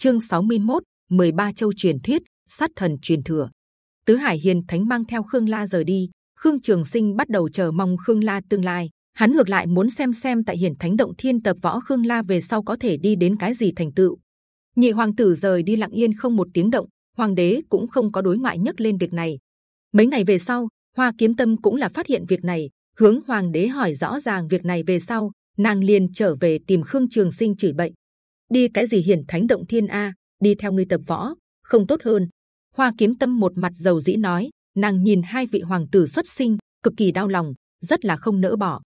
chương 61, 13 châu truyền thuyết sát thần truyền thừa. Tứ hải hiền thánh mang theo khương la rời đi. Khương trường sinh bắt đầu chờ mong khương la tương lai. Hắn ngược lại muốn xem xem tại hiền thánh động thiên tập võ khương la về sau có thể đi đến cái gì thành tựu. Nhị hoàng tử rời đi lặng yên không một tiếng động hoàng đế cũng không có đối ngoại nhắc lên việc này. Mấy ngày về sau hoa kiếm tâm cũng là phát hiện việc này hướng hoàng đế hỏi rõ ràng việc này về sau nàng liền trở về tìm khương trường sinh chửi bệnh đi cái gì hiển thánh động thiên a, đi theo ngươi tập võ, không tốt hơn. Hoa kiếm tâm một mặt dầu dĩ nói, nàng nhìn hai vị hoàng tử xuất sinh, cực kỳ đau lòng, rất là không nỡ bỏ.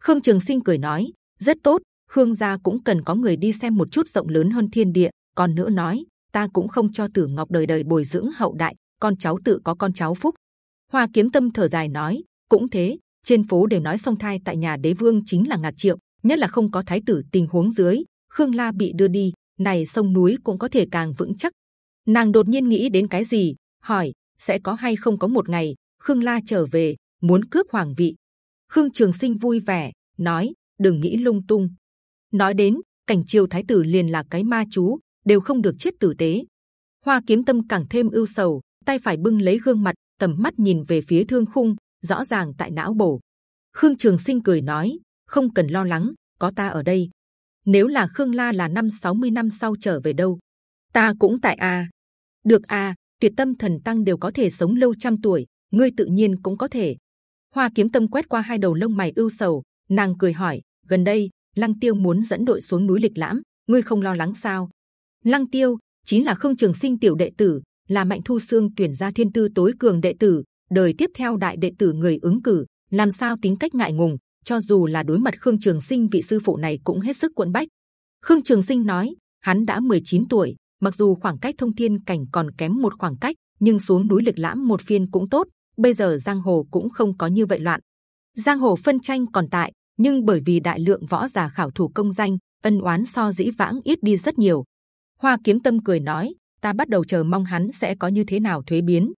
Khương trường sinh cười nói, rất tốt, khương gia cũng cần có người đi xem một chút rộng lớn hơn thiên địa. Còn nữa nói, ta cũng không cho tử ngọc đời đời bồi dưỡng hậu đại, con cháu tự có con cháu phúc. Hoa kiếm tâm thở dài nói, cũng thế, trên phố đều nói song thai tại nhà đế vương chính là ngạt triệu, nhất là không có thái tử tình huống dưới khương la bị đưa đi, này sông núi cũng có thể càng vững chắc. Nàng đột nhiên nghĩ đến cái gì, hỏi, sẽ có hay không có một ngày, khương la trở về, muốn cướp hoàng vị. Khương trường sinh vui vẻ, nói, đừng nghĩ lung tung. Nói đến, cảnh triều thái tử liền là cái ma chú, đều không được chết tử tế. Hoa kiếm tâm càng thêm ưu sầu, tay phải bưng lấy gương mặt, tầm mắt nhìn về phía thương khung, rõ ràng tại não bổ. Khương trường sinh cười nói, không cần lo lắng, có ta ở đây nếu là khương la là năm 60 năm sau trở về đâu? Ta cũng tại a. Được a, tuyệt tâm thần tăng đều có thể sống lâu trăm tuổi, ngươi tự nhiên cũng có thể. Hoa kiếm tâm quét qua hai đầu lông mày ưu sầu, nàng cười hỏi, gần đây, lăng tiêu muốn dẫn đội xuống núi lịch lãm, ngươi không lo lắng sao? Lăng tiêu, chính là khương trường sinh tiểu đệ tử, là mạnh thu xương tuyển ra thiên tư tối cường đệ tử, đời tiếp theo đại đệ tử người ứng cử, làm sao tính cách ngại ngùng cho dù là đối mặt khương trường sinh, vị sư phụ này cũng hết sức cuộn bách. Khương trường sinh nói, hắn đã 19 tuổi, mặc dù khoảng cách thông thiên cảnh còn kém một khoảng cách, nhưng xuống núi lịch lãm một phiên cũng tốt, bây giờ giang hồ cũng không có như vậy loạn. Giang hồ phân tranh còn tại, nhưng bởi vì đại lượng võ giả khảo thủ công danh, ân oán so dĩ vãng ít đi rất nhiều. Hoa kiếm tâm cười nói, ta bắt đầu chờ mong hắn sẽ có như thế nào thuế biến.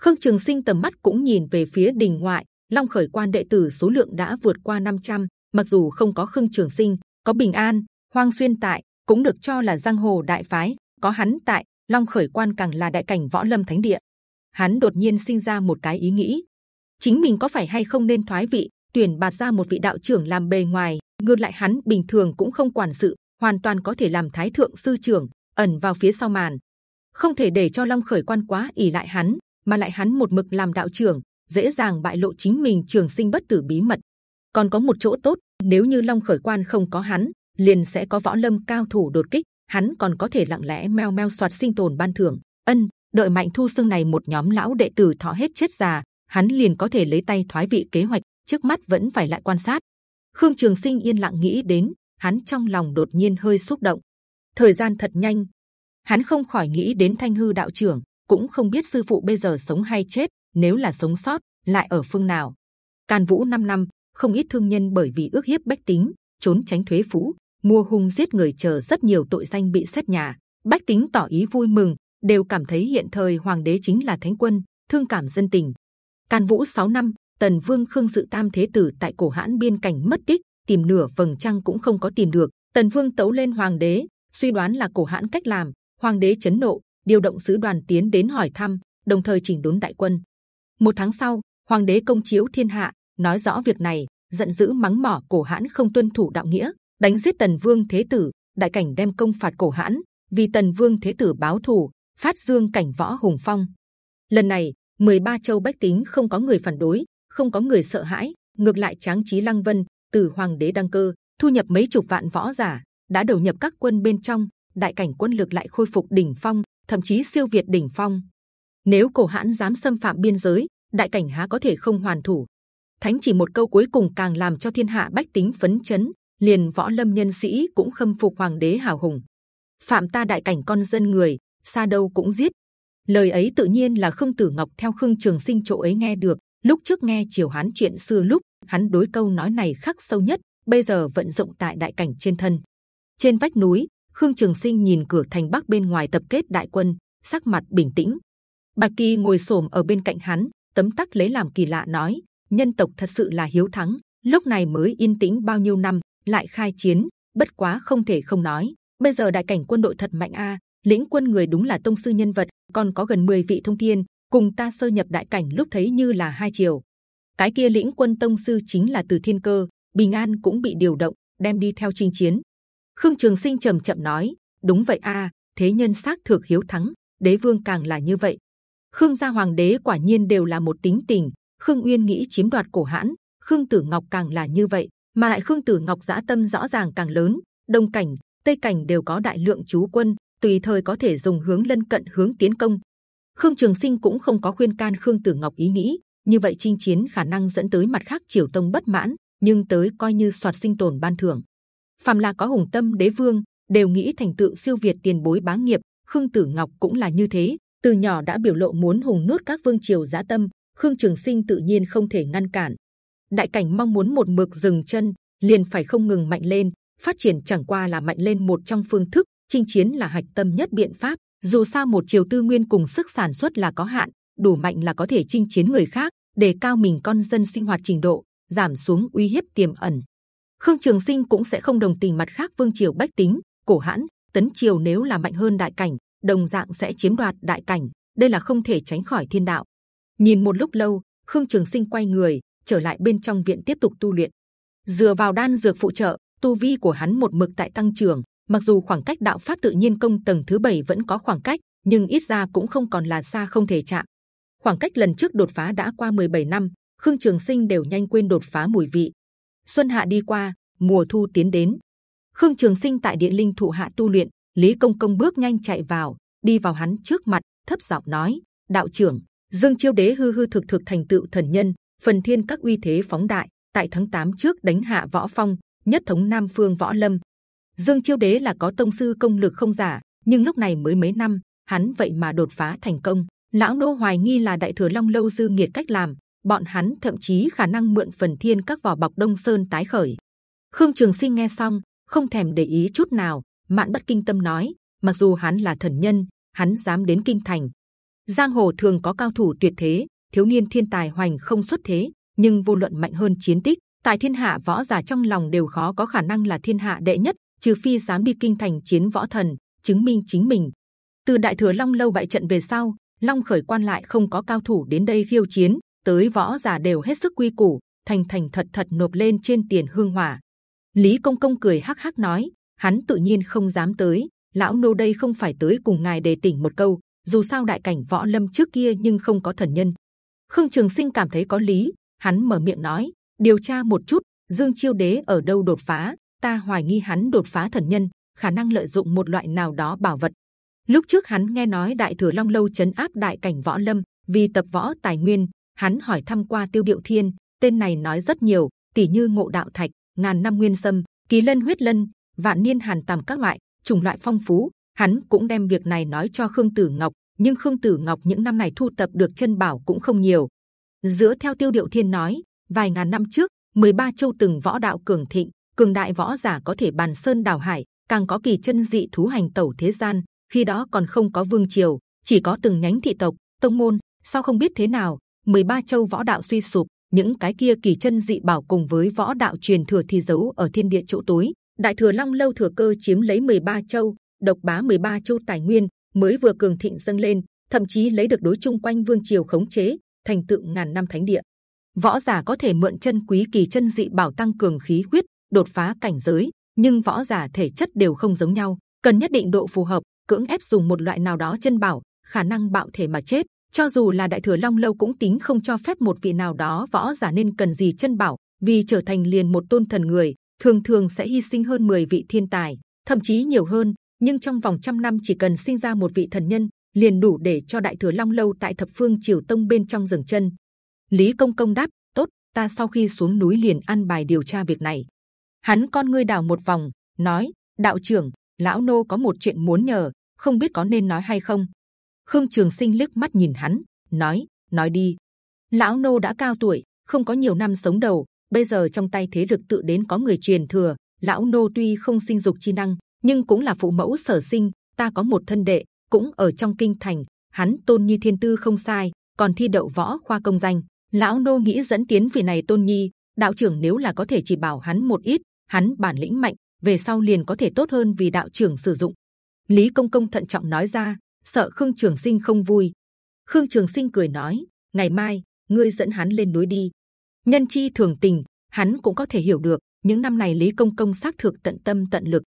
Khương trường sinh tầm mắt cũng nhìn về phía đình ngoại long khởi quan đệ tử số lượng đã vượt qua 500, mặc dù không có khương trường sinh có bình an hoang xuyên tại cũng được cho là giang hồ đại phái có hắn tại long khởi quan càng là đại cảnh võ lâm thánh địa. Hắn đột nhiên sinh ra một cái ý nghĩ. Chính mình có phải hay không nên thoái vị tuyển bạt ra một vị đạo trưởng làm bề ngoài ngược lại hắn bình thường cũng không quản sự hoàn toàn có thể làm thái thượng sư trưởng ẩn vào phía sau màn. Không thể để cho long khởi quan quá ỉ lại hắn mà lại hắn một mực làm đạo trưởng dễ dàng bại lộ chính mình trường sinh bất tử bí mật. Còn có một chỗ tốt, nếu như long khởi quan không có hắn, liền sẽ có võ lâm cao thủ đột kích, hắn còn có thể lặng lẽ meo meo soạt sinh tồn ban thưởng. Ân, đợi mạnh thu xương này một nhóm lão đệ tử thọ hết chết già, hắn liền có thể lấy tay thoái vị kế hoạch, trước mắt vẫn phải lại quan sát. Khương trường sinh yên lặng nghĩ đến, hắn trong lòng đột nhiên hơi xúc động. Thời gian thật nhanh. Hắn không khỏi nghĩ đến thanh hư đạo trưởng, cũng không biết sư phụ bây giờ sống hay chết nếu là sống sót, lại ở phương nào? Can vũ 5 năm, không ít thương nhân bởi vì ước hiếp bách tính, trốn tránh thuế phú, mua hung giết người chờ rất nhiều tội danh bị xét nhà. Bách tính tỏ ý vui mừng, đều cảm thấy hiện thời hoàng đế chính là thánh quân, thương cảm dân tình. Can vũ 6 năm, tần vương khương dự tam thế tử tại cổ hãn biên cảnh mất tích, tìm nửa vầng trăng cũng không có tìm được. Tần vương tấu lên hoàng đế, suy đoán là cổ hãn cách làm. Hoàng đế chấn nộ, điều động sứ đoàn tiến đến hỏi thăm, đồng thời chỉnh đốn đại quân một tháng sau, hoàng đế công chiếu thiên hạ, nói rõ việc này, giận dữ mắng mỏ cổ hãn không tuân thủ đạo nghĩa, đánh giết tần vương thế tử, đại cảnh đem công phạt cổ hãn, vì tần vương thế tử báo thù, phát dương cảnh võ hùng phong. Lần này 13 châu bách tính không có người phản đối, không có người sợ hãi, ngược lại tráng trí lăng vân, từ hoàng đế đăng cơ, thu nhập mấy chục vạn võ giả, đã đầu nhập các quân bên trong, đại cảnh quân lực lại khôi phục đỉnh phong, thậm chí siêu việt đỉnh phong nếu cổ hãn dám xâm phạm biên giới, đại cảnh há có thể không hoàn thủ. Thánh chỉ một câu cuối cùng càng làm cho thiên hạ bách tính phấn chấn, liền võ lâm nhân sĩ cũng khâm phục hoàng đế hào hùng. Phạm ta đại cảnh con dân người, xa đâu cũng giết. Lời ấy tự nhiên là khương tử ngọc theo khương trường sinh chỗ ấy nghe được. Lúc trước nghe triều hán chuyện xưa lúc, hắn đối câu nói này khắc sâu nhất, bây giờ vận dụng tại đại cảnh trên thân. Trên vách núi, khương trường sinh nhìn cửa thành bắc bên ngoài tập kết đại quân, sắc mặt bình tĩnh bạch kỳ ngồi xổm ở bên cạnh hắn, tấm tắc lấy làm kỳ lạ nói, nhân tộc thật sự là hiếu thắng, lúc này mới yên tĩnh bao nhiêu năm, lại khai chiến, bất quá không thể không nói, bây giờ đại cảnh quân đội thật mạnh a, lĩnh quân người đúng là tông sư nhân vật, còn có gần 10 vị thông thiên, cùng ta sơ nhập đại cảnh lúc thấy như là hai chiều. Cái kia lĩnh quân tông sư chính là từ thiên cơ, bình an cũng bị điều động, đem đi theo chinh chiến. Khương trường sinh trầm chậm nói, đúng vậy a, thế nhân xác thực hiếu thắng, đế vương càng là như vậy khương gia hoàng đế quả nhiên đều là một tính tình, khương uyên nghĩ chiếm đoạt cổ hãn, khương tử ngọc càng là như vậy, mà lại khương tử ngọc dã tâm rõ ràng càng lớn, đông cảnh, tây cảnh đều có đại lượng chú quân, tùy thời có thể dùng hướng lân cận hướng tiến công. Khương trường sinh cũng không có khuyên can khương tử ngọc ý nghĩ, như vậy chinh chiến khả năng dẫn tới mặt khác triều tông bất mãn, nhưng tới coi như soạt sinh tồn ban thưởng. Phạm là có hùng tâm đế vương, đều nghĩ thành tựu siêu việt tiền bối bá nghiệp, khương tử ngọc cũng là như thế từ nhỏ đã biểu lộ muốn hùng nuốt các vương triều giá tâm, khương trường sinh tự nhiên không thể ngăn cản. Đại cảnh mong muốn một mực dừng chân, liền phải không ngừng mạnh lên, phát triển chẳng qua là mạnh lên một trong phương thức, chinh chiến là hạch tâm nhất biện pháp, dù sao một triều tư nguyên cùng sức sản xuất là có hạn, đủ mạnh là có thể chinh chiến người khác, để cao mình con dân sinh hoạt trình độ, giảm xuống uy hiếp tiềm ẩn. Khương trường sinh cũng sẽ không đồng tình mặt khác vương triều bách tính, cổ hãn, tấn triều nếu là mạnh hơn đại cảnh đồng dạng sẽ chiếm đoạt đại cảnh. Đây là không thể tránh khỏi thiên đạo. Nhìn một lúc lâu, khương trường sinh quay người, trở lại bên trong viện tiếp tục tu luyện. Dựa vào đan dược phụ trợ, tu vi của hắn một mực tại tăng trưởng. Mặc dù khoảng cách đạo pháp tự nhiên công tầng thứ bảy vẫn có khoảng cách, nhưng ít ra cũng không còn là xa không thể chạm. Khoảng cách lần trước đột phá đã qua 17 năm, khương trường sinh đều nhanh quên đột phá mùi vị. Xuân hạ đi qua, mùa thu tiến đến. Khương trường sinh tại điện linh thụ hạ tu luyện lý công công bước nhanh chạy vào, đi vào hắn trước mặt, thấp giọng nói, đạo trưởng, dương chiêu đế hư hư thực thực thành tựu thần nhân, phần thiên các uy thế phóng đại, tại tháng 8 trước đánh hạ võ phong, nhất thống nam phương võ lâm. Dương chiêu đế là có tông sư công lực không giả, nhưng lúc này mới mấy năm, hắn vậy mà đột phá thành công. Lão nô hoài nghi là đại thừa long lâu dư nghiệt cách làm, bọn hắn thậm chí khả năng mượn phần thiên các vỏ bọc đông sơn tái khởi. Khương trường sinh nghe xong, không thèm để ý chút nào mạn bất kinh tâm nói, mặc dù hắn là thần nhân, hắn dám đến kinh thành. Giang hồ thường có cao thủ tuyệt thế, thiếu niên thiên tài hoành không xuất thế, nhưng vô luận mạnh hơn chiến tích, tại thiên hạ võ giả trong lòng đều khó có khả năng là thiên hạ đệ nhất, trừ phi dám đi kinh thành chiến võ thần, chứng minh chính mình. Từ đại thừa long lâu bại trận về sau, long khởi quan lại không có cao thủ đến đây khiêu chiến, tới võ giả đều hết sức quy củ, thành thành thật thật nộp lên trên tiền hương hỏa. Lý công công cười hắc hắc nói hắn tự nhiên không dám tới. Lão nô đây không phải tới cùng ngài đề tỉnh một câu. Dù sao đại cảnh võ lâm trước kia nhưng không có thần nhân. Khương trường sinh cảm thấy có lý. Hắn mở miệng nói, điều tra một chút, dương chiêu đế ở đâu đột phá? Ta hoài nghi hắn đột phá thần nhân, khả năng lợi dụng một loại nào đó bảo vật. Lúc trước hắn nghe nói đại thừa long lâu chấn áp đại cảnh võ lâm vì tập võ tài nguyên, hắn hỏi thăm qua tiêu điệu thiên, tên này nói rất nhiều tỷ như ngộ đạo thạch, ngàn năm nguyên sâm, kỳ lân huyết lân vạn niên hàn tầm các loại, chủng loại phong phú. Hắn cũng đem việc này nói cho khương tử ngọc, nhưng khương tử ngọc những năm này thu tập được chân bảo cũng không nhiều. Dựa theo tiêu điệu thiên nói, vài ngàn năm trước 13 châu từng võ đạo cường thịnh, cường đại võ giả có thể bàn sơn đảo hải, càng có kỳ chân dị thú hành tẩu thế gian, khi đó còn không có vương triều, chỉ có từng nhánh thị tộc, tông môn. Sao không biết thế nào 13 châu võ đạo suy sụp, những cái kia kỳ chân dị bảo cùng với võ đạo truyền thừa thì giấu ở thiên địa chỗ tối đại thừa long lâu thừa cơ chiếm lấy 13 châu, độc bá 13 châu tài nguyên, mới vừa cường thịnh dâng lên, thậm chí lấy được đối chung quanh vương triều khống chế, thành tựu ngàn năm thánh địa. Võ giả có thể mượn chân quý kỳ chân dị bảo tăng cường khí huyết, đột phá cảnh giới, nhưng võ giả thể chất đều không giống nhau, cần nhất định độ phù hợp, cưỡng ép dùng một loại nào đó chân bảo, khả năng bạo thể mà chết. Cho dù là đại thừa long lâu cũng tính không cho phép một vị nào đó võ giả nên cần gì chân bảo, vì trở thành liền một tôn thần người thường thường sẽ hy sinh hơn 10 vị thiên tài, thậm chí nhiều hơn, nhưng trong vòng trăm năm chỉ cần sinh ra một vị thần nhân, liền đủ để cho đại thừa long lâu tại thập phương triều tông bên trong dừng chân. Lý công công đáp, tốt, ta sau khi xuống núi liền ăn bài điều tra việc này. Hắn con ngươi đảo một vòng, nói, đạo trưởng, lão nô có một chuyện muốn nhờ, không biết có nên nói hay không? Khương trường sinh liếc mắt nhìn hắn, nói nói đi. Lão nô đã cao tuổi, không có nhiều năm sống đầu bây giờ trong tay thế lực tự đến có người truyền thừa lão nô tuy không sinh dục chi năng nhưng cũng là phụ mẫu sở sinh ta có một thân đệ cũng ở trong kinh thành hắn tôn nhi thiên tư không sai còn thi đậu võ khoa công danh lão nô nghĩ dẫn tiến vì này tôn nhi đạo trưởng nếu là có thể chỉ bảo hắn một ít hắn bản lĩnh mạnh về sau liền có thể tốt hơn vì đạo trưởng sử dụng Lý Công Công thận trọng nói ra, sợ Khương Trường Sinh không vui. Khương Trường Sinh cười nói, ngày mai ngươi dẫn hắn lên núi đi. Nhân chi thường tình, hắn cũng có thể hiểu được. Những năm này Lý Công Công xác thực tận tâm tận lực.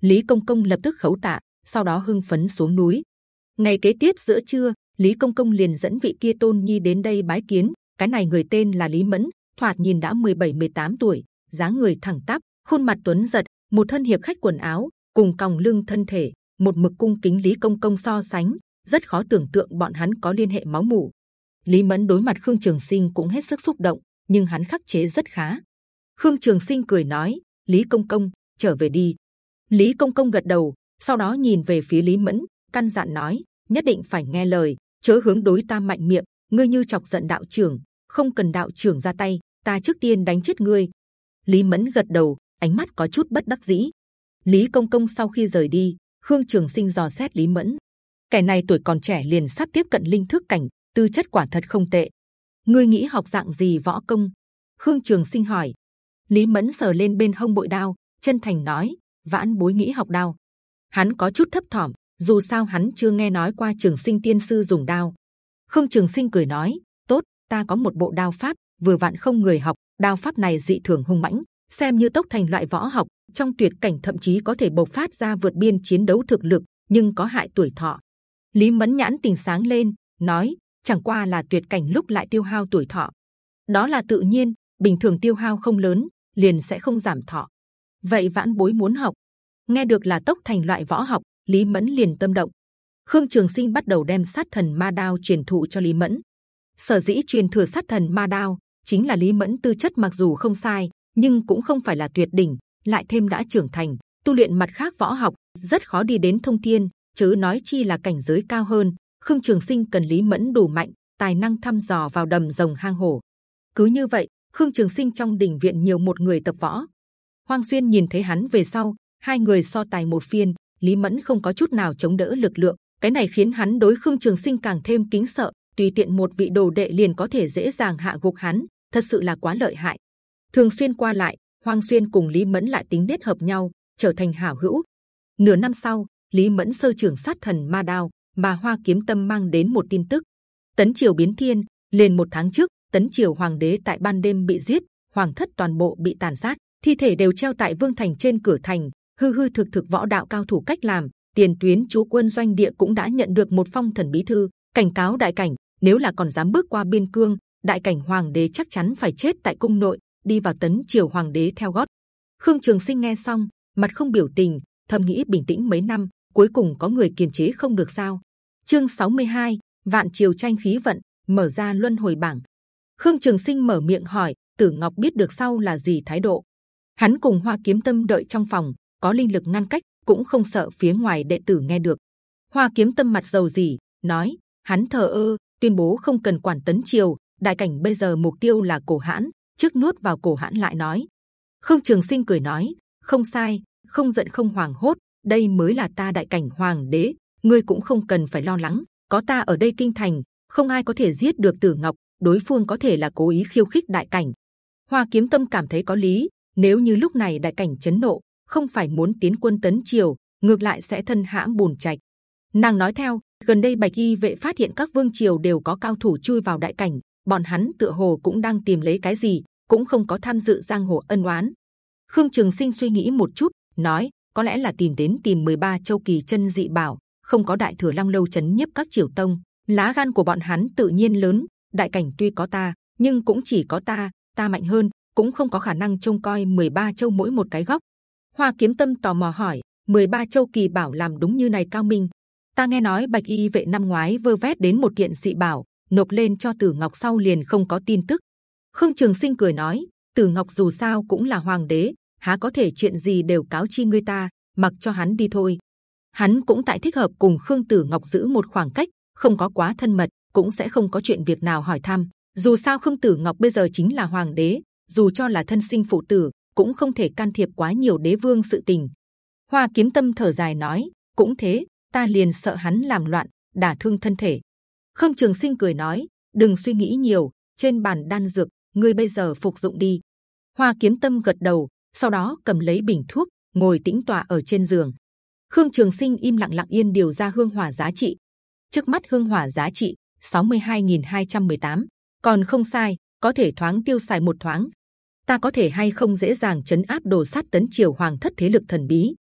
Lý Công Công lập tức khấu tạ, sau đó hưng phấn xuống núi. Ngày kế tiếp giữa trưa, Lý Công Công liền dẫn vị kia tôn nhi đến đây bái kiến. Cái này người tên là Lý Mẫn, thoạt nhìn đã 17-18 tuổi, dáng người thẳng tắp, khuôn mặt tuấn giật, một thân hiệp khách quần áo, cùng còng lưng thân thể, một mực cung kính Lý Công Công so sánh, rất khó tưởng tượng bọn hắn có liên hệ máu mủ. Lý Mẫn đối mặt Khương Trường Sinh cũng hết sức xúc động, nhưng hắn khắc chế rất khá. Khương Trường Sinh cười nói: Lý Công Công, trở về đi. Lý Công Công gật đầu, sau đó nhìn về phía Lý Mẫn, căn dặn nói: nhất định phải nghe lời, chớ hướng đối ta mạnh miệng. Ngươi như chọc giận đạo trưởng, không cần đạo trưởng ra tay, ta trước tiên đánh chết ngươi. Lý Mẫn gật đầu, ánh mắt có chút bất đắc dĩ. Lý Công Công sau khi rời đi, Khương Trường Sinh dò xét Lý Mẫn, kẻ này tuổi còn trẻ liền sắp tiếp cận linh thức cảnh, tư chất quả thật không tệ. Ngươi nghĩ học dạng gì võ công? Khương Trường Sinh hỏi. Lý Mẫn sờ lên bên hông bội đao, chân thành nói: Vãn bối nghĩ học đao. Hắn có chút thấp thỏm, dù sao hắn chưa nghe nói qua Trường Sinh Tiên sư dùng đao. Khương Trường Sinh cười nói: Tốt, ta có một bộ đao pháp, vừa vặn không người học. Đao pháp này dị thường hung mãnh, xem như tốc thành loại võ học, trong tuyệt cảnh thậm chí có thể bộc phát ra vượt biên chiến đấu thực lực, nhưng có hại tuổi thọ. Lý Mẫn nhãn tình sáng lên, nói: chẳng qua là tuyệt cảnh lúc lại tiêu hao tuổi thọ, đó là tự nhiên, bình thường tiêu hao không lớn, liền sẽ không giảm thọ. Vậy vãn bối muốn học, nghe được là tốc thành loại võ học, Lý Mẫn liền tâm động. Khương Trường Sinh bắt đầu đem sát thần ma đao truyền thụ cho Lý Mẫn. Sở dĩ truyền thừa sát thần ma đao chính là Lý Mẫn tư chất mặc dù không sai, nhưng cũng không phải là tuyệt đỉnh, lại thêm đã trưởng thành, tu luyện mặt khác võ học rất khó đi đến thông thiên, chớ nói chi là cảnh giới cao hơn. Khương Trường Sinh cần Lý Mẫn đủ mạnh, tài năng thăm dò vào đầm rồng hang hổ. Cứ như vậy, Khương Trường Sinh trong đình viện nhiều một người tập võ. Hoang Xuyên nhìn thấy hắn về sau, hai người so tài một phiên, Lý Mẫn không có chút nào chống đỡ lực lượng, cái này khiến hắn đối Khương Trường Sinh càng thêm kính sợ. Tùy tiện một vị đồ đệ liền có thể dễ dàng hạ gục hắn, thật sự là quá lợi hại. Thường xuyên qua lại, Hoang Xuyên cùng Lý Mẫn lại tính nết hợp nhau, trở thành hảo hữu. Nửa năm sau, Lý Mẫn sơ trưởng sát thần ma đao, mà Hoa Kiếm Tâm mang đến một tin tức: Tấn Triều biến thiên. Liền một tháng trước, Tấn Triều Hoàng đế tại ban đêm bị giết, hoàng thất toàn bộ bị tàn sát, thi thể đều treo tại Vương Thành trên cửa thành. Hư hư thực thực võ đạo cao thủ cách làm, tiền tuyến chú quân doanh địa cũng đã nhận được một phong thần bí thư cảnh cáo đại cảnh nếu là còn dám bước qua biên cương, đại cảnh hoàng đế chắc chắn phải chết tại cung nội, đi vào Tấn Triều Hoàng đế theo gót. Khương Trường Sinh nghe xong, mặt không biểu tình, thầm nghĩ bình tĩnh mấy năm, cuối cùng có người kiềm chế không được sao? Chương 62, vạn triều tranh khí vận mở ra luân hồi bảng. Khương Trường Sinh mở miệng hỏi, Tử Ngọc biết được sau là gì thái độ? Hắn cùng Hoa Kiếm Tâm đợi trong phòng, có linh lực ngăn cách, cũng không sợ phía ngoài đệ tử nghe được. Hoa Kiếm Tâm mặt dầu gì nói, hắn thờ ơ, tuyên bố không cần quản tấn triều. Đại cảnh bây giờ mục tiêu là cổ hãn, trước nuốt vào cổ hãn lại nói. Khương Trường Sinh cười nói, không sai, không giận không hoàng hốt, đây mới là ta đại cảnh hoàng đế, ngươi cũng không cần phải lo lắng, có ta ở đây kinh thành, không ai có thể giết được Tử Ngọc, đối phương có thể là cố ý khiêu khích đại cảnh. Hoa Kiếm Tâm cảm thấy có lý, nếu như lúc này đại cảnh chấn nộ, không phải muốn tiến quân tấn triều, ngược lại sẽ thân hãm bùn trạch. Nàng nói theo, gần đây bạch y vệ phát hiện các vương triều đều có cao thủ chui vào đại cảnh, bọn hắn tựa hồ cũng đang tìm lấy cái gì, cũng không có tham dự giang hồ ân oán. Khương Trường Sinh suy nghĩ một chút, nói có lẽ là tìm đến tìm 13 châu kỳ chân dị bảo, không có đại thừa long lâu chấn nhiếp các triều tông, lá gan của bọn hắn tự nhiên lớn. Đại cảnh tuy có ta, nhưng cũng chỉ có ta, ta mạnh hơn, cũng không có khả năng trông coi 13 châu mỗi một cái góc. Hoa Kiếm Tâm tò mò hỏi, 13 châu kỳ bảo làm đúng như này cao minh. Ta nghe nói bạch y vệ năm ngoái vơ vét đến một kiện dị bảo, nộp lên cho Tử Ngọc sau liền không có tin tức. Khương Trường Sinh cười nói, Tử Ngọc dù sao cũng là hoàng đế, há có thể chuyện gì đều cáo chi ngươi ta, mặc cho hắn đi thôi. Hắn cũng tại thích hợp cùng Khương Tử Ngọc giữ một khoảng cách, không có quá thân mật, cũng sẽ không có chuyện việc nào hỏi thăm. Dù sao Khương Tử Ngọc bây giờ chính là hoàng đế, dù cho là thân sinh phụ tử, cũng không thể can thiệp quá nhiều đế vương sự tình. Hoa Kiếm Tâm thở dài nói, cũng thế, ta liền sợ hắn làm loạn, đả thương thân thể. Khương Trường Sinh cười nói, đừng suy nghĩ nhiều, trên bàn đan dược, ngươi bây giờ phục dụng đi. Hoa Kiếm Tâm gật đầu, sau đó cầm lấy bình thuốc, ngồi tĩnh tọa ở trên giường. Khương Trường Sinh im lặng lặng yên điều ra hương hỏa giá trị. Trước mắt hương hỏa giá trị 62.218, còn không sai, có thể thoáng tiêu xài một thoáng. Ta có thể hay không dễ dàng chấn áp đồ sát tấn triều hoàng thất thế lực thần bí.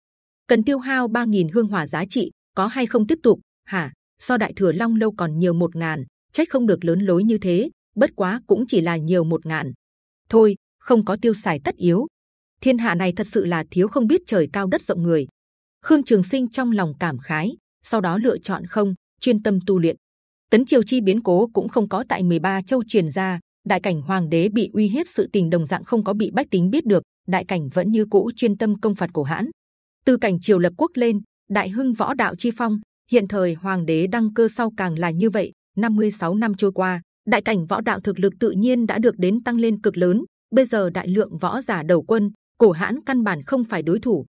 Cần tiêu hao 3.000 hương hỏa giá trị, có hay không tiếp tục? Hả? So đại thừa long lâu còn nhiều một ngàn, trách không được lớn lối như thế. Bất quá cũng chỉ là nhiều một ngàn. Thôi, không có tiêu xài tất yếu. Thiên hạ này thật sự là thiếu không biết trời cao đất rộng người. Khương Trường Sinh trong lòng cảm khái, sau đó lựa chọn không chuyên tâm tu luyện. Tấn triều chi biến cố cũng không có tại 13 châu truyền ra, đại cảnh hoàng đế bị uy hiếp sự tình đồng dạng không có bị bách tính biết được, đại cảnh vẫn như cũ chuyên tâm công phạt cổ hãn. Từ cảnh triều lập quốc lên, đại hưng võ đạo chi phong, hiện thời hoàng đế đăng cơ sau càng là như vậy. 56 năm trôi qua, đại cảnh võ đạo thực lực tự nhiên đã được đến tăng lên cực lớn. Bây giờ đại lượng võ giả đầu quân, cổ hãn căn bản không phải đối thủ.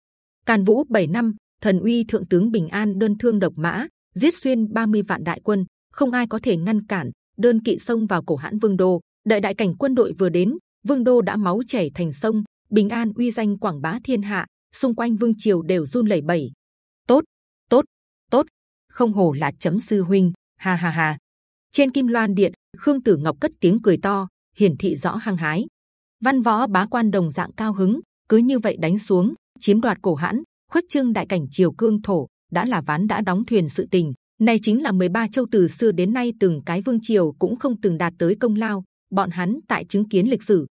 Càn Vũ 7 năm, thần uy thượng tướng bình an đơn thương độc mã, giết xuyên 30 vạn đại quân, không ai có thể ngăn cản. Đơn kỵ xông vào cổ hãn vương đô, đợi đại cảnh quân đội vừa đến, vương đô đã máu chảy thành sông. Bình an uy danh quảng bá thiên hạ, xung quanh vương triều đều run lẩy bẩy. Tốt, tốt, tốt, không hổ là chấm sư huynh, ha ha ha. Trên kim loan điện, khương tử ngọc cất tiếng cười to, hiển thị rõ hăng hái. Văn võ bá quan đồng dạng cao hứng, cứ như vậy đánh xuống, chiếm đoạt cổ hãn, khuếch trương đại cảnh triều cương thổ đã là ván đã đóng thuyền sự tình. Này chính là 13 châu từ xưa đến nay từng cái vương triều cũng không từng đạt tới công lao. Bọn hắn tại chứng kiến lịch sử.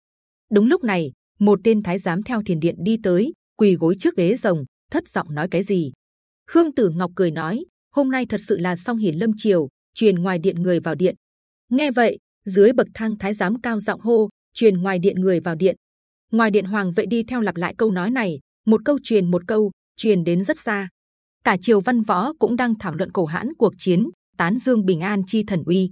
Đúng lúc này, một tên thái giám theo thiền điện đi tới, quỳ gối trước ghế rồng, thất giọng nói cái gì? Khương Tử Ngọc cười nói, hôm nay thật sự là song hiển lâm triều, truyền ngoài điện người vào điện. Nghe vậy, dưới bậc thang thái giám cao giọng hô, truyền ngoài điện người vào điện. Ngoài điện hoàng vệ đi theo lặp lại câu nói này, một câu truyền một câu, truyền đến rất xa. Cả triều văn võ cũng đang thảo luận cổ hãn cuộc chiến, tán dương bình an chi thần uy.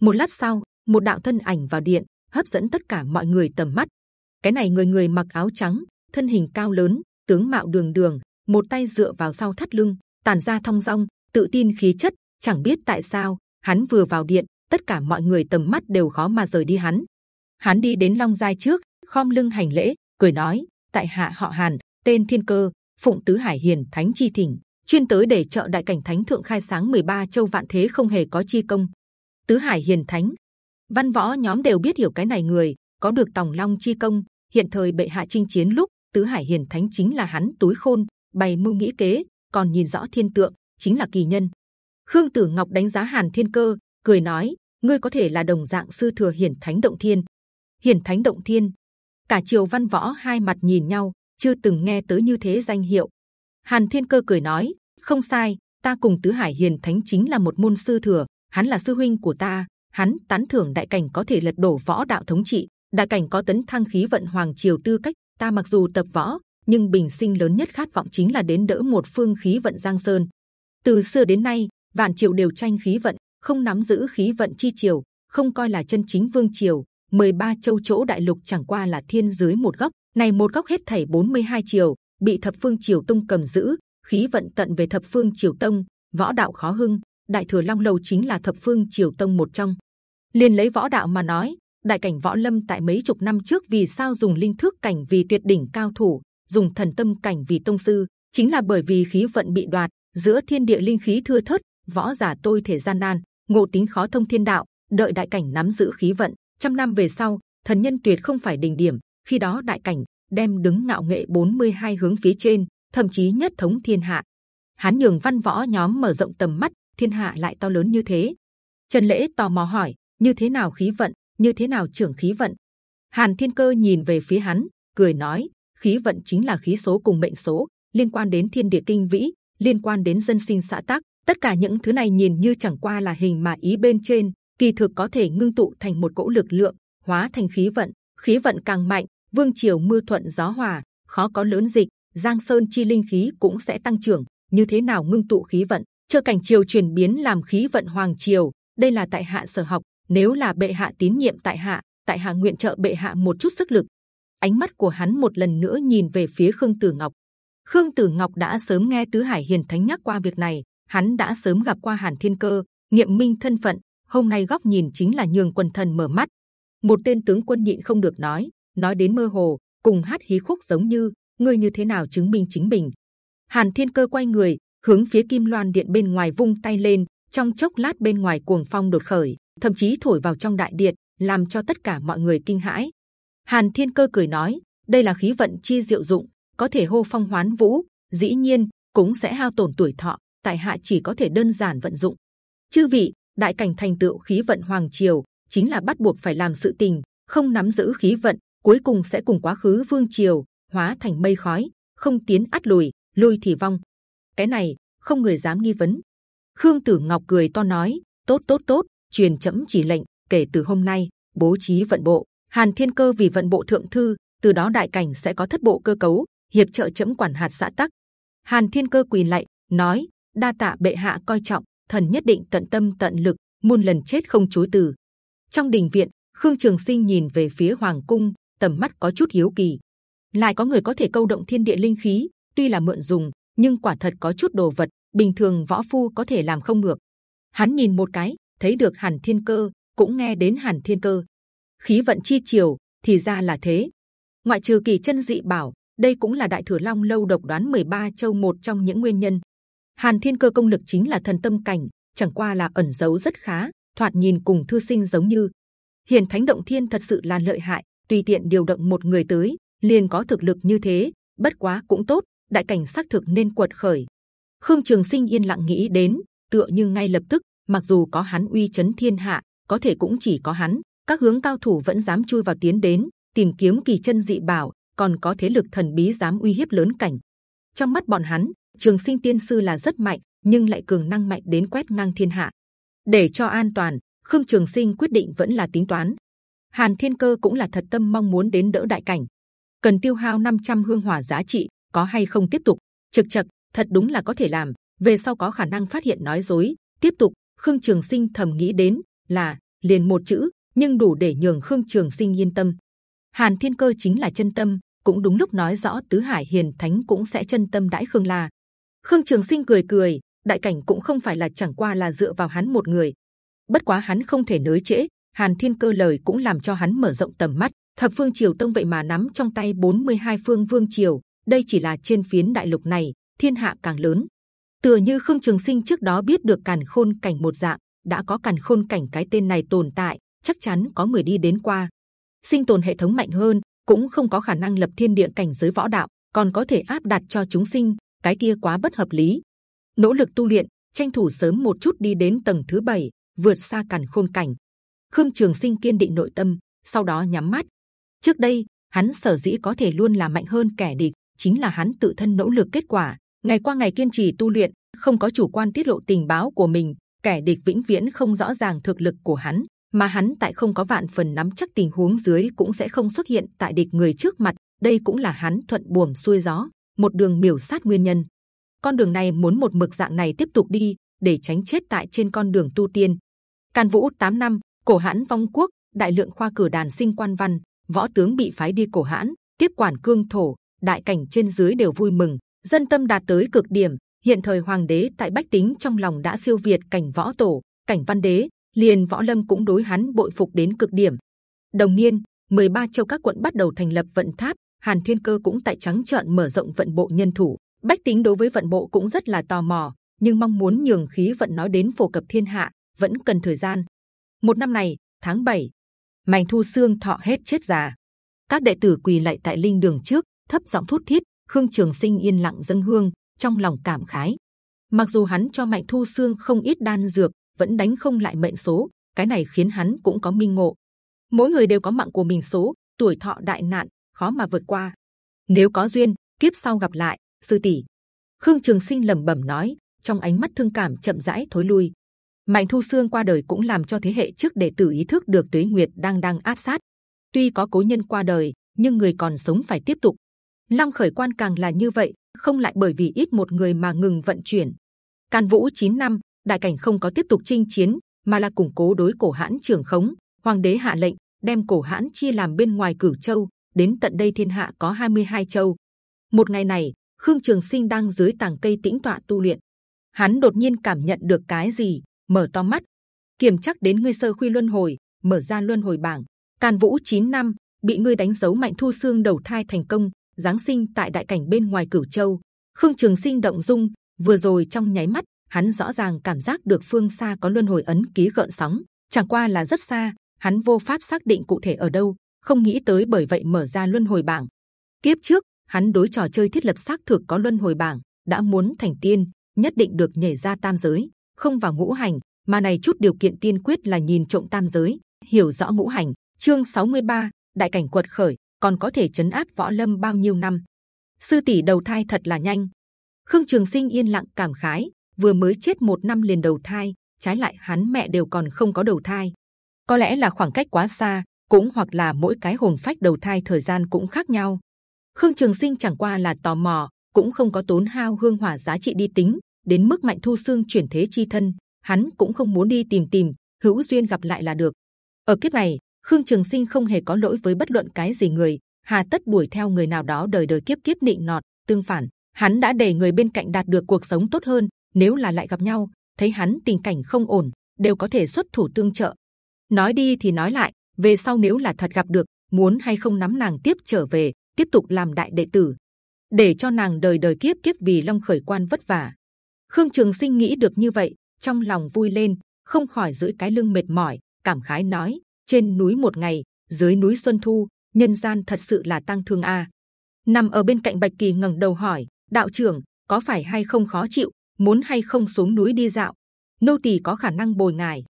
Một lát sau, một đạo thân ảnh vào điện, hấp dẫn tất cả mọi người tầm mắt. Cái này người người mặc áo trắng, thân hình cao lớn, tướng mạo đường đường, một tay dựa vào sau thắt lưng, tàn ra thong dong, tự tin khí chất. Chẳng biết tại sao, hắn vừa vào điện, tất cả mọi người tầm mắt đều khó mà rời đi hắn. Hắn đi đến Long Giai trước, khom lưng hành lễ, cười nói: Tại hạ họ Hàn, tên Thiên Cơ, phụng tứ hải hiền thánh chi thỉnh, chuyên tới để trợ đại cảnh thánh thượng khai sáng 13 châu vạn thế không hề có chi công. Tứ hải hiền thánh, văn võ nhóm đều biết hiểu cái này người có được tòng long chi công. Hiện thời bệ hạ chinh chiến lúc tứ hải hiền thánh chính là hắn túi khôn bày mưu nghĩ kế, còn nhìn rõ thiên tượng chính là kỳ nhân. Khương Tử Ngọc đánh giá Hàn Thiên Cơ, cười nói: ngươi có thể là đồng dạng sư thừa hiển thánh động thiên. Hiển thánh động thiên, cả triều văn võ hai mặt nhìn nhau, chưa từng nghe tới như thế danh hiệu. Hàn Thiên Cơ cười nói: không sai, ta cùng tứ hải hiền thánh chính là một môn sư thừa, hắn là sư huynh của ta. Hắn tán thưởng đại cảnh có thể lật đổ võ đạo thống trị, đại cảnh có tấn thăng khí vận hoàng triều tư cách. Ta mặc dù tập võ, nhưng bình sinh lớn nhất khát vọng chính là đến đỡ một phương khí vận giang sơn. Từ xưa đến nay, vạn triều đều tranh khí vận, không nắm giữ khí vận chi triều, không coi là chân chính vương triều. 13 châu chỗ đại lục chẳng qua là thiên dưới một góc, này một góc hết thảy 42 triều bị thập phương triều tông cầm giữ, khí vận tận về thập phương triều tông, võ đạo khó hưng. Đại thừa Long Lầu chính là thập phương triều tông một trong. Liên lấy võ đạo mà nói, đại cảnh võ lâm tại mấy chục năm trước vì sao dùng linh thước cảnh vì tuyệt đỉnh cao thủ, dùng thần tâm cảnh vì tông sư, chính là bởi vì khí vận bị đoạt, giữa thiên địa linh khí thưa thớt, võ giả tôi thể gian nan, ngộ tính khó thông thiên đạo. Đợi đại cảnh nắm giữ khí vận, trăm năm về sau, thần nhân tuyệt không phải đỉnh điểm. Khi đó đại cảnh đem đứng ngạo nghệ 42 hướng phía trên, thậm chí nhất thống thiên hạ. Hán nhường văn võ nhóm mở rộng tầm mắt, thiên hạ lại to lớn như thế. Trần lễ tò mò hỏi, như thế nào khí vận, như thế nào trưởng khí vận? Hàn Thiên Cơ nhìn về phía hắn, cười nói, khí vận chính là khí số cùng mệnh số, liên quan đến thiên địa kinh vĩ, liên quan đến dân sinh xã tắc Tất cả những thứ này nhìn như chẳng qua là hình mà ý bên trên, kỳ thực có thể ngưng tụ thành một cỗ lực lượng, hóa thành khí vận. Khí vận càng mạnh, vương triều mưa thuận gió hòa, khó có lớn dịch, giang sơn chi linh khí cũng sẽ tăng trưởng. Như thế nào ngưng tụ khí vận, chờ cảnh triều chuyển biến làm khí vận hoàng triều. Đây là tại hạ sở học. Nếu là bệ hạ tín nhiệm tại hạ, tại hạ nguyện trợ bệ hạ một chút sức lực. Ánh mắt của hắn một lần nữa nhìn về phía Khương Tử Ngọc. Khương Tử Ngọc đã sớm nghe tứ Hải Hiền Thánh nhắc qua việc này, hắn đã sớm gặp qua Hàn Thiên Cơ, nghiệm minh thân phận. Hôm nay góc nhìn chính là nhường quần thần mở mắt. Một tên tướng quân nhịn không được nói, nói đến mơ hồ, cùng hát hí khúc giống như ngươi như thế nào chứng minh chính mình. Hàn Thiên Cơ quay người, hướng phía kim loan điện bên ngoài vung tay lên trong chốc lát bên ngoài cuồng phong đột khởi thậm chí thổi vào trong đại điện làm cho tất cả mọi người kinh hãi hàn thiên cơ cười nói đây là khí vận chi diệu dụng có thể hô phong hoán vũ dĩ nhiên cũng sẽ hao tổn tuổi thọ tại hạ chỉ có thể đơn giản vận dụng chư vị đại cảnh thành tựu khí vận hoàng triều chính là bắt buộc phải làm sự tình không nắm giữ khí vận cuối cùng sẽ cùng quá khứ vương triều hóa thành mây khói, không tiến át lùi lui thì vong. Cái này, không người dám nghi vấn. Khương tử ngọc cười to nói, tốt tốt tốt, truyền chấm chỉ lệnh, kể từ hôm nay, bố trí vận bộ. Hàn thiên cơ vì vận bộ thượng thư, từ đó đại cảnh sẽ có thất bộ cơ cấu, hiệp trợ chấm quản hạt xã tắc. Hàn thiên cơ quỳ lạy nói, đa tạ bệ hạ coi trọng, thần nhất định tận tâm tận lực, muôn lần chết không chối từ. Trong đình viện, khương trường sinh nhìn về phía hoàng cung tầm mắt có chút hiếu kỳ. Lại có người có thể câu động thiên địa linh khí, tuy là mượn dùng, nhưng quả thật có chút đồ vật, bình thường võ phu có thể làm không được. Hắn nhìn một cái, thấy được hàn thiên cơ, cũng nghe đến hàn thiên cơ. Khí vận chi chiều thì ra là thế. Ngoại trừ kỳ chân dị bảo, đây cũng là đại thừa long lâu độc đoán 13 châu một trong những nguyên nhân. Hàn thiên cơ công lực chính là thần tâm cảnh, chẳng qua là ẩn giấu rất khá, thoạt nhìn cùng thư sinh giống như. Hiền thánh động thiên thật sự là lợi hại tùy tiện điều động một người tới, liền có thực lực như thế, bất quá cũng tốt, đại cảnh xác thực nên quật khởi. Khương trường sinh yên lặng nghĩ đến, tựa như ngay lập tức, mặc dù có hắn uy chấn thiên hạ, có thể cũng chỉ có hắn, các hướng cao thủ vẫn dám chui vào tiến đến, tìm kiếm kỳ chân dị bảo, còn có thế lực thần bí dám uy hiếp lớn cảnh. Trong mắt bọn hắn, trường sinh tiên sư là rất mạnh, nhưng lại cường năng mạnh đến quét ngang thiên hạ. Để cho an toàn, khương trường sinh quyết định vẫn là tính toán hàn thiên cơ cũng là thật tâm mong muốn đến đỡ đại cảnh. Cần tiêu hao 500 hương hỏa giá trị có hay không tiếp tục? Trực trực, thật đúng là có thể làm. Về sau có khả năng phát hiện nói dối. Tiếp tục khương trường sinh thầm nghĩ đến là liền một chữ nhưng đủ để nhường khương trường sinh yên tâm. Hàn thiên cơ chính là chân tâm cũng đúng lúc nói rõ tứ hải hiền thánh cũng sẽ chân tâm đãi khương la. Khương trường sinh cười cười đại cảnh cũng không phải là chẳng qua là dựa vào hắn một người. Bất quá hắn không thể nới trễ hàn thiên cơ lời cũng làm cho hắn mở rộng tầm mắt. Thập phương triều tông vậy mà nắm trong tay 42 phương vương triều. Đây chỉ là trên phiến đại lục này, thiên hạ càng lớn. Tựa như khương trường sinh trước đó biết được càn khôn cảnh một dạng, đã có càn khôn cảnh cái tên này tồn tại, chắc chắn có người đi đến qua. Sinh tồn hệ thống mạnh hơn, cũng không có khả năng lập thiên địa cảnh giới võ đạo, còn có thể áp đặt cho chúng sinh, cái kia quá bất hợp lý. Nỗ lực tu luyện, tranh thủ sớm một chút đi đến tầng thứ bảy, vượt xa càn khôn cảnh khương trường sinh kiên định nội tâm sau đó nhắm mắt. Trước đây hắn sở dĩ có thể luôn là mạnh hơn kẻ địch chính là hắn tự thân nỗ lực kết quả. Ngày qua ngày kiên trì tu luyện không có chủ quan tiết lộ tình báo của mình kẻ địch vĩnh viễn không rõ ràng thực lực của hắn mà hắn tại không có vạn phần nắm chắc tình huống dưới cũng sẽ không xuất hiện tại địch người trước mặt. Đây cũng là hắn thuận buồm xuôi gió một đường biểu sát nguyên nhân. Con đường này muốn một mực dạng này tiếp tục đi để tránh chết tại trên con đường tu tiên. Càn Vũ 8 năm, cổ hãn vong quốc, đại lượng khoa cử đàn sinh quan văn, võ tướng bị phái đi cổ hãn, tiếp quản cương thổ, đại cảnh trên dưới đều vui mừng, dân tâm đạt tới cực điểm. Hiện thời hoàng đế tại bách tính trong lòng đã siêu việt cảnh võ tổ, cảnh văn đế, liền võ lâm cũng đối hắn bội phục đến cực điểm. Đồng niên, 13 châu các quận bắt đầu thành lập vận tháp, Hàn Thiên Cơ cũng tại trắng trợn mở rộng vận bộ nhân thủ. Bách tính đối với vận bộ cũng rất là tò mò, nhưng mong muốn nhường khí vận nói đến phổ cập thiên hạ vẫn cần thời gian. Một năm này, tháng 7, mảnh Thu Xương thọ hết chết già. Các đệ tử quỳ lạy tại linh đường trước, thấp giọng thút thiết. Khương Trường Sinh yên lặng dâng hương, trong lòng cảm khái. Mặc dù hắn cho Mạnh Thu Xương không ít đan dược, vẫn đánh không lại mệnh số, cái này khiến hắn cũng có minh ngộ. Mỗi người đều có mạng của mình số, tuổi thọ đại nạn khó mà vượt qua. Nếu có duyên, kiếp sau gặp lại, sư tỷ. Khương Trường Sinh lẩm bẩm nói, trong ánh mắt thương cảm chậm rãi thối lui. Mạnh Thu Xương qua đời cũng làm cho thế hệ trước đệ tử ý thức được Tuế Nguyệt đang đang áp sát. Tuy có cố nhân qua đời, nhưng người còn sống phải tiếp tục. Long khởi quan càng là như vậy, không lại bởi vì ít một người mà ngừng vận chuyển. Can Vũ 9 năm, đại cảnh không có tiếp tục chinh chiến, mà là củng cố đối cổ hãn trưởng khống. Hoàng đế hạ lệnh đem cổ hãn chia làm bên ngoài cửu châu, đến tận đây thiên hạ có 22 châu. Một ngày này, Khương Trường Sinh đang dưới tàng cây tĩnh tọa tu luyện. Hắn đột nhiên cảm nhận được cái gì, mở to mắt, kiểm chắc đến ngươi sơ khuy luân hồi, mở ra luân hồi bảng. can Vũ 9 năm bị ngươi đánh dấu mạnh thu xương đầu thai thành công, giáng sinh tại đại cảnh bên ngoài cửu châu. Khương Trường Sinh động dung, vừa rồi trong nháy mắt hắn rõ ràng cảm giác được phương xa có luân hồi ấn ký gợn sóng chẳng qua là rất xa hắn vô pháp xác định cụ thể ở đâu không nghĩ tới bởi vậy mở ra luân hồi bảng kiếp trước hắn đối trò chơi thiết lập xác thực có luân hồi bảng đã muốn thành tiên nhất định được nhảy ra tam giới không vào ngũ hành mà này chút điều kiện tiên quyết là nhìn trộm tam giới hiểu rõ ngũ hành. Chương 63, đại cảnh quật khởi còn có thể chấn áp võ lâm bao nhiêu năm? Sư tỷ đầu thai thật là nhanh. Khương trường sinh yên lặng cảm khái vừa mới chết một năm liền đầu thai trái lại hắn mẹ đều còn không có đầu thai. Có lẽ là khoảng cách quá xa cũng hoặc là mỗi cái hồn phách đầu thai thời gian cũng khác nhau. Khương trường sinh chẳng qua là tò mò cũng không có tốn hao hương hỏa giá trị đi tính đến mức mạnh thu xương chuyển thế chi thân, hắn cũng không muốn đi tìm tìm, hữu duyên gặp lại là được. Ở kiếp này, khương trường sinh không hề có lỗi với bất luận cái gì người, hà tất đuổi theo người nào đó đời đời kiếp kiếp nịnh nọt, tương phản, hắn đã để người bên cạnh đạt được cuộc sống tốt hơn, nếu là lại gặp nhau, thấy hắn tình cảnh không ổn, đều có thể xuất thủ tương trợ. Nói đi thì nói lại, về sau nếu là thật gặp được, muốn hay không nắm nàng tiếp trở về, tiếp tục làm đại đệ tử. Để cho nàng đời đời kiếp kiếp vì long khởi quan vất vả khương trường sinh nghĩ được như vậy, trong lòng vui lên, không khỏi giữ cái lưng mệt mỏi, cảm khái nói, trên núi một ngày, dưới núi xuân thu, nhân gian thật sự là tăng thương a. Nằm ở bên cạnh bạch kỳ ngẩng đầu hỏi, đạo trưởng, có phải hay không khó chịu, muốn hay không xuống núi đi dạo? Nô tỳ có khả năng bồi ngài.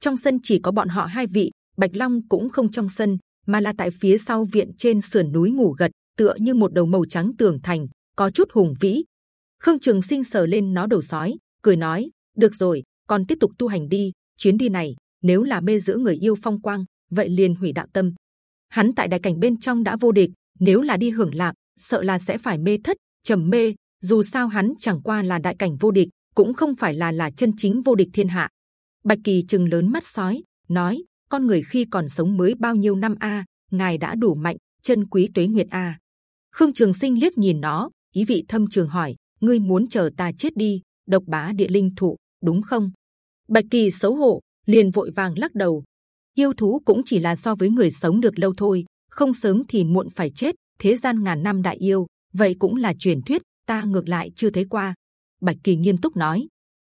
Trong sân chỉ có bọn họ hai vị, bạch long cũng không trong sân, mà là tại phía sau viện trên sườn núi ngủ gật, tựa như một đầu màu trắng tường thành, có chút hùng vĩ khương trường sinh sờ lên nó đầu sói, cười nói, được rồi còn tiếp tục tu hành đi, chuyến đi này, nếu là mê giữ người yêu phong quang, vậy liền hủy đạo tâm. Hắn tại đại cảnh bên trong đã vô địch, nếu là đi hưởng lạc, sợ là sẽ phải mê thất, trầm mê, dù sao hắn chẳng qua là đại cảnh vô địch, cũng không phải là là chân chính vô địch thiên hạ. Bạch kỳ chừng lớn mắt sói, nói, con người khi còn sống mới bao nhiêu năm a, ngài đã đủ mạnh, chân quý tuế nguyệt a. Khương trường sinh liếc nhìn nó, ý vị thâm trường hỏi ngươi muốn chờ ta chết đi, độc bá địa linh thụ, đúng không? Bạch kỳ xấu hổ, liền vội vàng lắc đầu. Yêu thú cũng chỉ là so với người sống được lâu thôi, không sớm thì muộn phải chết, thế gian ngàn năm đại yêu, vậy cũng là truyền thuyết, ta ngược lại chưa thấy qua. Bạch kỳ nghiêm túc nói.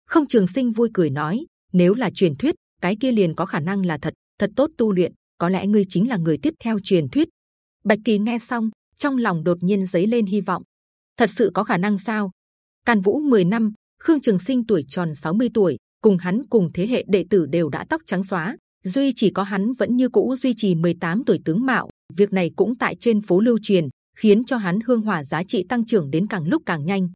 Không trường sinh vui cười nói, nếu là truyền thuyết, cái kia liền có khả năng là thật thật tốt tu luyện, có lẽ ngươi chính là người tiếp theo truyền thuyết. Bạch kỳ nghe xong, trong lòng đột nhiên dấy lên hy vọng. Thật sự có khả năng sao? Càn vũ 10 năm, khương trường sinh tuổi tròn 60 tuổi, cùng hắn cùng thế hệ đệ tử đều đã tóc trắng xóa, duy chỉ có hắn vẫn như cũ duy trì 18 tuổi tướng mạo. Việc này cũng tại trên phố lưu truyền, khiến cho hắn hương hỏa giá trị tăng trưởng đến càng lúc càng nhanh.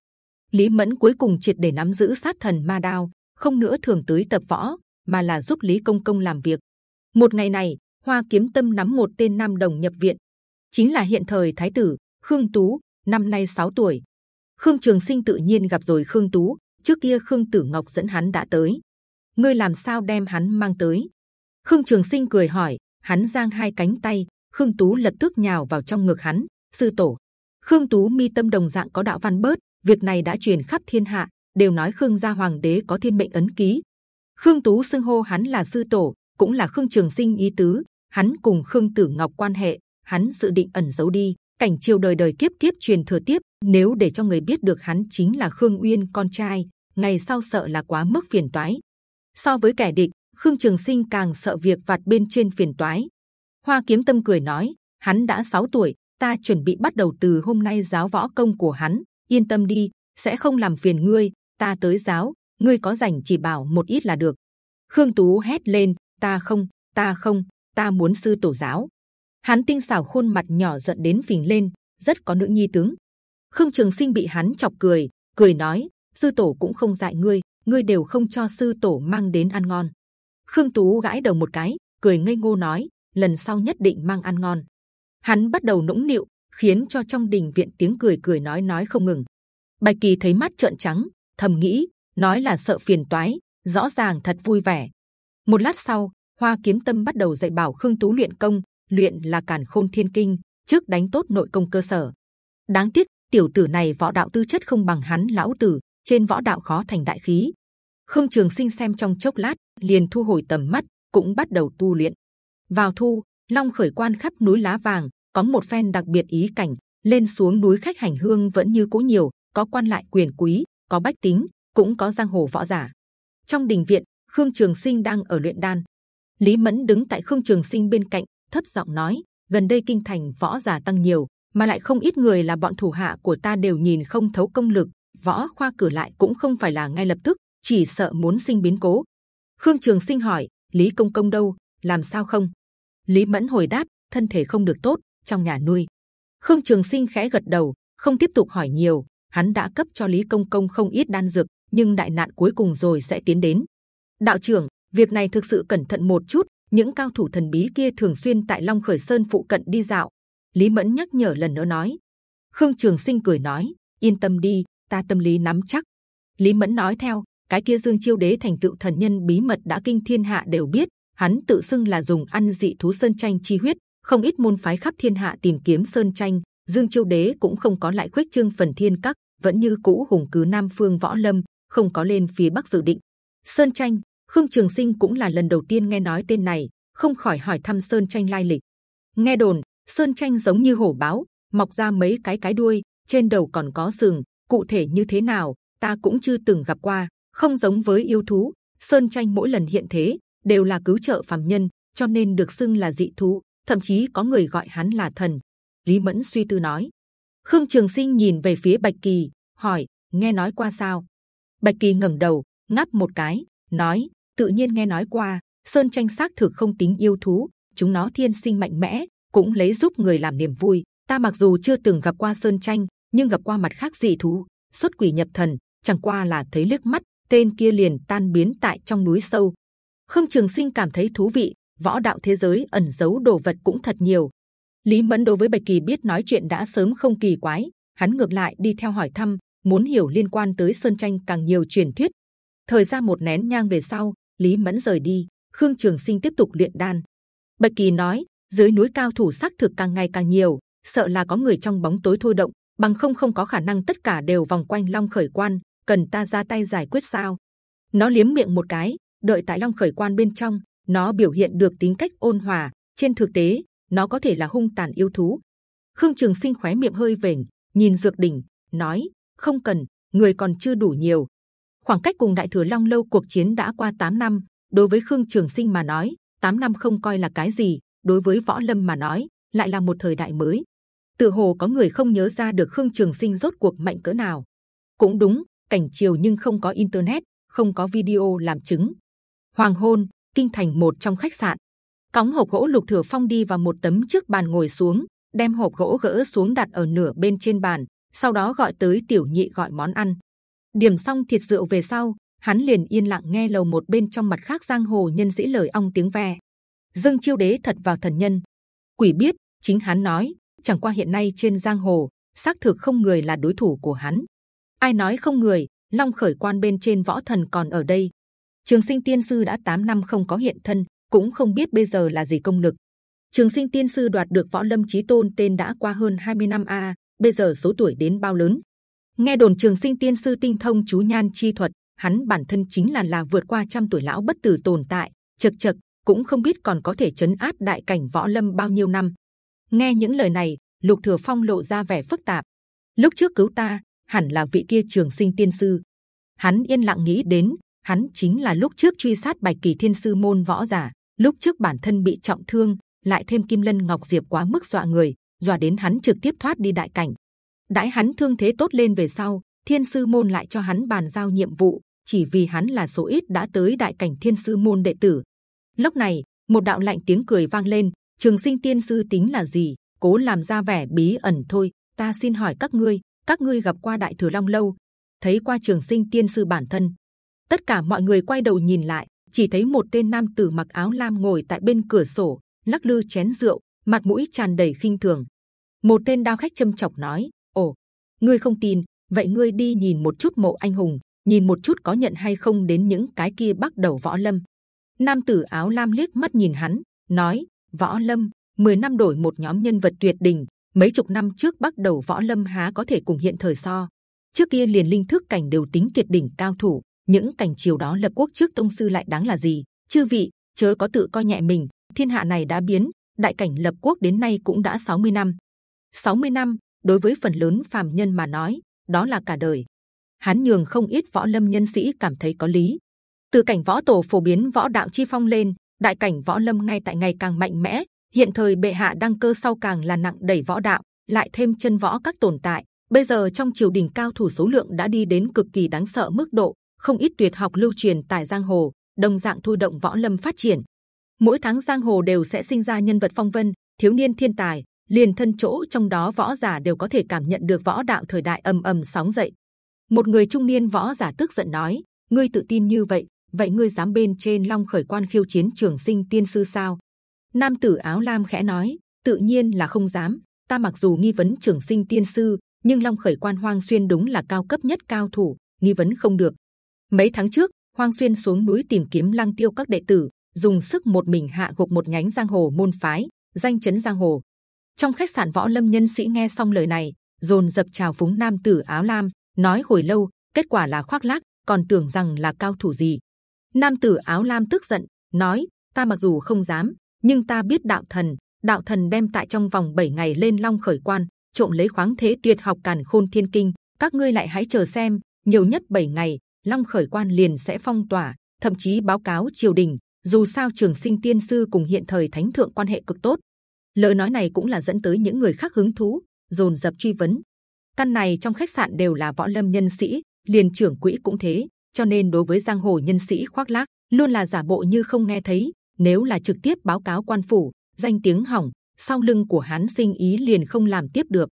Lý mẫn cuối cùng triệt để nắm giữ sát thần ma đao, không nữa thường tới tập võ, mà là giúp lý công công làm việc. Một ngày này, hoa kiếm tâm nắm một tên nam đồng nhập viện. Chính là hiện thời thái tử, khương tú, năm nay 6 tuổi khương trường sinh tự nhiên gặp rồi khương tú, trước kia khương tử ngọc dẫn hắn đã tới. Ngươi làm sao đem hắn mang tới? Khương trường sinh cười hỏi, hắn giang hai cánh tay, khương tú lập tức nhào vào trong ngực hắn, sư tổ, khương tú mi tâm đồng dạng có đạo văn bớt, việc này đã truyền khắp thiên hạ, đều nói khương gia hoàng đế có thiên mệnh ấn ký. Khương tú xưng hô hắn là sư tổ, cũng là khương trường sinh ý tứ, hắn cùng khương tử ngọc quan hệ, hắn dự định ẩn giấu đi cảnh triều đời đời kiếp kiếp truyền thừa tiếp, nếu để cho người biết được hắn chính là khương uyên, con trai, ngày sau sợ là quá mức phiền toái. So với kẻ địch, khương trường sinh càng sợ việc vặt bên trên phiền toái. Hoa kiếm tâm cười nói, hắn đã 6 tuổi, ta chuẩn bị bắt đầu từ hôm nay giáo võ công của hắn. Yên tâm đi, sẽ không làm phiền ngươi, ta tới giáo, ngươi có rảnh chỉ bảo một ít là được. Khương tú hét lên, ta không ta không, ta muốn sư tổ giáo hắn tinh xảo khuôn mặt nhỏ giận đến phình lên, rất có nữ nhi tướng. Khương trường sinh bị hắn chọc cười cười nói, sư tổ cũng không dạy ngươi ngươi đều không cho sư tổ mang đến ăn ngon. Khương tú gãi đầu một cái, cười ngây ngô nói, lần sau nhất định mang ăn ngon. Hắn bắt đầu nũng nịu, khiến cho trong đình viện tiếng cười cười nói nói không ngừng. Bạch kỳ thấy mắt trợn trắng, thầm nghĩ, nói là sợ phiền toái, rõ ràng thật vui vẻ. Một lát sau, hoa kiếm tâm bắt đầu dạy bảo khương tú luyện công luyện là càn khôn thiên kinh trước đánh tốt nội công cơ sở đáng tiếc tiểu tử này võ đạo tư chất không bằng hắn lão tử trên võ đạo khó thành đại khí khương trường sinh xem trong chốc lát liền thu hồi tầm mắt cũng bắt đầu tu luyện vào thu long khởi quan khắp núi lá vàng có một phen đặc biệt ý cảnh lên xuống núi khách hành hương vẫn như cũ nhiều có quan lại quyền quý có bách tính, cũng có giang hồ võ giả. Trong đình viện, Khương Trường Sinh đang ở luyện đan. Lý Mẫn đứng tại Khương Trường Sinh bên cạnh, thấp giọng nói: gần đây kinh thành võ giả tăng nhiều, mà lại không ít người là bọn thủ hạ của ta đều nhìn không thấu công lực, võ khoa cử lại cũng không phải là ngay lập tức, chỉ sợ muốn sinh biến cố. Khương Trường Sinh hỏi: Lý Công Công đâu? Làm sao không? Lý Mẫn hồi đáp: thân thể không được tốt, trong nhà nuôi. Khương Trường Sinh khẽ gật đầu, không tiếp tục hỏi nhiều. Hắn đã cấp cho Lý Công Công không ít đan dược, nhưng đại nạn cuối cùng rồi sẽ tiến đến. Đạo trưởng, việc này thực sự cẩn thận một chút. Những cao thủ thần bí kia thường xuyên tại Long Khởi Sơn phụ cận đi dạo. Lý Mẫn nhắc nhở lần nữa nói. Khương Trường Sinh cười nói, yên tâm đi, ta tâm lý nắm chắc. Lý Mẫn nói theo, cái kia Dương Chiêu Đế thành tựu thần nhân bí mật đã kinh thiên hạ đều biết. Hắn tự xưng là dùng ăn dị thú sơn tranh chi huyết, không ít môn phái khắp thiên hạ tìm kiếm sơn tranh. Dương Chiêu Đế cũng không có lại khuếch trương phần thiên các, vẫn như cũ hùng cứ Nam Phương võ lâm, không có lên phía Bắc dự định. Sơn tranh, Khương Trường Sinh cũng là lần đầu tiên nghe nói tên này, không khỏi hỏi thăm sơn tranh lai lịch. Nghe đồn sơn tranh giống như hổ báo, mọc ra mấy cái cái đuôi, trên đầu còn có sừng. Cụ thể như thế nào, ta cũng chưa từng gặp qua. Không giống với yêu thú, sơn tranh mỗi lần hiện thế đều là cứu trợ phàm nhân, cho nên được xưng là dị thú. Thậm chí có người gọi hắn là thần. Lý Mẫn suy tư nói. Khương Trường Sinh nhìn về phía Bạch Kỳ, hỏi: nghe nói qua sao? Bạch Kỳ ngẩng đầu, ngáp một cái, nói: tự nhiên nghe nói qua. Sơn tranh xác thực không tính yêu thú, chúng nó thiên sinh mạnh mẽ, cũng lấy giúp người làm niềm vui. Ta mặc dù chưa từng gặp qua sơn tranh, nhưng gặp qua mặt khác dị thú, xuất quỷ nhập thần, chẳng qua là thấy liếc mắt, tên kia liền tan biến tại trong núi sâu. Khương Trường Sinh cảm thấy thú vị, võ đạo thế giới ẩn giấu đồ vật cũng thật nhiều. Lý Mẫn đối với Bạch Kỳ biết nói chuyện đã sớm không kỳ quái, hắn ngược lại đi theo hỏi thăm, muốn hiểu liên quan tới sơn tranh càng nhiều truyền thuyết. Thời gian một nén nhang về sau, Lý Mẫn rời đi, Khương Trường Sinh tiếp tục luyện đan. Bạch Kỳ nói, dưới núi cao thủ xác thực càng ngày càng nhiều, sợ là có người trong bóng tối thôi động, bằng không không có khả năng tất cả đều vòng quanh Long Khởi Quan, cần ta ra tay giải quyết sao? Nó liếm miệng một cái, đợi tại Long Khởi Quan bên trong, nó biểu hiện được tính cách ôn hòa. Trên thực tế, nó có thể là hung tàn yêu thú. Khương Trường Sinh khóe miệng hơi vểnh, nhìn dược đỉnh, nói: không cần, người còn chưa đủ nhiều, khoảng cách cùng đại thừa long lâu cuộc chiến đã qua 8 năm. Đối với khương trường sinh mà nói 8 năm không coi là cái gì. Đối với võ lâm mà nói, lại là một thời đại mới. Tự hồ có người không nhớ ra được khương trường sinh rốt cuộc mạnh cỡ nào. Cũng đúng, cảnh chiều nhưng không có internet, không có video làm chứng. Hoàng hôn, kinh thành một trong khách sạn. Cõng hộp gỗ lục thừa phong đi vào một tấm trước bàn ngồi xuống, đem hộp gỗ gỡ xuống đặt ở nửa bên trên bàn, sau đó gọi tới tiểu nhị gọi món ăn điểm xong thịt rượu về sau, hắn liền yên lặng nghe lầu một bên trong mặt khác giang hồ nhân dĩ lời ong tiếng ve. Dương chiêu đế thật vào thần nhân. Quỷ biết, chính hắn nói, chẳng qua hiện nay trên giang hồ, xác thực không người là đối thủ của hắn. Ai nói không người, long khởi quan bên trên võ thần còn ở đây. Trường sinh tiên sư đã 8 năm không có hiện thân, cũng không biết bây giờ là gì công lực. Trường sinh tiên sư đoạt được võ lâm chí tôn tên đã qua hơn 20 năm a, bây giờ số tuổi đến bao lớn? Nghe đồn trường sinh tiên sư tinh thông chú nhan chi thuật, hắn bản thân chính là là vượt qua trăm tuổi lão bất tử tồn tại, chật chật, cũng không biết còn có thể chấn áp đại cảnh võ lâm bao nhiêu năm. Nghe những lời này, lục thừa phong lộ ra vẻ phức tạp. Lúc trước cứu ta, hẳn là vị kia trường sinh tiên sư. Hắn yên lặng nghĩ đến, hắn chính là lúc trước truy sát bạch kỳ thiên sư môn võ giả, lúc trước bản thân bị trọng thương, lại thêm kim lân ngọc diệp quá mức dọa người, dọa đến hắn trực tiếp thoát đi đại cảnh đãi hắn thương thế tốt lên về sau, thiên sư môn lại cho hắn bàn giao nhiệm vụ, chỉ vì hắn là số ít đã tới đại cảnh thiên sư môn đệ tử. Lúc này, một đạo lạnh tiếng cười vang lên, trường sinh tiên sư tính là gì? Cố làm ra vẻ bí ẩn thôi, ta xin hỏi các ngươi các ngươi gặp qua đại thừa long lâu, thấy qua trường sinh tiên sư bản thân? Tất cả mọi người quay đầu nhìn lại, chỉ thấy một tên nam tử mặc áo lam ngồi tại bên cửa sổ, lắc lư chén rượu, mặt mũi tràn đầy khinh thường. Một tên đao khách châm chọc nói ngươi không tin, vậy ngươi đi nhìn một chút mộ anh hùng, nhìn một chút có nhận hay không đến những cái kia bắt đầu võ lâm. Nam tử áo lam liếc mắt nhìn hắn, nói, võ lâm 10 năm đổi một nhóm nhân vật tuyệt đỉnh, mấy chục năm trước bắt đầu võ lâm há có thể cùng hiện thời so. Trước kia liền linh thức cảnh đều tính tuyệt đỉnh cao thủ, những cảnh chiều đó lập quốc trước tông sư lại đáng là gì? Chư vị, chớ có tự coi nhẹ mình, thiên hạ này đã biến, đại cảnh lập quốc đến nay cũng đã 60 năm. 60 năm đối với phần lớn phàm nhân mà nói đó là cả đời hắn nhường không ít võ lâm nhân sĩ cảm thấy có lý. Từ cảnh võ tổ phổ biến võ đạo chi phong lên, đại cảnh võ lâm ngay tại ngày càng mạnh mẽ. Hiện thời bệ hạ đăng cơ sau càng là nặng đẩy võ đạo, lại thêm chân võ các tồn tại. Bây giờ trong triều đình cao thủ số lượng đã đi đến cực kỳ đáng sợ mức độ, không ít tuyệt học lưu truyền tại giang hồ, đồng dạng thu động võ lâm phát triển. Mỗi tháng giang hồ đều sẽ sinh ra nhân vật phong vân, thiếu niên thiên tài, liền thân chỗ trong đó võ giả đều có thể cảm nhận được võ đạo thời đại ầm ầm sóng dậy. Một người trung niên võ giả tức giận nói: ngươi tự tin như vậy, vậy ngươi dám bên trên long khởi quan khiêu chiến trường sinh tiên sư sao? Nam tử áo lam khẽ nói: tự nhiên là không dám. Ta mặc dù nghi vấn trường sinh tiên sư, nhưng long khởi quan hoang xuyên đúng là cao cấp nhất cao thủ, nghi vấn không được. Mấy tháng trước, hoang xuyên xuống núi tìm kiếm lăng tiêu các đệ tử, dùng sức một mình hạ gục một nhánh giang hồ môn phái, danh chấn giang hồ. Trong khách sạn võ lâm nhân sĩ nghe xong lời này, dồn dập chào phúng nam tử áo lam, nói hồi lâu, kết quả là khoác lác, còn tưởng rằng là cao thủ gì. Nam tử áo lam tức giận, nói: Ta mặc dù không dám, nhưng ta biết đạo thần, đạo thần đem tại trong vòng 7 ngày lên long khởi quan, trộm lấy khoáng thế tuyệt học càn khôn thiên kinh. Các ngươi lại hãy chờ xem, nhiều nhất 7 ngày, long khởi quan liền sẽ phong tỏa, thậm chí báo cáo triều đình. Dù sao trường sinh tiên sư cùng hiện thời thánh thượng quan hệ cực tốt, lời nói này cũng là dẫn tới những người khác hứng thú, dồn dập truy vấn. căn này trong khách sạn đều là võ lâm nhân sĩ, liền trưởng quỹ cũng thế, cho nên đối với giang hồ nhân sĩ khoác lác luôn là giả bộ như không nghe thấy. Nếu là trực tiếp báo cáo quan phủ, danh tiếng hỏng, sau lưng của hắn sinh ý liền không làm tiếp được.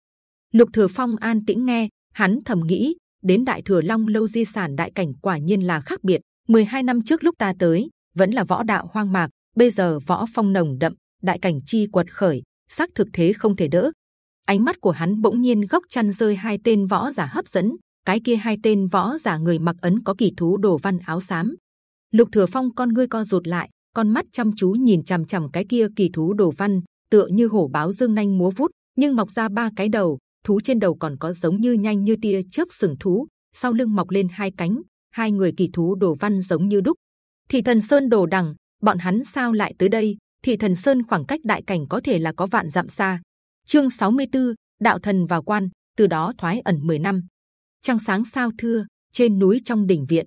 Lục Thừa Phong an tĩnh nghe, hắn thầm nghĩ, đến Đại Thừa Long lâu di sản đại cảnh quả nhiên là khác biệt. 12 năm trước lúc ta tới, vẫn là võ đạo hoang mạc, bây giờ võ phong nồng đậm, đại cảnh chi quật khởi, xác thực thế không thể đỡ. Ánh mắt của hắn bỗng nhiên góc chăn rơi hai tên võ giả hấp dẫn, cái kia hai tên võ giả người mặc ấn có kỳ thú đồ văn áo xám. Lục Thừa Phong con ngươi co rụt lại, con mắt chăm chú nhìn c h ầ m c h ầ m cái kia kỳ thú đồ văn, tựa như hổ báo dương nhanh múa vút, nhưng mọc ra ba cái đầu, thú trên đầu còn có giống như nhanh như tia chớp sừng thú, sau lưng mọc lên hai cánh, hai người kỳ thú đồ văn giống như đúc. Thì thần sơn đồ đằng, bọn hắn sao lại tới đây? Thì thần sơn khoảng cách đại cảnh có thể là có vạn dặm xa. Chương 64, đạo thần vào quan, từ đó thoái ẩn 10 năm trăng sáng sao thưa trên núi trong đỉnh viện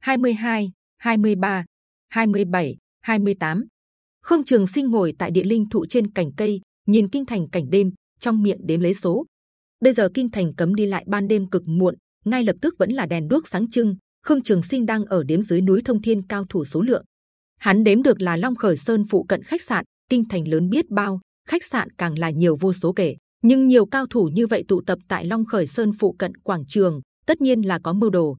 22, 23, 27, 28. Khương Trường Sinh ngồi tại địa linh thụ trên cành cây, nhìn kinh thành cảnh đêm, trong miệng đếm lấy số. Bây giờ kinh thành cấm đi lại ban đêm cực muộn, ngay lập tức vẫn là đèn đuốc sáng trưng. Khương Trường Sinh đang ở đếm dưới núi thông thiên cao thủ số lượng. Hắn đếm được là Long Khởi Sơn phụ cận khách sạn, kinh thành lớn biết bao, khách sạn càng là nhiều vô số kể nhưng nhiều cao thủ như vậy tụ tập tại Long Khởi Sơn phụ cận quảng trường, tất nhiên là có mưu đồ.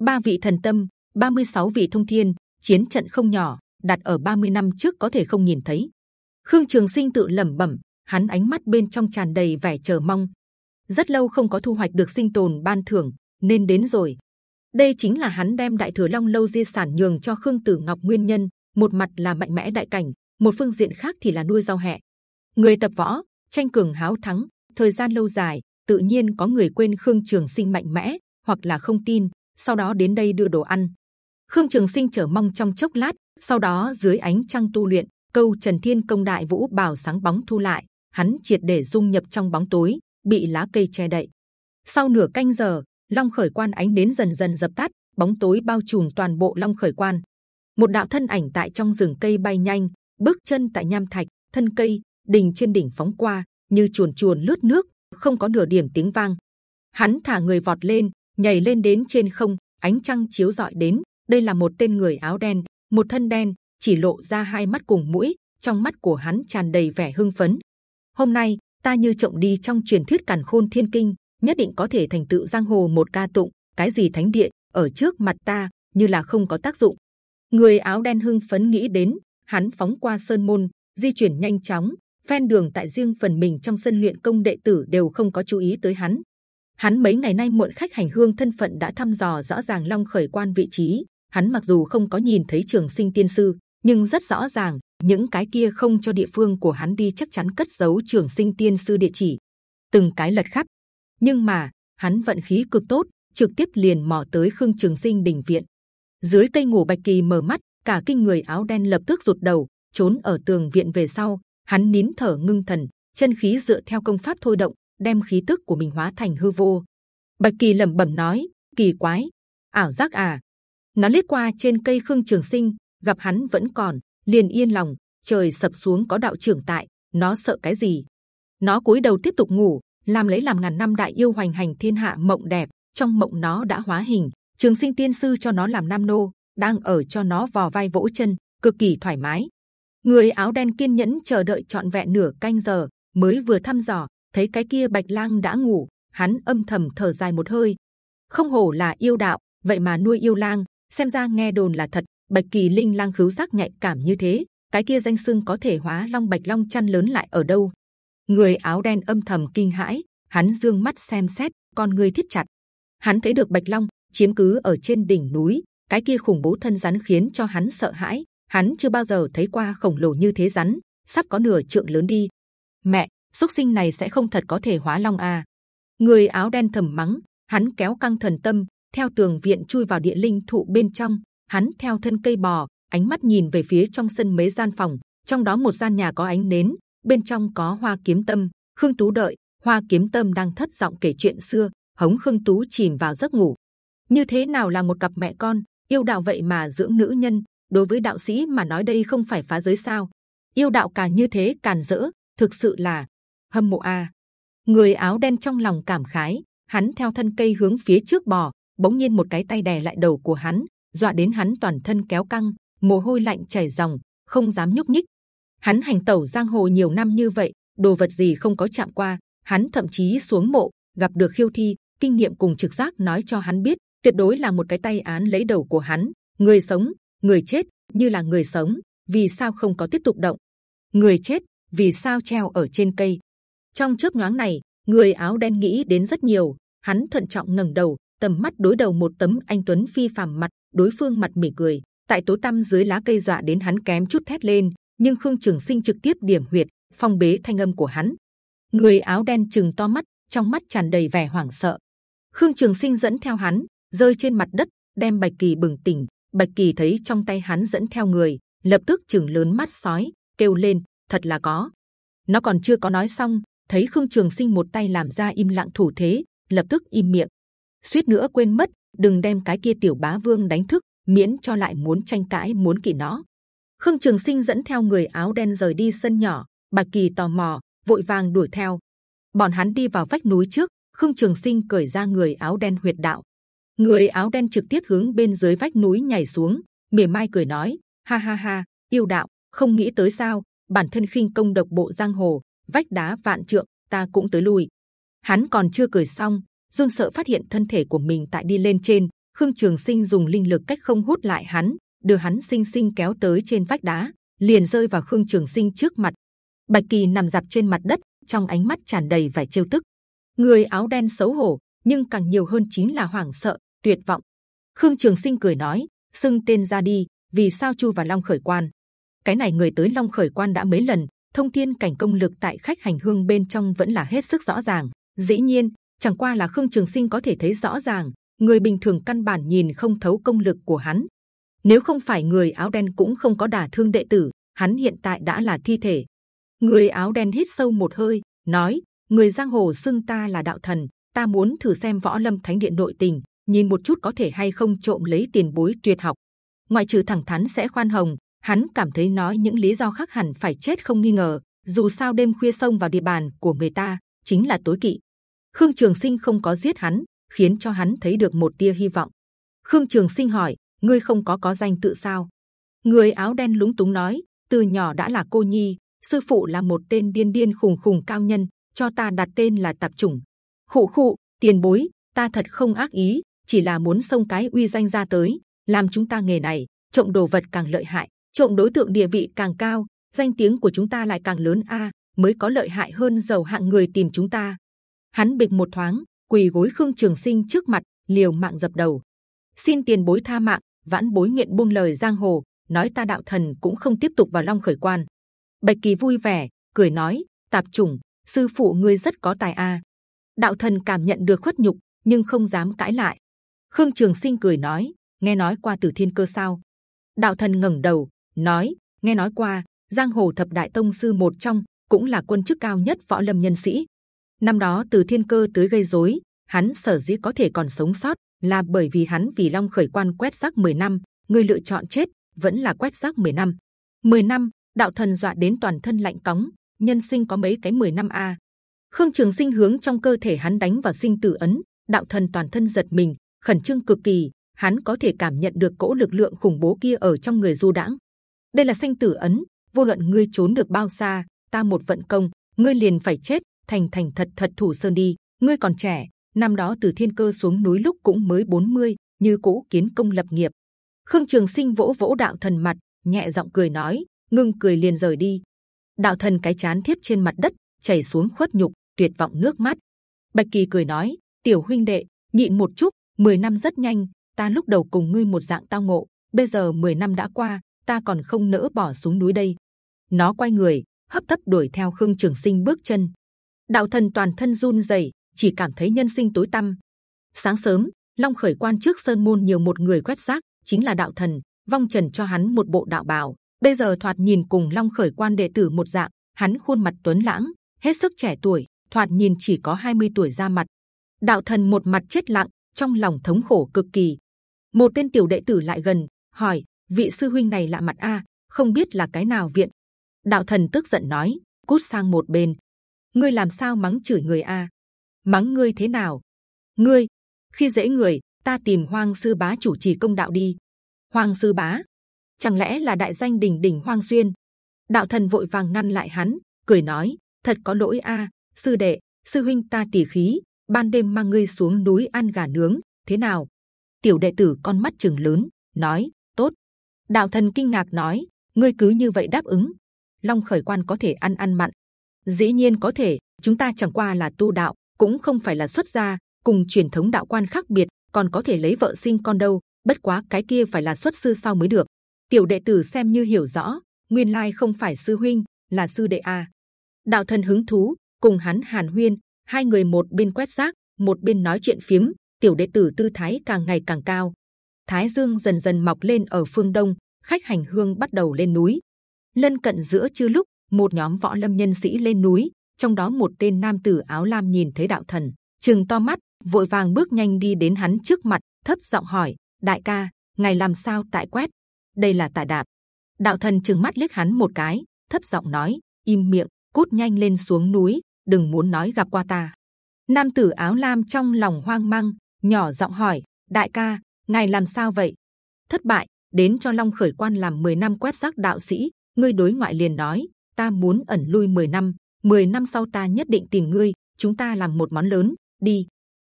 Ba vị thần tâm, 36 vị thông thiên, chiến trận không nhỏ, đặt ở 30 năm trước có thể không nhìn thấy. Khương Trường Sinh tự lẩm bẩm, hắn ánh mắt bên trong tràn đầy vẻ chờ mong. Rất lâu không có thu hoạch được sinh tồn ban thưởng, nên đến rồi. Đây chính là hắn đem Đại Thừa Long lâu di sản nhường cho Khương Tử Ngọc nguyên nhân. Một mặt là mạnh mẽ đại cảnh, một phương diện khác thì là nuôi rau hẹ. Người tập võ tranh cường háo thắng thời gian lâu dài tự nhiên có người quên khương trường sinh mạnh mẽ hoặc là không tin sau đó đến đây đưa đồ ăn. Khương trường sinh chờ mong trong chốc lát sau đó dưới ánh trăng tu luyện câu trần thiên công đại vũ bảo sáng bóng thu lại hắn triệt để dung nhập trong bóng tối bị lá cây che đậy. Sau nửa canh giờ long khởi quan ánh đến dần dần dập tắt bóng tối bao trùm toàn bộ long khởi quan một đạo thân ảnh tại trong rừng cây bay nhanh bước chân tại nham thạch thân cây đình trên đỉnh phóng qua như chuồn chuồn lướt nước, không có nửa điểm tiếng vang. Hắn thả người vọt lên, nhảy lên đến trên không, ánh trăng chiếu rọi đến. Đây là một tên người áo đen, một thân đen, chỉ lộ ra hai mắt cùng mũi. Trong mắt của hắn tràn đầy vẻ hưng phấn. Hôm nay ta như trọng đi trong truyền thuyết càn khôn thiên kinh, nhất định có thể thành tựu giang hồ một ca tụng. Cái gì thánh địa ở trước mặt ta như là không có tác dụng. Người áo đen hưng phấn nghĩ đến, hắn phóng qua sơn môn, di chuyển nhanh chóng, phen đường tại riêng phần mình trong sân luyện công đệ tử đều không có chú ý tới hắn. Hắn mấy ngày nay muộn khách hành hương thân phận đã thăm dò rõ ràng Long khởi quan vị trí. Hắn mặc dù không có nhìn thấy trường sinh tiên sư, nhưng rất rõ ràng những cái kia không cho địa phương của hắn đi chắc chắn cất giấu trường sinh tiên sư địa chỉ. Từng cái lật khắp, nhưng mà hắn vận khí cực tốt, trực tiếp liền mò tới khương trường sinh đình viện. Dưới cây ngủ bạch kỳ mở mắt, cả kinh người áo đen lập tức rụt đầu, trốn ở tường viện về sau, hắn nín thở ngưng thần chân khí dựa theo công pháp thôi động đem khí tức của mình hóa thành hư vô bạch kỳ lẩm bẩm nói kỳ quái, ảo giác à? Nó liếc qua trên cây Khương Trường Sinh, gặp hắn vẫn còn, liền yên lòng. Trời sập xuống có đạo trưởng tại, nó sợ cái gì? Nó cúi đầu tiếp tục ngủ, làm lấy làm ngàn năm đại yêu hoành hành thiên hạ mộng đẹp. Trong mộng nó đã hóa hình, Trường Sinh tiên sư cho nó làm nam nô, đang ở cho nó vò vai vỗ chân, cực kỳ thoải mái. Người áo đen kiên nhẫn chờ đợi trọn vẹn nửa canh giờ, mới vừa thăm dò, thấy cái kia bạch lang đã ngủ, hắn âm thầm thở dài một hơi. Không hổ là yêu đạo, vậy mà nuôi yêu lang, xem ra nghe đồn là thật. Bạch kỳ linh lang khứu giác nhạy cảm như thế, cái kia danh xưng có thể hóa long bạch long chăn lớn lại ở đâu? Người áo đen âm thầm kinh hãi, hắn dương mắt xem xét, con người thiết chặt. Hắn thấy được bạch long chiếm cứ ở trên đỉnh núi, cái kia khủng bố thân rắn khiến cho hắn sợ hãi. Hắn chưa bao giờ thấy qua khổng lồ như thế rắn, sắp có nửa trượng lớn đi. Mẹ, xuất sinh này sẽ không thật có thể hóa long à? Người áo đen thầm mắng, hắn kéo căng thần tâm, theo tường viện chui vào địa linh thụ bên trong. Hắn theo thân cây bò, ánh mắt nhìn về phía trong sân mấy gian phòng, trong đó một gian nhà có ánh nến, bên trong có hoa kiếm tâm. Khương Tú đợi, hoa kiếm tâm đang thất giọng kể chuyện xưa, hống Khương Tú chìm vào giấc ngủ. Như thế nào là một cặp mẹ con? Yêu đạo vậy mà dưỡng nữ nhân? Đối với đạo sĩ mà nói đây không phải phá giới sao? Yêu đạo càng như thế càn dỡ, thực sự là hâm mộ a. Người áo đen trong lòng cảm khái, hắn theo thân cây hướng phía trước bò, bỗng nhiên một cái tay đè lại đầu của hắn, dọa đến hắn toàn thân kéo căng, mồ hôi lạnh chảy ròng, không dám nhúc nhích. Hắn hành tẩu giang hồ nhiều năm như vậy, đồ vật gì không có chạm qua, hắn thậm chí xuống mộ. Gặp được khiêu thi, kinh nghiệm cùng trực giác nói cho hắn biết, tuyệt đối là một cái tay án lấy đầu của hắn. Người sống, người chết, như là người sống, vì sao không có tiếp tục động? Người chết, vì sao treo ở trên cây? Trong chớp nhoáng này, người áo đen nghĩ đến rất nhiều. Hắn thận trọng ngẩng đầu, tầm mắt đối đầu một tấm anh tuấn phi phàm mặt, đối phương mặt mỉm cười. Tại tố tâm dưới lá cây dọa đến hắn kém chút thét lên, nhưng khương trường sinh trực tiếp điểm huyệt, phong bế thanh âm của hắn. Người áo đen chừng to mắt, trong mắt tràn đầy vẻ hoảng sợ. Khương Trường Sinh dẫn theo hắn rơi trên mặt đất, đem Bạch Kỳ bừng tỉnh. Bạch Kỳ thấy trong tay hắn dẫn theo người, lập tức chừng lớn mắt sói, kêu lên: thật là có. Nó còn chưa có nói xong, thấy Khương Trường Sinh một tay làm ra im lặng thủ thế, lập tức im miệng. suýt nữa quên mất, đừng đem cái kia tiểu bá vương đánh thức, miễn cho lại muốn tranh cãi muốn kỵ nó. Khương Trường Sinh dẫn theo người áo đen rời đi sân nhỏ, Bạch Kỳ tò mò, vội vàng đuổi theo. Bọn hắn đi vào vách núi trước, Khương Trường Sinh cởi ra người áo đen huyệt đạo, người áo đen trực tiếp hướng bên dưới vách núi nhảy xuống, mỉa mai cười nói: ha ha ha, yêu đạo, không nghĩ tới sao? Bản thân khinh công độc bộ giang hồ, vách đá vạn trượng, ta cũng tới lui. Hắn còn chưa cười xong, Dương sợ phát hiện thân thể của mình tại đi lên trên. Khương Trường Sinh dùng linh lực cách không hút lại hắn, đưa hắn sinh sinh kéo tới trên vách đá, liền rơi vào Khương Trường Sinh trước mặt. Bạch Kỳ nằm dạp trên mặt đất, trong ánh mắt tràn đầy vẻ trêu tức. Người áo đen xấu hổ, nhưng càng nhiều hơn chính là hoảng sợ, tuyệt vọng. Khương Trường Sinh cười nói, xưng tên ra đi. Vì sao Chu và Long khởi quan? Cái này người tới Long khởi quan đã mấy lần, thông thiên cảnh công lực tại khách hành hương bên trong vẫn là hết sức rõ ràng. Dĩ nhiên, chẳng qua là Khương Trường Sinh có thể thấy rõ ràng, người bình thường căn bản nhìn không thấu công lực của hắn. Nếu không phải người áo đen cũng không có đả thương đệ tử, hắn hiện tại đã là thi thể. Người áo đen hít sâu một hơi, nói: người giang hồ xưng ta là đạo thần, ta muốn thử xem võ lâm thánh điện nội tình, nhìn một chút có thể hay không trộm lấy tiền bối tuyệt học. Ngoại trừ thẳng thắn sẽ khoan hồng, hắn cảm thấy nói những lý do khác hẳn phải chết không nghi ngờ. Dù sao đêm khuya xông vào địa bàn của người ta chính là tối kỵ. Khương Trường Sinh không có giết hắn, khiến cho hắn thấy được một tia hy vọng. Khương Trường Sinh hỏi: ngươi không có có danh tự sao? Người áo đen lúng túng nói: từ nhỏ đã là cô nhi, sư phụ là một tên điên điên khùng khùng cao nhân, cho ta đặt tên là Tạp Chủng. Khụ khụ, tiền bối, ta thật không ác ý, chỉ là muốn xông cái uy danh ra tới, làm chúng ta nghề này trộm đồ vật càng lợi hại, trộm đối tượng địa vị càng cao, danh tiếng của chúng ta lại càng lớn a, mới có lợi hại hơn giàu hạng người tìm chúng ta. Hắn bịch một thoáng, quỳ gối khương trường sinh trước mặt, liều mạng dập đầu, xin tiền bối tha mạng, vãn bối nguyện buông lời giang hồ, nói ta đạo thần cũng không tiếp tục vào long khởi quan. Bạch kỳ vui vẻ, cười nói, tạp trùng sư phụ ngươi rất có tài a. Đạo thần cảm nhận được khuất nhục, nhưng không dám cãi lại. Khương Trường Sinh cười nói, nghe nói qua Tử Thiên Cơ sao? Đạo thần ngẩng đầu, nói, nghe nói qua. Giang hồ thập đại tông sư một trong, cũng là quân chức cao nhất võ lâm nhân sĩ. Năm đó Từ Thiên Cơ tới gây rối, hắn sở dĩ có thể còn sống sót, là bởi vì hắn vì long khởi quan quét rác 10 năm người lựa chọn chết vẫn là quét rác 10 năm 10 năm đạo thần dọa đến toàn thân lạnh cóng nhân sinh có mấy cái 10 năm a khương trường sinh hướng trong cơ thể hắn đánh vào sinh tử ấn đạo thần toàn thân giật mình khẩn trương cực kỳ hắn có thể cảm nhận được cỗ lực lượng khủng bố kia ở trong người du đãng. Đây là sinh tử ấn vô luận ngươi trốn được bao xa ta một vận công ngươi liền phải chết thành thành thật thật thủ sơn đi. Ngươi còn trẻ năm đó từ thiên cơ xuống núi lúc cũng mới 40, như cũ kiến công lập nghiệp. Khương trường sinh vỗ vỗ đạo thần mặt nhẹ giọng cười nói ngưng cười liền rời đi. Đạo thần cái chán thiếp trên mặt đất chảy xuống khuất nhục tuyệt vọng nước mắt. Bạch kỳ cười nói tiểu huynh đệ nhịn một chút 10 năm rất nhanh, ta lúc đầu cùng ngươi một dạng tao ngộ, bây giờ 10 năm đã qua, ta còn không nỡ bỏ xuống núi đây. Nó quay người, hấp tấp đuổi theo khương trường sinh bước chân. Đạo thần toàn thân run rẩy, chỉ cảm thấy nhân sinh tối tăm. Sáng sớm, long khởi quan trước sơn môn nhiều một người quét rác chính là đạo thần, vong trần cho hắn một bộ đạo bào bây giờ thoạt nhìn cùng long khởi quan đệ tử một dạng, hắn khuôn mặt tuấn lãng, hết sức trẻ tuổi, thoạt nhìn chỉ có 20 tuổi ra mặt. Đạo thần một mặt chết lặng trong lòng thống khổ cực kỳ. Một tên tiểu đệ tử lại gần, hỏi, vị sư huynh này lạ mặt a, không biết là cái nào viện? Đạo thần tức giận nói, cút sang một bên. Ngươi làm sao mắng chửi người a? Mắng ngươi thế nào? Ngươi, khi dễ người, ta tìm hoang sư bá chủ trì công đạo đi. Hoang sư bá? Chẳng lẽ là đại danh đỉnh đỉnh hoang xuyên? Đạo thần vội vàng ngăn lại hắn, cười nói, thật có lỗi a, sư đệ, sư huynh ta tỷ khí ban đêm mang ngươi xuống núi ăn gà nướng, thế nào? Tiểu đệ tử con mắt chừng lớn, nói, tốt. Đạo thần kinh ngạc nói, ngươi cứ như vậy đáp ứng. Long khởi quan có thể ăn ăn mặn. Dĩ nhiên có thể, chúng ta chẳng qua là tu đạo, cũng không phải là xuất gia, cùng truyền thống đạo quan khác biệt, còn có thể lấy vợ sinh con đâu, bất quá cái kia phải là xuất sư sau mới được. Tiểu đệ tử xem như hiểu rõ, nguyên lai không phải sư huynh, là sư đệ a. Đạo thần hứng thú, cùng hắn hàn huyên hai người một bên quét rác, một bên nói chuyện phiếm, tiểu đệ tử tư thái càng ngày càng cao. Thái dương dần dần mọc lên ở phương đông, khách hành hương bắt đầu lên núi. Lân cận giữa trưa lúc, một nhóm võ lâm nhân sĩ lên núi, trong đó một tên nam tử áo lam nhìn thấy đạo thần, trừng to mắt, vội vàng bước nhanh đi đến hắn trước mặt, thấp giọng hỏi, đại ca, ngài làm sao tại quét? Đây là tại đạp. Đạo thần chừng mắt liếc hắn một cái, thấp giọng nói, im miệng, cút nhanh lên xuống núi đừng muốn nói gặp qua ta. Nam tử áo lam trong lòng hoang mang, nhỏ giọng hỏi, đại ca, ngài làm sao vậy? Thất bại, đến cho long khởi quan làm 10 năm quét rác đạo sĩ, ngươi đối ngoại liền nói, ta muốn ẩn lui 10 năm 10 năm sau ta nhất định tìm ngươi, chúng ta làm một món lớn, đi.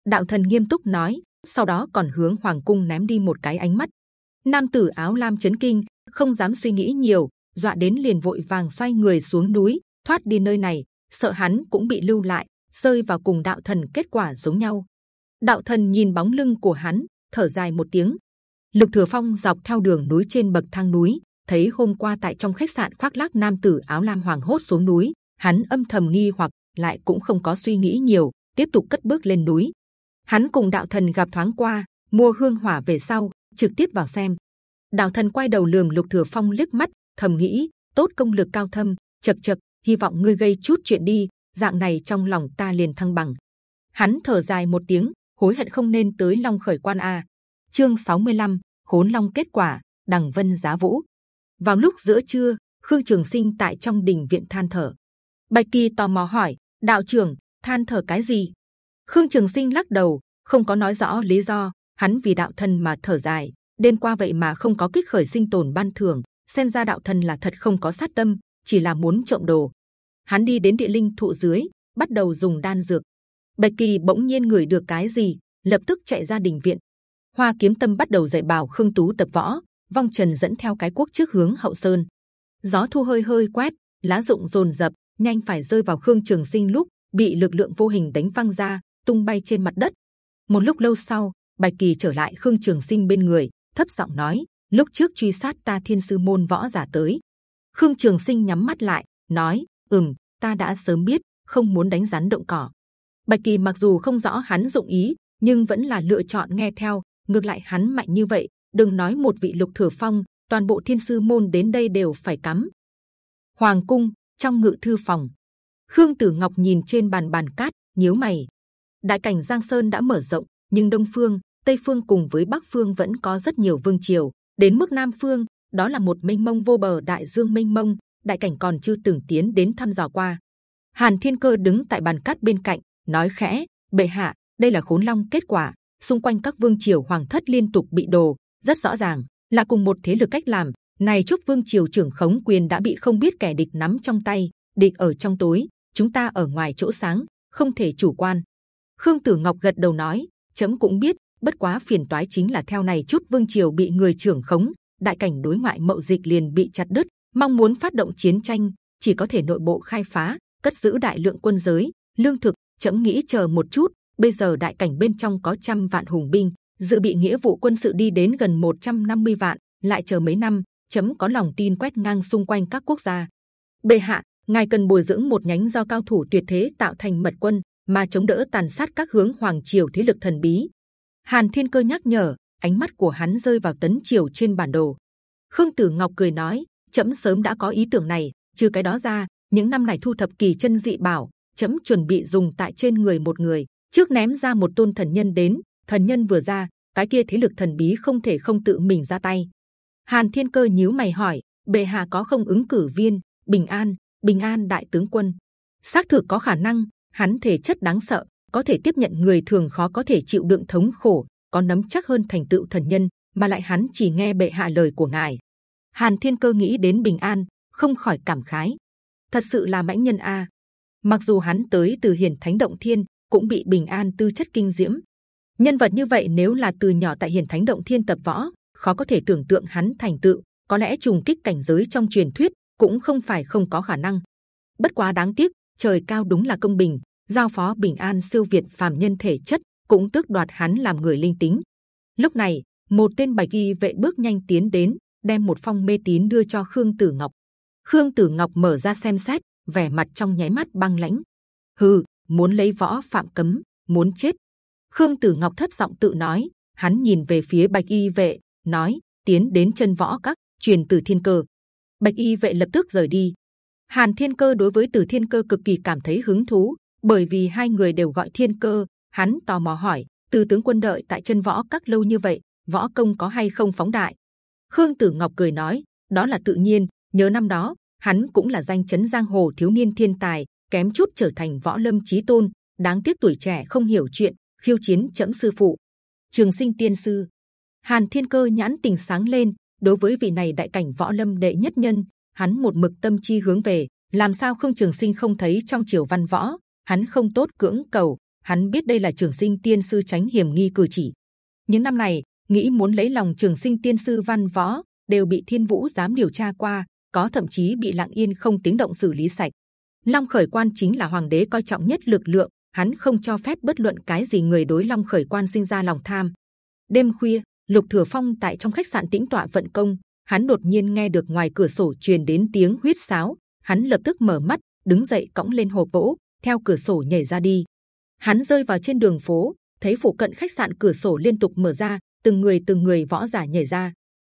Đạo thần nghiêm túc nói, sau đó còn hướng hoàng cung ném đi một cái ánh mắt. Nam tử áo lam chấn kinh, không dám suy nghĩ nhiều, dọa đến liền vội vàng xoay người xuống núi, thoát đi nơi này sợ hắn cũng bị lưu lại, rơi vào cùng đạo thần kết quả giống nhau. Đạo thần nhìn bóng lưng của hắn, thở dài một tiếng. Lục thừa phong dọc theo đường núi trên bậc thang núi, thấy hôm qua tại trong khách sạn khoác lác nam tử áo lam hoàng hốt xuống núi, hắn âm thầm nghi hoặc, lại cũng không có suy nghĩ nhiều, tiếp tục cất bước lên núi. Hắn cùng đạo thần gặp thoáng qua, mua hương hỏa về sau, trực tiếp vào xem. Đạo thần quay đầu lườm lục thừa phong liếc mắt, thầm nghĩ, tốt công lực cao thâm, chật chật hy vọng ngươi gây chút chuyện đi dạng này trong lòng ta liền thăng bằng. Hắn thở dài một tiếng hối hận không nên tới long khởi quan a. Chương 65, khốn long kết quả đằng vân giá vũ. Vào lúc giữa trưa khương trường sinh tại trong đình viện than thở. Bạch kỳ tò mò hỏi đạo trưởng than thở cái gì? Khương trường sinh lắc đầu không có nói rõ lý do hắn vì đạo thân mà thở dài. Đêm qua vậy mà không có kích khởi sinh tồn ban thưởng xem ra đạo thân là thật không có sát tâm chỉ là muốn trộm đồ. Hắn đi đến địa linh thụ dưới, bắt đầu dùng đan dược. Bạch kỳ bỗng nhiên ngửi được cái gì, lập tức chạy ra đình viện. Hoa kiếm tâm bắt đầu dạy bảo khương tú tập võ, vong trần dẫn theo cái cuốc trước hướng hậu sơn. Gió thu hơi hơi quét, lá rụng rồn rập, nhanh phải rơi vào khương trường sinh lúc bị lực lượng vô hình đánh văng ra, tung bay trên mặt đất. Một lúc lâu sau, bạch kỳ trở lại khương trường sinh bên người, thấp giọng nói, lúc trước truy sát ta thiên sư môn võ giả tới khương trường sinh nhắm mắt lại nói ừm ta đã sớm biết không muốn đánh rắn động cỏ. Bạch kỳ mặc dù không rõ hắn dụng ý nhưng vẫn là lựa chọn nghe theo. Ngược lại hắn mạnh như vậy đừng nói một vị lục thừa phong toàn bộ thiên sư môn đến đây đều phải cắm. Hoàng cung trong ngự thư phòng. Khương tử ngọc nhìn trên bàn bàn cát nhíu mày. Đại cảnh giang sơn đã mở rộng nhưng đông phương Tây phương cùng với Bắc phương vẫn có rất nhiều vương triều. Đến mức Nam phương, đó là một mênh mông vô bờ đại dương mênh mông, đại cảnh còn chưa từng tiến đến thăm dò qua. Hàn Thiên Cơ đứng tại bàn cát bên cạnh, nói khẽ: bệ hạ, đây là khốn long kết quả. Xung quanh các vương triều hoàng thất liên tục bị đồ, rất rõ ràng là cùng một thế lực cách làm. Này chúc vương triều trưởng khống quyền đã bị không biết kẻ địch nắm trong tay, địch ở trong tối, chúng ta ở ngoài chỗ sáng, không thể chủ quan. Khương Tử Ngọc gật đầu nói, chấm cũng biết, bất quá phiền toái chính là theo này chút vương triều bị người trưởng khống, đại cảnh đối ngoại mậu dịch liền bị chặt đứt, mong muốn phát động chiến tranh chỉ có thể nội bộ khai phá, cất giữ đại lượng quân giới, lương thực. chậm nghĩ chờ một chút, bây giờ đại cảnh bên trong có trăm vạn hùng binh, dự bị nghĩa vụ quân sự đi đến gần 150 vạn, lại chờ mấy năm, chấm có lòng tin quét ngang xung quanh các quốc gia. Bệ hạ, ngài cần bồi dưỡng một nhánh do cao thủ tuyệt thế tạo thành mật quân, mà chống đỡ tàn sát các hướng hoàng triều thế lực thần bí. Hàn Thiên Cơ nhắc nhở, ánh mắt của hắn rơi vào tấn triều trên bản đồ. Khương Tử Ngọc cười nói, "Chậm sớm đã có ý tưởng này. Trừ cái đó ra, những năm này thu thập kỳ chân dị bảo, chấm chuẩn bị dùng tại trên người một người. Trước ném ra một tôn thần nhân đến, thần nhân vừa ra, cái kia thế lực thần bí không thể không tự mình ra tay. Hàn Thiên Cơ nhíu mày hỏi, bệ hạ có không ứng cử viên? Bình An, Bình An đại tướng quân, xác thực có khả năng. Hắn thể chất đáng sợ, có thể tiếp nhận người thường khó có thể chịu đựng thống khổ, có nắm chắc hơn thành tựu thần nhân, mà lại hắn chỉ nghe bệ hạ lời của ngài. Hàn Thiên Cơ nghĩ đến Bình An, không khỏi cảm khái. Thật sự là mãnh nhân a. Mặc dù hắn tới từ hiển Thánh Động Thiên, cũng bị Bình An tư chất kinh diễm. Nhân vật như vậy nếu là từ nhỏ tại hiển Thánh Động Thiên tập võ, khó có thể tưởng tượng hắn thành tựu. Có lẽ trùng kích cảnh giới trong truyền thuyết cũng không phải không có khả năng. Bất quá đáng tiếc, trời cao đúng là công bình, giao phó Bình An siêu việt phàm nhân thể chất, cũng tước đoạt hắn làm người linh tính. Lúc này, một tên bạch y vệ bước nhanh tiến đến, đem một phong mê tín đưa cho Khương Tử Ngọc. Khương Tử Ngọc mở ra xem xét, vẻ mặt trong nháy mắt băng lãnh. Hừ, muốn lấy võ phạm cấm, muốn chết. Khương Tử Ngọc thấp giọng tự nói. Hắn nhìn về phía bạch y vệ, nói: tiến đến chân võ các, truyền từ thiên cơ. Bạch y vệ lập tức rời đi. Hàn Thiên Cơ đối với Từ Thiên Cơ cực kỳ cảm thấy hứng thú, bởi vì hai người đều gọi Thiên Cơ. Hắn tò mò hỏi: Từ tướng quân đợi tại chân võ các lâu như vậy, võ công có hay không phóng đại? Khương Tử Ngọc cười nói: đó là tự nhiên. Nhớ năm đó, hắn cũng là danh chấn giang hồ thiếu niên thiên tài, kém chút trở thành võ lâm chí tôn. Đáng tiếc tuổi trẻ không hiểu chuyện, khiêu chiến chậm sư phụ. Trường sinh tiên sư, Hàn Thiên Cơ nhãn tình sáng lên. Đối với vị này đại cảnh võ lâm đệ nhất nhân, hắn một mực tâm chi hướng về. Làm sao không Trường Sinh không thấy trong triều văn võ? Hắn không tốt cưỡng cầu. Hắn biết đây là Trường Sinh tiên sư tránh hiểm nghi cử chỉ. Những năm này, nghĩ muốn lấy lòng Trường Sinh tiên sư văn võ đều bị Thiên Vũ dám điều tra qua, có thậm chí bị lặng yên không tiếng động xử lý sạch. Long khởi quan chính là hoàng đế coi trọng nhất lực lượng, hắn không cho phép bất luận cái gì người đối Long khởi quan sinh ra lòng tham. Đêm khuya, Lục Thừa Phong tại trong khách sạn tĩnh tọa vận công, hắn đột nhiên nghe được ngoài cửa sổ truyền đến tiếng huyết sáo, hắn lập tức mở mắt, đứng dậy cõng lên hộp gỗ, theo cửa sổ nhảy ra đi. Hắn rơi vào trên đường phố, thấy phủ cận khách sạn cửa sổ liên tục mở ra, từng người từng người võ giả nhảy ra.